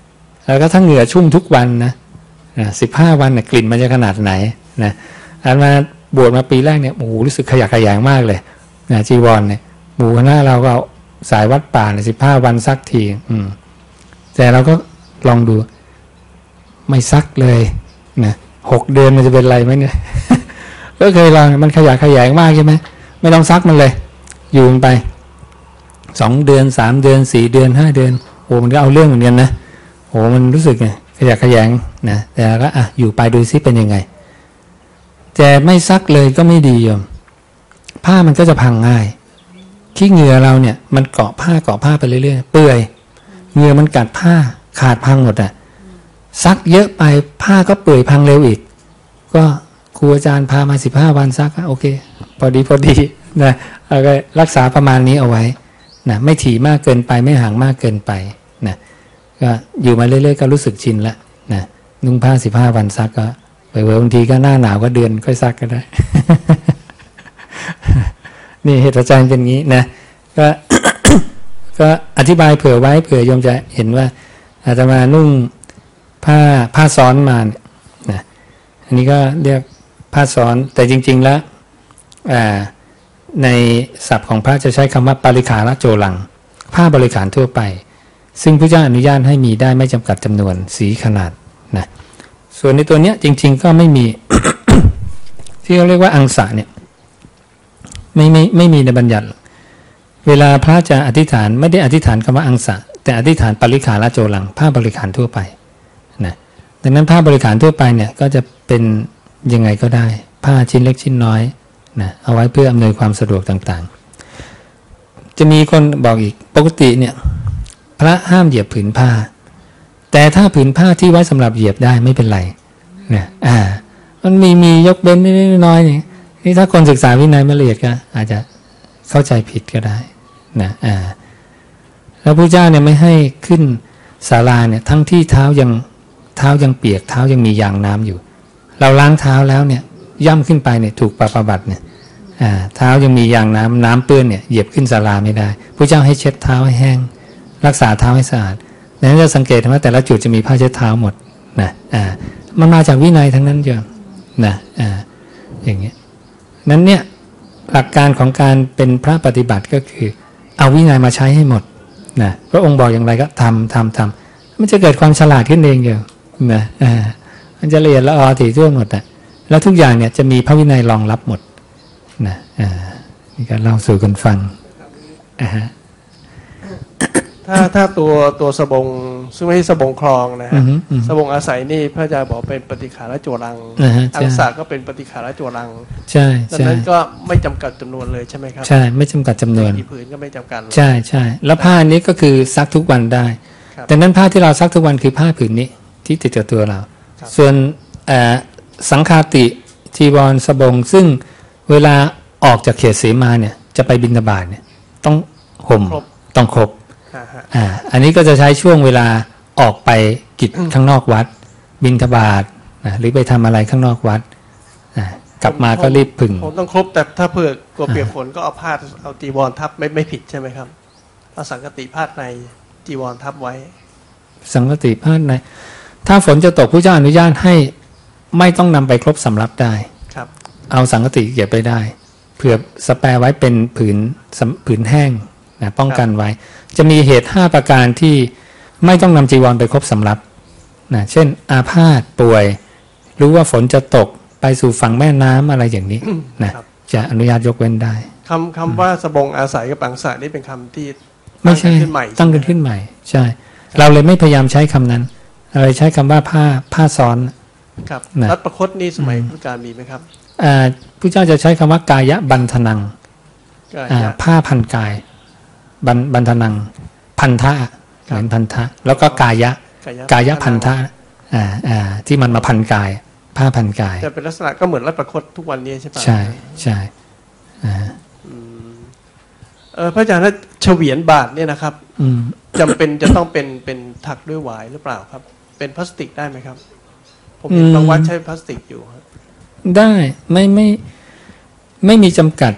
แล้วก็ถ้าเหงื่อชุ่มทุกวันนะสิบห้าวันนี่ยกลิ่นมันจะขนาดไหนนะอันมาบวชมาปีแรกเนี่ยโอ้โหรู้สึกขยะขยงมากเลยนะจีวรเนี่ยหมู่คณะเราก็สายวัดป่าสิบห้าวันซักที อืม แต่เราก็ลองดู ไม่ซักเลยนะหกเดือนมันจะเป็นไรไหมเนี่ยก็เคยลองมันขยะขยงมากใช่ไหมไม่ต้องซักมันเลย อยู่มันไปสองเดือนสามเดือนสี่เดือนห้าเดือนโอ้มันก็เอาเรื่องเหมือนกันนะ โอ้มันรู้สึกไงขยะขยงนะแต่ก็อะอยู่ไปดูซิเป็นยังไง แต่ไม่ซักเลยก็ไม่ดีโยมผ้ามันก็จะพังง่าย ขี้เหงื่อเราเนี่ย มันเกาะผ้าเกาะผ้าไปเรื่อยๆเปื่อยเหงื่อมันกัดผ้าขาดพังหมดอะซักเยอะไปผ้าก็เปื่อยพังเร็วอีก ก็ครูอาจารย์พามาสิบห้าวันซักโอเค พอดีพอดีนะเอาก็รักษาประมาณนี้เอาไว้นะไม่ถี่มากเกินไปไม่ห่างมากเกินไปนะ ก็อยู่มาเรื่อยๆก็รู้สึกชินละนะนุ่งผ้าสิบห้าวันซักก็ไปเวบางทีก็หน้าหนาวก็เดือนค่อยซักก็ได้ นี่เหตุปัจจัยเป็นงี้นะก็ก็อธิบายเผื่อไว้เผื่อโยมจะเห็นว่า อาตมานุ่งผ้าผ้าซ้อนมาเนี่ยนะอันนี้ก็เรียกผ้าซ้อนแต่จริง ๆ แล้วในศัพท์ของพระจะใช้คำว่าปริขาระโจลัง ผ้าบริขารทั่วไป ซึ่งพระเจ้าอนุญาตให้มีได้ไม่จำกัดจำนวนสีขนาดนะส่วนในตัวเนี้ยจริง ๆ ก็ไม่มี ที่เขาเรียกว่าอังสะเนี่ยไม่ไม่ไม่มีในบัญญัติ เวลาพระจะอธิษฐานไม่ได้อธิษฐานคำว่าอังสะ แต่อธิษฐานปริขาระโจลังผ้าบริขารทั่วไปนะดังนั้นผ้าบริขารทั่วไปเนี่ยก็จะเป็นยังไงก็ได้ ผ้าชิ้นเล็กชิ้นน้อยนะเอาไว้เพื่ออำนวยความสะดวกต่างๆ จะมีคนบอกอีกปกติเนี่ย พระห้ามเหยียบผืนผ้า แต่ถ้าผืนผ้าที่ไว้สำหรับเหยียบได้ไม่เป็นไรนะอ่า มันมีมียกเว้นนิดน้อยนี่นี่ถ้าคนศึกษาวินัยไม่ละเอียดก็ อาจจะเข้าใจผิดก็ได้นะอ่าแล้วพระเจ้าเนี่ยไม่ให้ขึ้นศาลาเนี่ยทั้งที่เท้ายังเท้ายังเปียกเท้ายังมียางน้ำอยู่ เราล้างเท้าแล้วเนี่ยย่ำขึ้นไปเนี่ยถูกปาปบัตเนี่ยเท้ายังมียางน้ำน้ำเปื้อนเนี่ยเหยียบขึ้นศาลาไม่ได้พระเจ้าให้เช็ดเท้าให้แห้ง รักษาเท้าให้สะอาดดังนั้นจะสังเกตว่าแต่ละจุดจะมีผ้าเช็ดเท้าหมดนะอ่ามันมาจากวินัยทั้งนั้นเยอะนะอ่าอย่างเงี้ยนั้นเนี่ยหลักการของการเป็นพระปฏิบัติก็คือ เอาวินัยมาใช้ให้หมดนะพระองค์บอกอย่างไรก็ทำทำทำมันจะเกิดความฉลาดขึ้นเองเยอะนะอ่ามันจะละเอียดละออถี่ถ้วนหมดอะแล้วทุกอย่างเนี่ยจะมีพระวินัยรองรับหมดนะอ่านี่ก็เล่าสู่กันฟังอ่าฮะ ถ้าถ้าตัวตัวสบงซึ่งไม่ใช่สบงคลองนะฮะอือฮึอือฮึสบงอาศัยนี่พระอาจารย์บอกเป็นปฏิขาระโจรังอ่าฮะใช่อังสาก็เป็นปฏิขาระโจรัง ใช่ดังใช่นั้นก็ไม่จำกัดจำนวนเลยใช่ไหมครับ ใช่ไม่จำกัดจำนวนกี่ผืนก็ไม่จำกัดเลยใช่ใช่แล้วผ้านี้ก็คือซักทุกวันได้ครับแต่นั้นผ้าที่เราซักทุกวันคือผ้าผืนนี้ที่ติดกับตัวเรา ส่วนเอ่อสังคาติจีวรสบงซึ่งเวลาออกจากเขตเสมาเนี่ยจะไปบินบาตเนี่ยต้องห่มต้องครบ อ่าฮะอ่าอันนี้ก็จะใช้ช่วงเวลาออกไปกิจข้างนอกวัด บินทบาทนะหรือไปทำอะไรข้างนอกวัดอ่ากลับมาก็รีบผึ่งผมต้องครบแต่ถ้าเผื่อกลัวเปียกฝนก็เอาผ้าเอาจีวรทับไม่ไม่ผิดใช่ไหมครับเอาสังกติผ้าในจีวรทับไว้ สังกติพาดใน ถ้าฝนจะตกผู้เจ้าอนุญาตให้ไม่ต้องนำไปครบสำรับได้ครับ เอาสังกติเก็บไปได้เผื่อสแปรไว้เป็นผืนสำผืนแห้ง นะป้องกันไว้ จะมีเหตุ 5 ประการที่ไม่ต้องนำจีวรไปครบสำรับนะเช่น อาพาธป่วย รู้ว่าฝนจะตกไปสู่ฝั่งแม่น้ำอะไรอย่างนี้นะจะอนุญาตยกเว้นได้คำคำว่าสบงอาศัยกับอังสานี่เป็นคำที่ไม่ใช่ตั้งขึ้นใหม่ตั้งกันขึ้นใหม่ ใช่ เราเลยไม่พยายามใช้คำนั้นเราเลยใช้คำว่าผ้าผ้าซ้อนครับนะรัฐประคตนี่สมัยพุทธกาลมีไหมครับอ่าผู้เจ้าจะใช้คำว่ากายะบันทนังกายะอ่าผ้าพันกาย บันบันทนังพันธะเหมือนพันธะ แล้วก็กายะกายะกายะพันธะอ่าอ่าที่มันมาพันกาย ผ้าพันกายจะเป็นลักษณะก็เหมือนรัฐประคตทุกวันนี้ใช่ปะใช่ใช่อ่าอืมเออพระอาจารย์ถ้าเฉวียนบาทเนี่ยนะครับ อืมจำเป็นจะต้องเป็นเป็นถักด้วยหวายหรือเปล่าครับ เป็นพลาสติกได้ไหมครับ ผมเห็นบางวัดใช้พลาสติกอยู่ครับได้ไม่ไม่ไม่มีจำกัด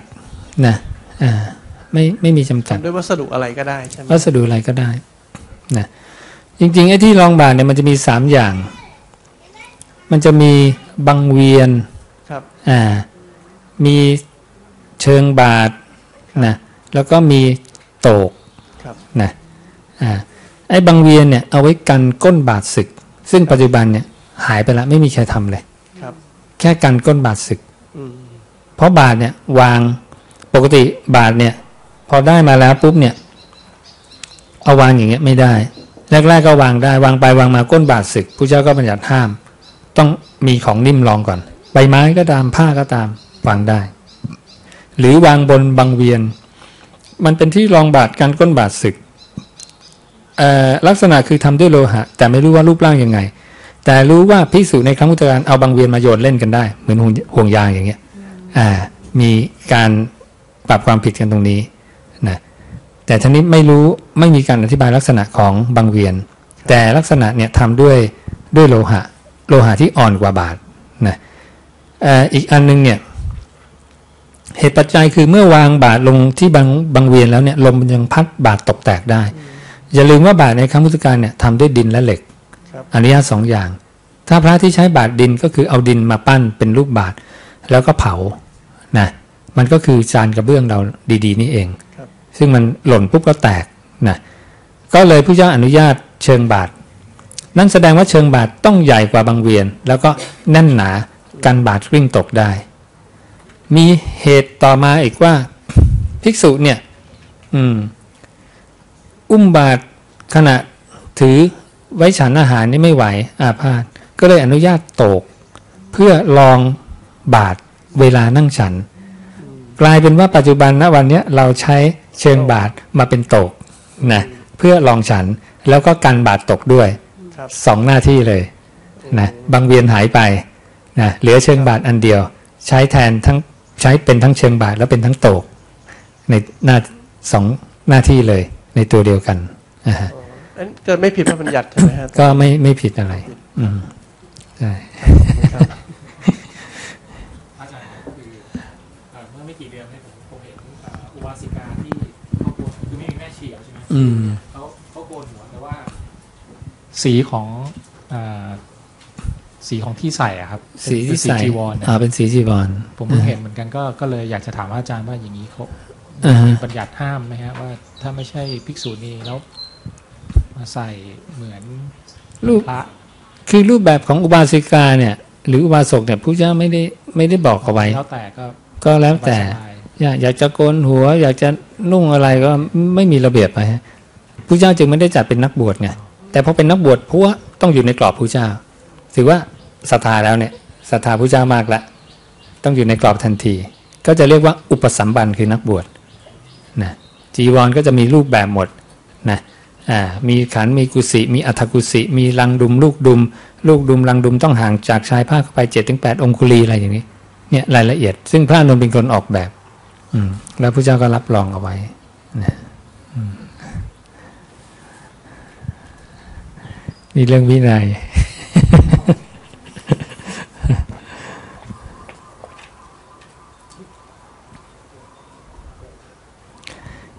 นะอ่า ไม่ไม่มีจำกัดทำด้วยวัสดุอะไรก็ได้ใช่ไหมวัสดุอะไรก็ได้นะจริงๆไอ้ที่รองบาทเนี่ยมันจะมีสามอย่าง มันจะมีบังเวียนครับอ่ามีเชิงบาทนะแล้วก็มีโตกครับนะอ่าไอ้บังเวียนเนี่ยเอาไว้กันก้นบาทศึก ซึ่งปัจจุบันเนี่ยหายไปแล้วไม่มีใครทำเลยครับ แค่กันก้นบาทศึกอืมเพราะบาทเนี่ยวางปกติบาทเนี่ย พอได้มาแล้วปุ๊บเนี่ย เอาวางอย่างเงี้ยไม่ได้ แรก ๆก็วางได้ วางไปวางมาก้นบาทศึกผู้เจ้าก็บัญญัติห้าม ต้องมีของนิ่มรองก่อน ใบไม้ก็ตามผ้าก็ตามวางได้ หรือวางบนบังเวียน มันเป็นที่รองบาทการก้นบาทศึกลักษณะคือทำด้วยโลหะ แต่ไม่รู้ว่ารูปร่างยังไง แต่รู้ว่าพิสูจในครั้งพุทธกาลเอาบางเวียนมาโยนเล่นกันได้ เหมือนห่วงยางอย่างเงี้ยมีการปรับความผิดกันตรงนี้ แต่ท่านี้ไม่รู้ไม่มีการอธิบายลักษณะของบางเวียน แต่ลักษณะเนี่ยทำด้วยด้วยโลหะ โลหะที่อ่อนกว่าบาทนะเอ่ออีกอันนึงเนี่ยเหตุปัจจัยคือเมื่อวางบาทลงที่บางบางเวียนแล้วเนี่ยลมมันยังพัดบาทตกแตกได้ อย่าลืมว่าบาทในครั้งพุทธกาลเนี่ยทำด้วยดินและเหล็กครับอนุญาตสองอย่าง ถ้าพระที่ใช้บาทดินก็คือเอาดินมาปั้นเป็นรูปบาทแล้วก็เผานะมันก็คือจานกระเบื้องเราดี ๆ นี่เองครับ ซึ่งมันหล่นปุ๊บก็แตกนะก็เลยผู้เจ้าอนุญาตเชิงบาท นั่นแสดงว่าเชิงบาทต้องใหญ่กว่าบางเวียน แล้วก็แน่นหนากันบาทกลิ้งตกได้ มีเหตุต่อมาอีกว่าภิกษุเนี่ย อืม อุ้มบาทขณะถือไว้ฉันอาหารนี่ไม่ไหวอาพาธก็เลยอนุญาตโตก เพื่อลองบาทเวลานั่งฉัน กลายเป็นว่าปัจจุบันณวันเนี้ยเราใช้เชิงบาทมาเป็นโตกนะเพื่อลองฉันแล้วก็กันบาทตกด้วยครับสองหน้าที่เลยนะบางเวียนหายไปนะเหลือเชิงบาทอันเดียว ใช้แทนทั้งใช้เป็นทั้งเชิงบาทแล้วเป็นทั้งโตก ในหน้าสองหน้าที่เลยในตัวเดียวกันนะฮะอันเกิดไม่ผิดพระบัญญัติใช่ไหมฮะก็ไม่ไม่ผิดอะไร อืมใช่ อาจารย์คือเอ่อเมื่อไม่กี่เดือนเนี่ยผมผมเห็นเอ่ออุบาสิกาที่เขาโกนคือไม่มีแม่ชีแล้วใช่ไหม อืมเขาเขาโกนหัวแต่ว่า สีของเอ่อสีของที่ใส่อะครับสีที่เป็นใส่จีวรเนี่ยอ่าเป็นสีจีวรผมเพิ่งเห็นเหมือนกันก็ก็เลยอยากจะถามว่าอาจารย์ว่าอย่างนี้เขาอ่าฮะมีบัญญัติห้ามไหมฮะว่าถ้าไม่ใช่ภิกษุนีแล้ว มาใส่เหมือนรูปพระคือรูปแบบของอุบาสิกาเนี่ย หรืออุบาสกเนี่ยพระเจ้าไม่ได้ไม่ได้บอกเอาไว้แล้วแต่ก็ก็แล้วแต่สบาย อยากอยากจะโกนหัว อยากจะนุ่งอะไรก็ไม่มีระเบียบไปฮะพระเจ้าจึงไม่ได้จัดเป็นนักบวชไงแต่พอเป็นนักบวชพวกต้องอยู่ในกรอบพระเจ้า ถือว่าศรัทธาแล้วเนี่ยศรัทธาพระเจ้ามากละต้องอยู่ในกรอบทันที ก็จะเรียกว่าอุปสัมบันคือนักบวชนะจีวรก็จะมีรูปแบบหมดนะอ่ามีขันมีกุศิมีอัฐกุศิมีลังดุม ลูกดุม ลูกดุมลังดุมต้องห่างจากชายผ้าเข้าไปเจ็ดถึงแปดองคุลีอะไรอย่างนี้เนี่ยรายละเอียด ซึ่งพระอานนท์เป็นคนออกแบบ แล้วพระเจ้าก็รับรองเอาไว้นะนี่เรื่องวินัย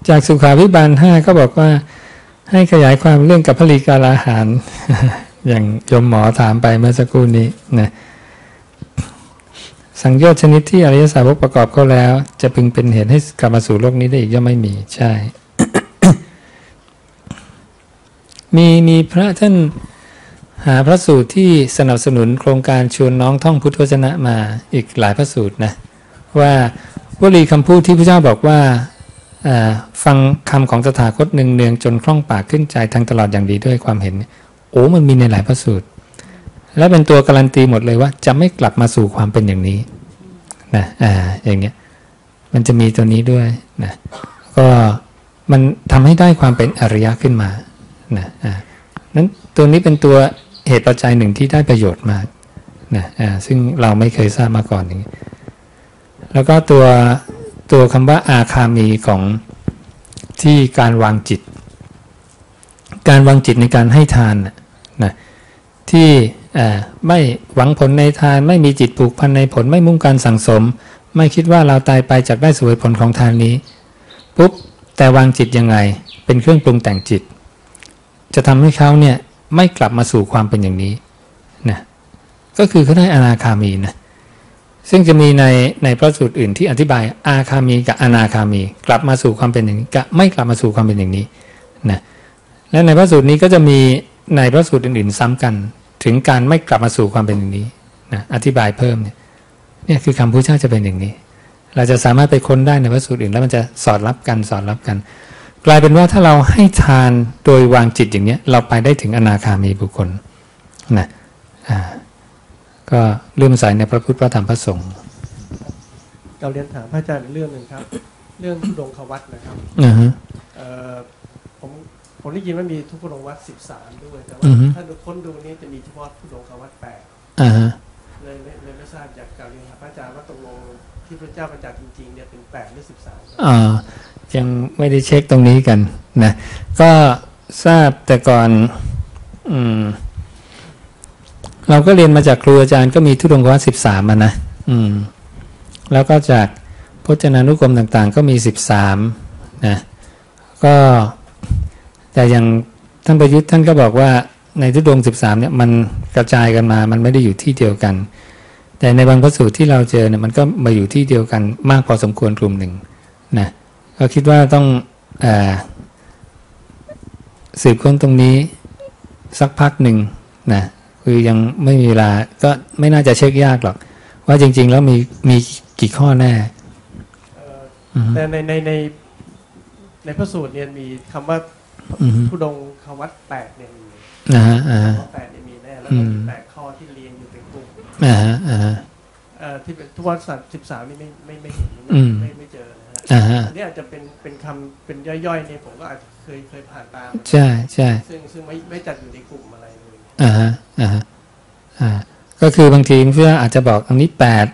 จากสุขาพิบาลห้าก็บอกว่าให้ขยายความเรื่องกับผลิการอาหาร อย่างยมหมอถามไปเมื่อสักครู่นี้นะ สังโยชน์ชนิดที่อริยสาวกประกอบเข้าแล้ว จะพึงเป็นเหตุให้กลับมาสู่โลกนี้ได้อีกย่อมไม่มีใช่ มีมีพระท่านหาพระสูตรที่สนับสนุนโครงการชวนน้องท่องพุทธวจนะมาอีกหลายพระสูตรนะว่าวลีคำพูดที่พระเจ้าบอกว่าฟังคำของตถาคตหนึ่งเนืองจนคล่องปากขึ้นใจทางตลอดอย่างดีด้วยความเห็น โอ้มันมีในหลายพระสูตร และเป็นตัวการันตีหมดเลยว่า จะไม่กลับมาสู่ความเป็นอย่างนี้นะอ่าอย่างเงี้ยมันจะมีตัวนี้ด้วยนะก็มันทำให้ได้ความเป็นอริยะขึ้นมานะอ่านั้นตัวนี้เป็นตัวเหตุปัจจัยหนึ่งที่ได้ประโยชน์มากนะอ่าซึ่งเราไม่เคยทราบมาก่อนอย่างนี้แล้วก็ตัวตัวคำว่าอาคามีของที่การวางจิต การวางจิตในการให้ทานนะที่ ไม่หวังผลในทานไม่มีจิตผูกพันในผลไม่มุ่งการสั่งสม ไม่คิดว่าเราตายไปจากได้สวยผลของทานนี้ ปุ๊บ แต่วางจิตยังไง เป็นเครื่องปรุงแต่งจิต จะทำให้เขาเนี่ยไม่กลับมาสู่ความเป็นอย่างนี้นะก็คือเขาได้อนาคามีนะซึ่งจะมีในในพระสูตรอื่นที่อธิบายอาคามีกับอนาคามี กลับมาสู่ความเป็นอย่างนี้กับไม่กลับมาสู่ความเป็นอย่างนี้นะและในพระสูตรนี้ก็จะมีในพระสูตรอื่น ๆ ซ้ำกัน ถึงการไม่กลับมาสู่ความเป็นอย่างนี้นะอธิบายเพิ่มเนี่ยเนี่ยคือคำพุทธเจ้าจะเป็นอย่างนี้ เราจะสามารถไปค้นได้ในพระสูตรอื่น แล้วมันจะสอดรับกันสอดรับกัน กลายเป็นว่าถ้าเราให้ทานโดยวางจิตอย่างเนี้ยเราไปได้ถึงอนาคามีบุคคลนะอ่าก็เลื่อมใสในพระพุทธพระธรรมพระสงฆ์เราเรียนถามพระอาจารย์อีกเรื่องหนึ่งครับ เรื่องทุดงควัตนะครับอ่าฮะเอ่อ ผมผมได้ยินว่ามีทุกดงวัดสิบสามด้วย แต่ว่าอือฮึถ้าดูค้นดูนี่จะมีเฉพาะทุดงควัตแปดอ่าฮะเลยเลยเลยไม่ทราบจากการเรียนถามพระอาจารย์ว่าตกลงที่พระเจ้าประจักษ์จริงๆเนี่ยเป็นแปดหรือสิบสามอ่ายังไม่ได้เช็คตรงนี้กันนะก็ทราบแต่ก่อน อืม เราก็เรียนมาจากครูอาจารย์ก็มีทุดงควัตสิบสามนะอืม แล้วก็จากพจนานุกรมต่างๆ ก็มีสิบสามนะ ก็ แต่อย่างท่านประยุทธ์ท่านก็บอกว่าในทุดงสิบสามเนี่ยมันกระจายกันมา มันไม่ได้อยู่ที่เดียวกัน แต่ในบางพระสูตรที่เราเจอเนี่ยมันก็มาอยู่ที่เดียวกันมากพอสมควรกลุ่มหนึ่งนะก็คิดว่าต้องอสืบค้นตรงนี้สักพักหนึ่งนะคือยังไม่มีเวลาก็ไม่น่าจะเช็คยากหรอก ว่าจริง ๆ แล้วมีมีกี่ข้อแน่แต่ในในในในพระสูตรเนี่ยมีคำว่า ทุดงควัตแปดเนี่ยมีอ่าฮะอ่าฮะแปดเนี่ยมีแน่แล้วก็มีอืมแปดข้อที่เรียงอยู่เป็นกลุ่มอ่าฮะอ่าฮะเอ่อที่เป็นทุกวันสัตว์สิบสามนี่ไม่ไม่ไม่เห็นอืมไม่ไม่เจอนะฮะอ่าฮะอันนี่อาจจะเป็นเป็นคำเป็นย่อยๆเนี่ยผมก็อาจจะเคยเคยผ่านตามใช่ใช่ซึ่งซึ่งไม่ไม่จัดอยู่ในกลุ่มอะไรเลยอ่าฮะอ่าฮะอ่าก็คือบางทีเพื่ออาจจะบอกตรงนี้แปด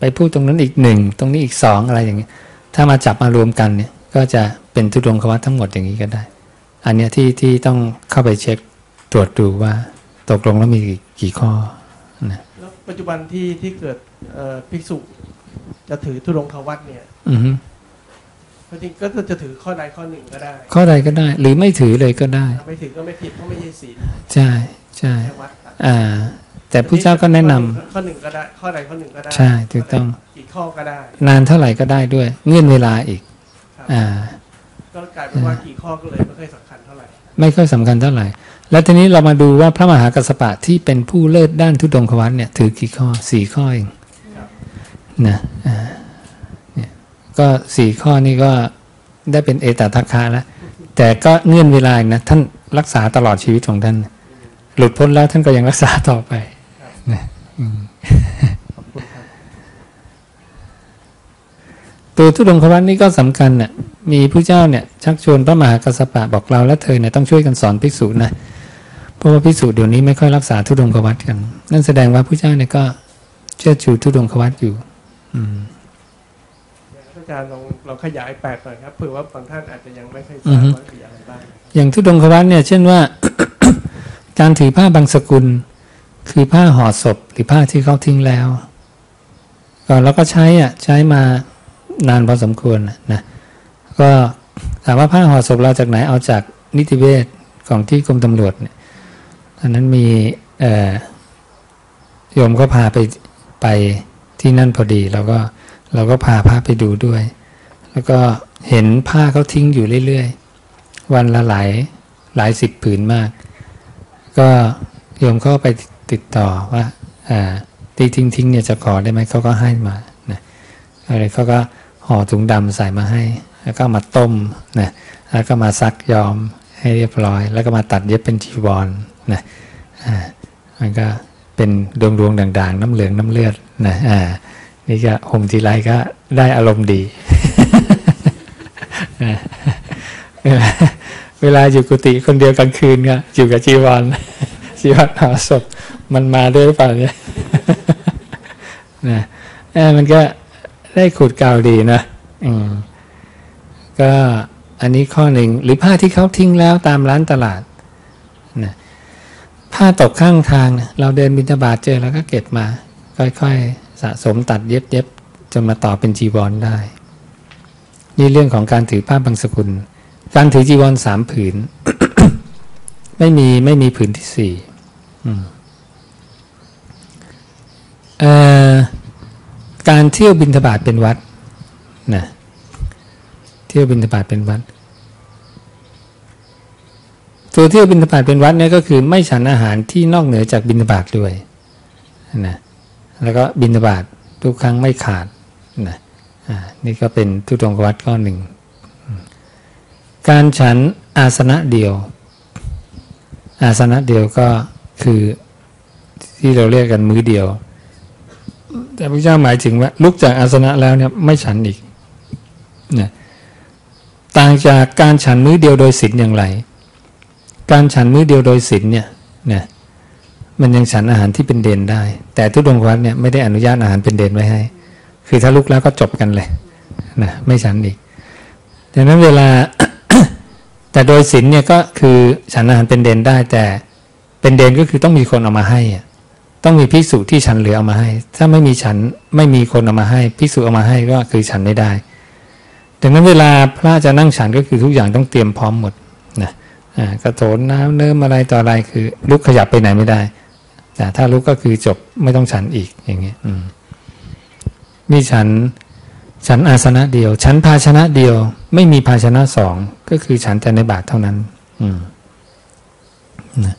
ไปพูดตรงนั้นอีกหนึ่งตรงนี้อีกสองอะไรอย่างเงี้ยถ้ามาจับมารวมกันเนี่ย ก็จะเป็นทุดงควัตทั้งหมดอย่างนี้ก็ได้ อันเนี้ยที่ที่ต้องเข้าไปเช็คตรวจดูว่าตกลงแล้วมีกี่ข้อนะแล้วปัจจุบันที่ที่เกิดเอ่อภิกษุจะถือทุดงควัตเนี่ยอือฮึจริงๆก็จะถือข้อใดข้อหนึ่งก็ได้ ข้อใดก็ได้ หรือไม่ถือเลยก็ได้ ไม่ถือก็ไม่ผิดเพราะไม่ใช่ศีลใช่ใช่แค่วัดอ่า แต่ผู้เจ้าก็แนะนำข้อหนึ่งก็ได้ข้อใดข้อหนึ่งก็ได้ ใช่ถูกต้องกี่ข้อก็ได้ นานเท่าไหร่ก็ได้ด้วย เงื่อนเวลาอีกครับอ่า ก็กลายเป็นว่ากี่ข้อก็เลยไม่ค่อยสำคัญเท่า ไม่ค่อยสำคัญเท่าไหร่ แล้วทีนี้เรามาดูว่าพระมหากัสสปะที่เป็นผู้เลิศด้านทุดงควัตเนี่ยถือกี่ข้อสี่ข้อเองนะเนี่ยก็สี่ข้อนี่ก็ได้เป็นเอตทัคคะแล้วแต่ก็เงื่อนเวลานะท่านรักษาตลอดชีวิตของท่าน หลุดพ้นแล้วท่านก็ยังรักษาต่อไปนะอืม ตัวทุดงควัตนี่ก็สำคัญน่ะมีผู้เจ้าเนี่ยชักชวนพระมหากัสสปะบอกเราและเธอเนี่ยต้องช่วยกันสอนภิกษุนะเพราะว่าภิกษุเดี๋ยวนี้ไม่ค่อยรักษาทุดงควัตกัน นั่นแสดงว่าผู้เจ้าเนี่ยก็เชื่อชูทุดงควัตอยู่ อืมอาจารย์ลองลองขยายแปดหน่อยครับเผื่อว่าบางท่านอาจจะยังไม่เคยทอืราอบฮึว่ามีอะไรบ้างอย่างทุดงควัตเนี่ย เช่นว่า การถือผ้าบางสกุล คือผ้าห่อศพหรือผ้าที่เขาทิ้งแล้วก็เราก็ใช้อะ ใช้มา นานพอสมควรนะก็ถามว่าผ้าห่อศพเราจากไหนเอาจากนิติเวชของที่กรมตำรวจเนี่ยอันนั้นมีเออโยมก็พาไปไปที่นั่นพอดีเราก็เราก็พาผ้าไปดูด้วย แล้วก็เห็นผ้าเขาทิ้งอยู่เรื่อยๆ วันละหลายหลายสิบผืนมาก ก็โยมเขาก็ไปติดต่อว่าอ่าที่ทิ้งทิ้งๆเนี่ยจะขอได้ไหมเขาก็ให้มานะอะไรเขาก็ ห่อถุงดำใส่มาให้ แล้วก็มาต้มนะแล้วก็มาซักย้อมให้เรียบร้อย แล้วก็มาตัดเย็บเป็นจีวรนะอ่ามันก็เป็นดวงดวงด่างๆ น้ำเหลืองน้ำเลือดนะอ่านี่ก็ห่มทีไรก็ได้อารมณ์ดีนะเวลาอยู่กุฏิคนเดียวกลางคืนก็อยู่กับจีวรจีวรหาศพมันมาด้วยหรือเปล่าเนี่ยนะมันก็ ได้ขูดกาวดีนะ อืม ก็อันนี้ข้อหนึ่งหรือผ้าที่เขาทิ้งแล้วตามร้านตลาดนะผ้าตกข้างทางนะเราเดินบิณฑบาตเจอแล้วก็เก็บมา ค่อยๆ สะสมตัดเย็บเย็บจนมาต่อเป็นจีวรได้ นี่เรื่องของการถือผ้าบางสกุล การถือจีวรสามผืน ไม่มีไม่มีผืนที่สี่อืมเอ่อ การเที่ยวบินทบาทเป็นวัดนะเที่ยวบินทบาทเป็นวัด ตัวเที่ยวบินทบาทเป็นวัดเนี่ยก็คือไม่ฉันอาหารที่นอกเหนือจากบินทบาทด้วยนะแล้วก็บินทบาททุกครั้งไม่ขาดนะอ่านี่ก็เป็นทุตงวัดข้อหนึ่ง การฉันอาสนะเดียว อาสนะเดียวก็คือที่เราเรียกกันมื้อเดียว แต่พระเจ้าหมายถึงว่า ลุกจากอาสนะแล้วเนี่ยไม่ฉันอีกนะต่างจากการฉันมื้อเดียวโดยศีลอย่างไร การฉันมื้อเดียวโดยศีลเนี่ยนี่ยมันยังฉันอาหารที่เป็นเด่นได้ แต่ทุดงควัดเนี่ยไม่ได้อนุญาตอาหารเป็นเด่นไว้ให้ คือถ้าลุกแล้วก็จบกันเลยนะไม่ฉันอีกดังนั้นเวลาแต่โดยศีลเนี่ยก็คือฉันอาหารเป็นเด่นได้ แต่เป็นเด่นก็คือต้องมีคนเอามาให้อะ ต้องมีภิกษุที่ฉันเหลือเอามาให้ ถ้าไม่มีฉันไม่มีคนเอามาให้ภิกษุเอามาให้ก็คือฉันไม่ได้ดังนั้นเวลาพระจะนั่งฉันก็คือทุกอย่างต้องเตรียมพร้อมหมดนะอากระโถนน้ำเนิ่มอะไรต่ออะไรคือ ลุกขยับไปไหนไม่ได้แต่ถ้าลุกก็คือจบไม่ต้องฉันอีกอย่างเงี้ยอืมมีฉันฉันอาสนะเดียว ฉันภาชนะเดียว ไม่มีภาชนะสองก็คือฉันแต่ในบาทเท่านั้น อืมนะ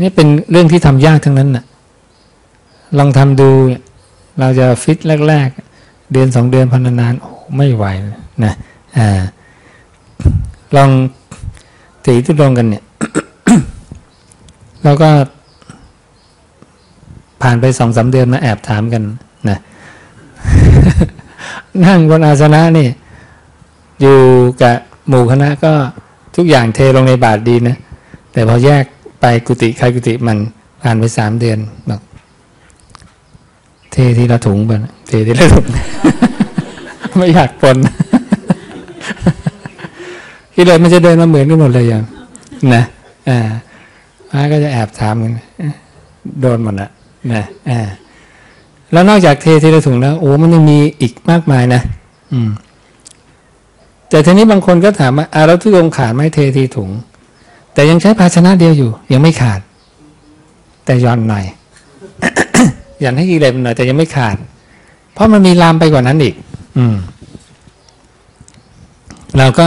นี่เป็นเรื่องที่ทำยากทั้งนั้นน่ะ ลองทำดูเราจะฟิตแรก ๆ เดือนสองเดือนพันนานๆโอ้ไม่ไหวนะอ่าลองตีทุดงกันเนี่ยเราก็ ผ่านไปสองสาเดือนมาแอบถามกันนะนั่งบนอาสนะนี่ อยู่กับหมู่คณะก็ทุกอย่างเทลงในบาทดีนะ แต่พอแยก ไปกุฏิใครกุฏิมันผ่านไปสามเดือนบอกเททีละถุงไปเททีละถุง ไม่อยากปนที่เลยมันจะเดินมาเหมือนกันหมดเลยอย่างนะอ่าพระก็จะแอบถามกันโดนหมดละนะอ่าแล้วนอกจากเททีละถุงแล้วโอ้มันยังมีอีกมากมายนะอืม แต่ทีนี้บางคนก็ถามว่าอาแล้วทุกองขาดไหม่เททีถุง แต่ยังใช้ภาชนะเดียวอยู่ ยังไม่ขาด แต่ย่อนหน่อยย่อนให้กิเลสหน่อยแต่ยังไม่ขาด เพราะมันมีลามไปกว่านั้นอีก อืม เราก็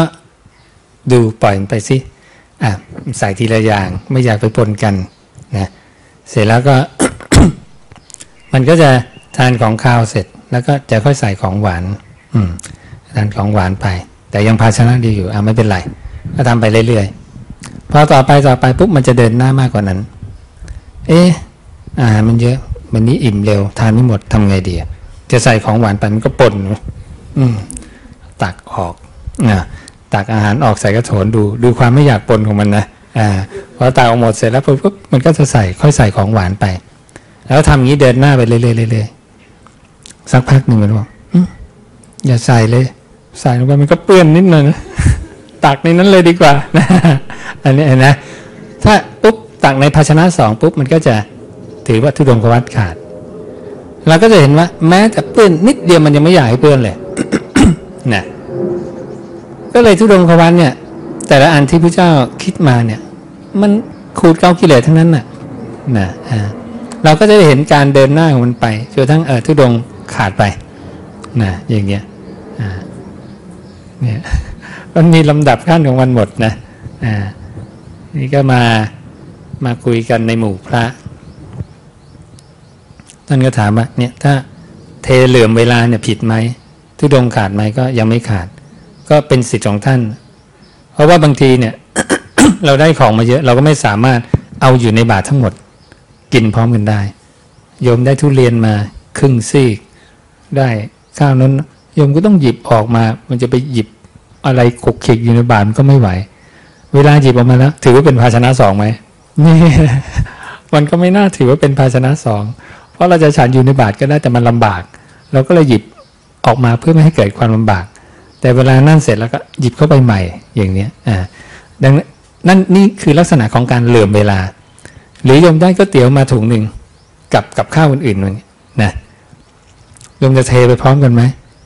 ดูปล่อยไปสิอะใส่ทีละอย่าง ไม่อยากไปปนกันนะเสร็จแล้วก็ มันก็จะทานของข้าวเสร็จ แล้วก็จะค่อยใส่ของหวาน อืมทานของหวานไป แต่ยังภาชนะดีอยู่อะไม่เป็นไร ก็ทำไปเรื่อยๆ พอต่อไปต่อไปปุ๊บมันจะเดินหน้ามากกว่านั้น เอ๊ะอาหารมันเยอะวันนี้อิ่มเร็วทานไม่หมดทำไงดีจะใส่ของหวานไปมันก็ปนอืมตักออกนะตักอาหารออกใส่กระโถนดู ดูความไม่อยากปนของมันนะอ่าพอตักออกหมดเสร็จแล้วปุ๊บมันก็จะใส่ค่อยใส่ของหวานไป แล้วทำอย่างี้เดินหน้าไปเรื่อยๆเรื่อยๆสักพักหนึ่งมันบอกอืมอย่าใส่เลย ใส่ลงไปมันก็เปื้อนนิดหน่อยนะ ตักในนั้นเลยดีกว่านะอันนี้นะถ้าปุ๊บตักในภาชนะสองปุ๊บมันก็จะถือว่าทุดงควัตขาด เราก็จะเห็นว่า แม้แต่เปื้อนนิดเดียวมันยังไม่อยากให้เปื้อนเลยนะก็เลยทุดงควัตเนี่ย แต่ละอันที่พระเจ้าคิดมาเนี่ย มันขูดเกากิเลสทั้งนั้นน่ะนะอ่าเราก็จะได้เห็นการเดินหน้าของมันไปจนทั้งเออทุดงขาดไปนะอย่างเงี้ยอ่าเนี่ย มันมีลำดับขั้นของมันหมดนะอ่านี่ก็มามาคุยกันในหมู่พระท่านก็ถามว่าเนี่ยถ้าเทเหลื่อมเวลาเนี่ยผิดไหมทุดงขาดไหมก็ยังไม่ขาด ก็เป็นสิทธิ์ของท่าน เพราะว่าบางทีเนี่ย เราได้ของมาเยอะ เราก็ไม่สามารถเอาอยู่ในบาททั้งหมด กินพร้อมกันได้ โยมได้ทุเรียนมาครึ่งซีก ได้ข้าวนั้นโยมก็ต้องหยิบออกมา มันจะไปหยิบ อะไรขกขิกอยู่ในบาทมันก็ไม่ไหว เวลาหยิบออกมาแล้วถือว่าเป็นภาชนะสองไหมนี่มันก็ไม่น่าถือว่าเป็นภาชนะสองเพราะเราจะฉันอยู่ในบาทก็ได้แต่มันลำบาก เราก็เลยหยิบออกมาเพื่อไม่ให้เกิดความลำบาก แต่เวลานั่นเสร็จแล้วก็หยิบเข้าไปใหม่อย่างเนี้ยอ่าดังนั้นนั่นนี่คือลักษณะของการเหลื่อมเวลา หรือโยมได้ก๋วยเตี๋ยวมาถุงหนึ่งกับกับข้าวอื่นๆมันนะโยมจะเทไปพร้อมกันไหม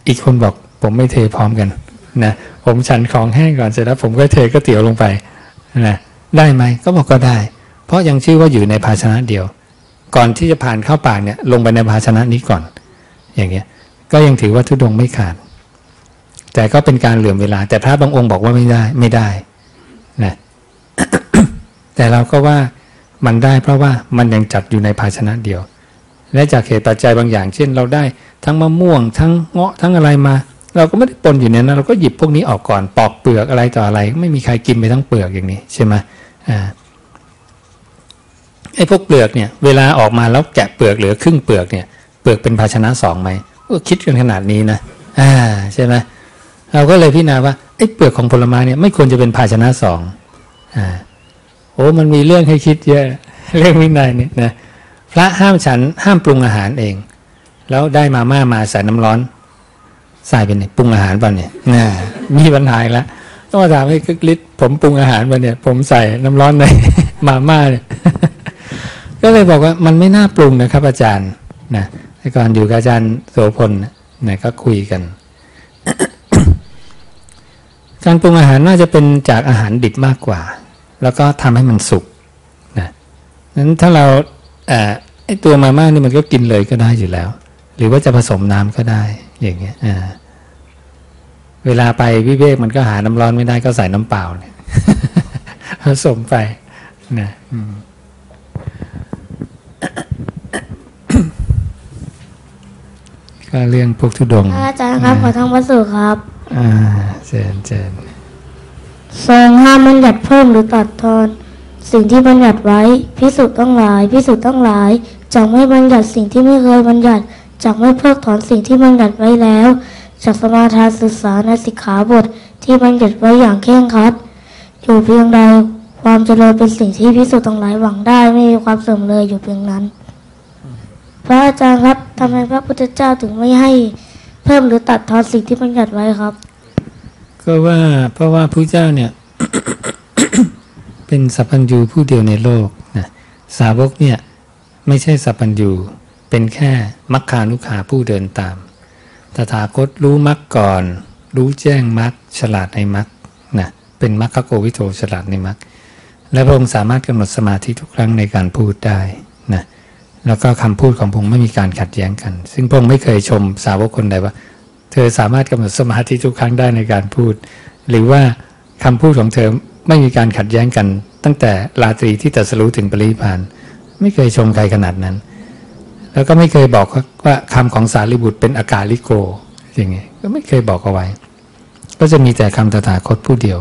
อีกคนบอกผมไม่เทพร้อมกัน นะผมฉันของแห้งก่อนเสร็จแล้วผมก็เทก๋วยเตี๋ยวลงไปนะได้ไหมก็บอกก็ได้ เพราะยังชื่อว่าอยู่ในภาชนะเดียว ก่อนที่จะผ่านเข้าปากเนี่ยลงไปในภาชนะนี้ก่อน อย่างเงี้ยก็ยังถือว่าทุดงไม่ขาด แต่ก็เป็นการเหลื่อมเวลา แต่พระบางองค์บอกว่าไม่ได้ไม่ได้นะแต่เราก็ว่ามันได้เพราะว่ามันยังจัดอยู่ในภาชนะเดียว และจากเหตุปัจจัยบางอย่าง เช่น เราได้ทั้งมะม่วง ทั้งเงาะทั้งอะไรมา เราก็ไม่ได้ปนอยู่ในนั้นเราก็หยิบพวกนี้ออกก่อนปอกเปลือกอะไรต่ออะไร ไม่มีใครกินไปทั้งเปลือกอย่างนี้ใช่ไหมอ่าไอ้พวกเปลือกเนี่ยเวลาออกมาแล้วแกะเปลือกเหลือครึ่งเปลือกเนี่ยเปลือกเป็นภาชนะสองไหมก็คิดกันขนาดนี้นะอ่าใช่ไหมเราก็เลยพิจารณาว่าไอ้เปลือกของผลไม้เนี่ยไม่ควรจะเป็นภาชนะสองอ่าโอ้มันมีเรื่องให้คิดเยอะเรื่องวินัยเนี่ยนะพระห้ามฉันห้ามปรุงอาหารเอง แล้วได้มาม่ามาใส่น้ำร้อน ใส่เป็นเนี่ยปรุงอาหารป่ะเนี่ยน่ามีปัญหาแล้วต้องมาถามให้คึกฤทธิ์ผมปรุงอาหารป่ะเนี่ย ผมใส่น้ำร้อนในมาม่าเนี่ยก็เลยบอกว่ามันไม่น่าปรุงนะครับ อาจารย์นะแต่ก่อนอยู่กับอาจารย์โสพลนะก็คุยกัน การปรุงอาหารน่าจะเป็นจากอาหารดิบมากกว่า แล้วก็ทำให้มันสุกนะนั้นถ้าเราเอ่อไอตัวมาม่านี่มันก็กินเลยก็ได้อยู่แล้ว หรือว่าจะผสมน้ำก็ได้ อย่างเงี้ยอ่าเวลาไปวิเวกมันก็หาน้ำร้อนไม่ได้ก็ใส่น้ำเปล่าเนี่ยผสมไปนะอืมก็เรื่องพวกทุดงค์อาจารย์ครับขอทางวัสดุครับ อ่าเจนเจนทรงห้ามบัญญัติเพิ่มหรือตัดทอนสิ่งที่บัญญัติไว้พิสุต้องหลายพิสุต้องหลายจากไม่บัญญัติสิ่งที่ไม่เคยบัญญัติ จากไม่เพิกถอนสิ่งที่บัญญัติไว้แล้ว จากสมาทานศึกษาในสิกขาบทที่บัญญัติไว้อย่างเคร่งครัด อยู่เพียงใดความเจริญเป็นสิ่งที่พิสุต้งหลายหวังได้ไม่มีความเสื่อมเลยอยู่เพียงนั้น พระอาจารย์ครับทำไมพระพุทธเจ้าถึงไม่ให้เพิ่มหรือตัดทอนสิ่งที่บัญญัติไว้ครับ ก็ว่าเพราะว่าพระเจ้าเนี่ยเป็นสัพพัญญูผู้เดียวในโลกนะสาวกเนี่ยไม่ใช่สัพพัญญู เป็นแค่มัคคานุขาผู้เดินตาม ตถาคตรู้มรรคก่อน รู้แจ้งมรรคฉลาดในมรรคนะเป็นมรรคโกวิโตฉลาดในมรรคและพระองค์สามารถกำหนดสมาธิทุกครั้งในการพูดได้นะแล้วก็คำพูดของพระองค์ไม่มีการขัดแย้งกัน ซึ่งพระองค์ไม่เคยชมสาวกคนใดว่า เธอสามารถกำหนดสมาธิทุกครั้งได้ในการพูด หรือว่าคำพูดของเธอไม่มีการขัดแย้งกัน ตั้งแต่ราตรีที่ตรัสรู้ถึงปริพานไม่เคยชมใครขนาดนั้น แล้วก็ไม่เคยบอกว่าคำของสารีบุตรเป็นอากาลิโก อย่างเงี้ก็ไม่เคยบอกเอาไว้ ก็จะมีแต่คำตถาคตผู้เดียว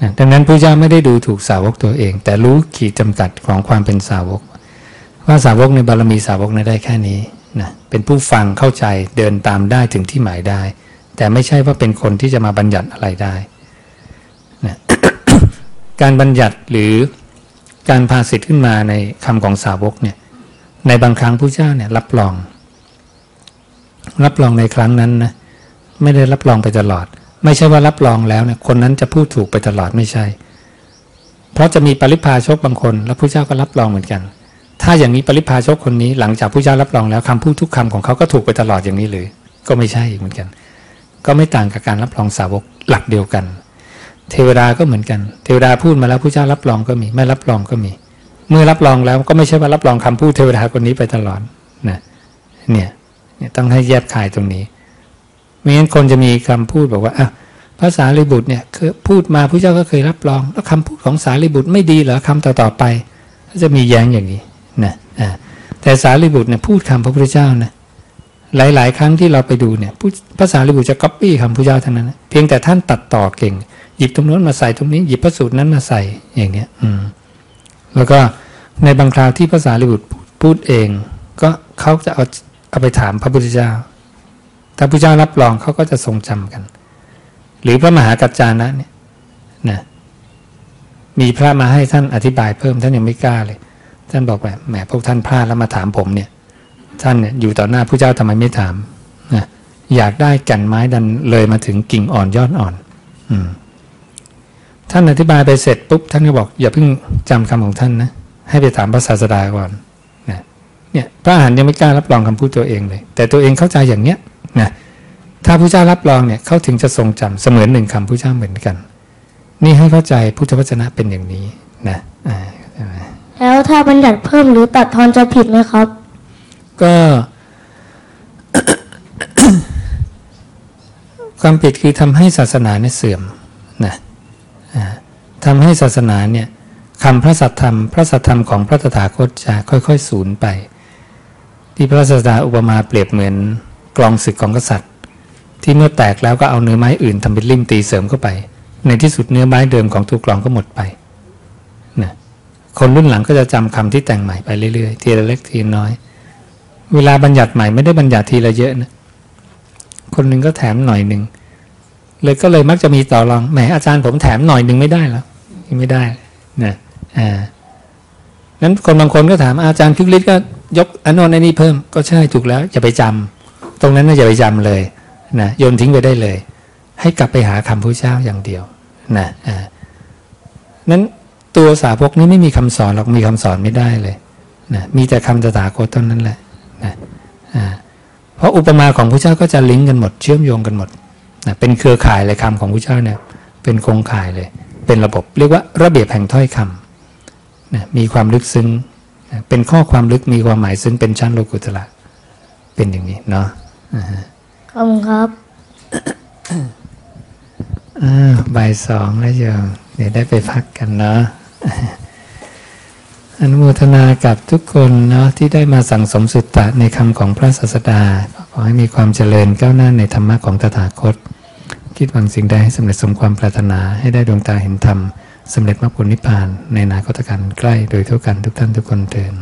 นะดังนั้นพระเจ้าไม่ได้ดูถูกสาวกตัวเอง แต่รู้ขีดจำกัดของความเป็นสาวก ว่าสาวกในบารมีสาวกในได้แค่นี้นะเป็นผู้ฟังเข้าใจเดินตามได้ถึงที่หมายได้ แต่ไม่ใช่ว่าเป็นคนที่จะมาบัญญัติอะไรได้นะการบัญญัติหรือการพาสิทธิ์ขึ้นมาในคำของสาวกเนี่ย ในบางครั้งผู้เจ้าเนี่ยรับรอง รับรองในครั้งนั้นนะไม่ได้รับรองไปตลอด ไม่ใช่ว่ารับรองแล้วเนี่ยคนนั้นจะพูดถูกไปตลอดไม่ใช่ เพราะจะมีปริพาชกบางคน แล้วผู้เจ้าก็รับรองเหมือนกัน ถ้าอย่างนี้ปริพาชกคนนี้หลังจากผู้เจ้ารับรองแล้วคำพูดทุกคำของเขาก็ถูกไปตลอดอย่างนี้เลย ก็ไม่ใช่อีกเหมือนกัน ก็ไม่ต่างกับการรับรองสาวกหลักเดียวกัน เทวดาก็เหมือนกัน เทวดาพูดมาแล้วผู้เจ้ารับรองก็มี ไม่รับรองก็มี เมื่อรับรองแล้วก็ไม่ใช่ว่ารับรองคำพูดเทวดาคนนี้ไปตลอดนะเนี่ยเนี่ยต้องให้แยบคายตรงนี้ไม่งั้นคนจะมีคำพูดบอกว่าอะภาษาลิบุตรเนี่ยคือพูดมาผู้เจ้าก็เคยรับรอง แล้วคำพูดของสารีบุตรไม่ดีเหรอคำต่อๆไป ก็จะมีแย้งอย่างนี้นะอ่าแต่สารีบุตรเนี่ยพูดคำพระพุทธเจ้านะหลาย ๆ ครั้งที่เราไปดูเนี่ยภาษาลิบุตรจะก๊อปปี้คำพระเจ้าทั้งนั้นเพียงแต่ท่านตัดต่อเก่ง หยิบตรงโน้นมาใส่ตรงนี้หยิบพระสูตรนั้นมาใส่อย่างเนี้ย อืม แล้วก็ในบางคราวที่ภาษาลิบุตรพูดเอง ก็เขาจะเอาเอาไปถามพระพุทธเจ้า ถ้าพระเจ้ารับรองเขาก็จะทรงจำกัน หรือพระมหากัจจานะเนี่ยนะมีพระมาให้ท่านอธิบายเพิ่มท่านยังไม่กล้าเลย ท่านบอกแบบแหมพวกท่านพลาดแล้วมาถามผมเนี่ยท่านเนี่ยอยู่ต่อหน้าพระเจ้าทำไมไม่ถามนะอยากได้แก่นไม้ดันเลยมาถึงกิ่งอ่อนยอดอ่อน อืม ท่านอธิบายไปเสร็จปุ๊บท่านก็บอกอย่าเพิ่งจำคำของท่านนะให้ไปถามพระศาสดาก่อนนะเนี่ยพระอรหันต์ยังไม่กล้ารับรองคำพูดตัวเองเลย แต่ตัวเองเข้าใจอย่างเนี้ยนะถ้าพระเจ้ารับรองเนี่ยเขาถึงจะทรงจำเสมือนหนึ่งคำพระเจ้าเหมือนกัน นี่ให้เข้าใจพุทธวจนะเป็นอย่างนี้นะอ่าแล้วถ้าบัญญัติเพิ่มหรือตัดทอนจะผิดไหมครับ ก็ความผิดคือทำให้ศาสนาเนี่ยเสื่อมนะ ทำให้ศาสนาเนี่ยคำพระสัทธรรม พระสัทธรรมของพระตถาคตจะค่อยๆสูญไป ที่พระศาสดาอุปมาเปรียบเหมือนกลองศึกของกษัตริย์ ที่เมื่อแตกแล้วก็เอาเนื้อไม้อื่นทำเป็นลิ่มตีเสริมเข้าไป ในที่สุดเนื้อไม้เดิมของตัวกลองก็หมดไปนะคนรุ่นหลังก็จะจำคำที่แต่งใหม่ไปเรื่อยๆทีละเล็กทีละน้อย เวลาบัญญัติใหม่ไม่ได้บัญญัติทีละเยอะนะคนหนึ่งก็แถมหน่อยหนึ่ง เลยก็เลยมักจะมีต่อรองแหมอาจารย์ผมแถมหน่อยหนึ่งไม่ได้แล้วไม่ได้นะอ่านั้นคนบางคนก็ถามอาจารย์คลิกฤทธิ์ก็ยกอันโน้นอันนี้เพิ่มก็ใช่ถูกแล้วอย่าไปจำตรงนั้นน่าอย่าไปจำเลยนะโยนทิ้งไปได้เลย ให้กลับไปหาคำพระเจ้าอย่างเดียวนะอ่านั้นตัวสาวกนี้ไม่มีคำสอนหรอกมีคำสอนไม่ได้เลยนะมีแต่คำตถาคตเท่านั้นแหละนะอ่าเพราะอุปมาของพระเจ้าก็จะลิงก์กันหมดเชื่อมโยงกันหมด นะเป็นเครือข่ายเลยคำของพระเจ้าเนี่ยเป็นโครงข่ายเลย เป็นระบบเรียกว่าระเบียบแห่งถ้อยคำนะมีความลึกซึ้งนะเป็นข้อความลึกมีความหมายซึ้งเป็นชั้นโลกุตระเป็นอย่างนี้เนาะอ่าฮะขอบคุณครับอ่าบ่ายสองแล้วโยมเดี๋ยวได้ไปพักกันเนาะอนุโมทนากับทุกคนเนาะที่ได้มาสั่งสมสุตตะในคำของพระศาสดา ขอให้มีความเจริญก้าวหน้าในธรรมะของตถาคต คิดหวังสิ่งใดให้สำเร็จสมความปรารถนาให้ได้ดวงตาเห็นธรรมสำเร็จมรรคผลนิพพานในนาคตการใกล้โดยทั่วกันทุกท่านทุกคนเตือน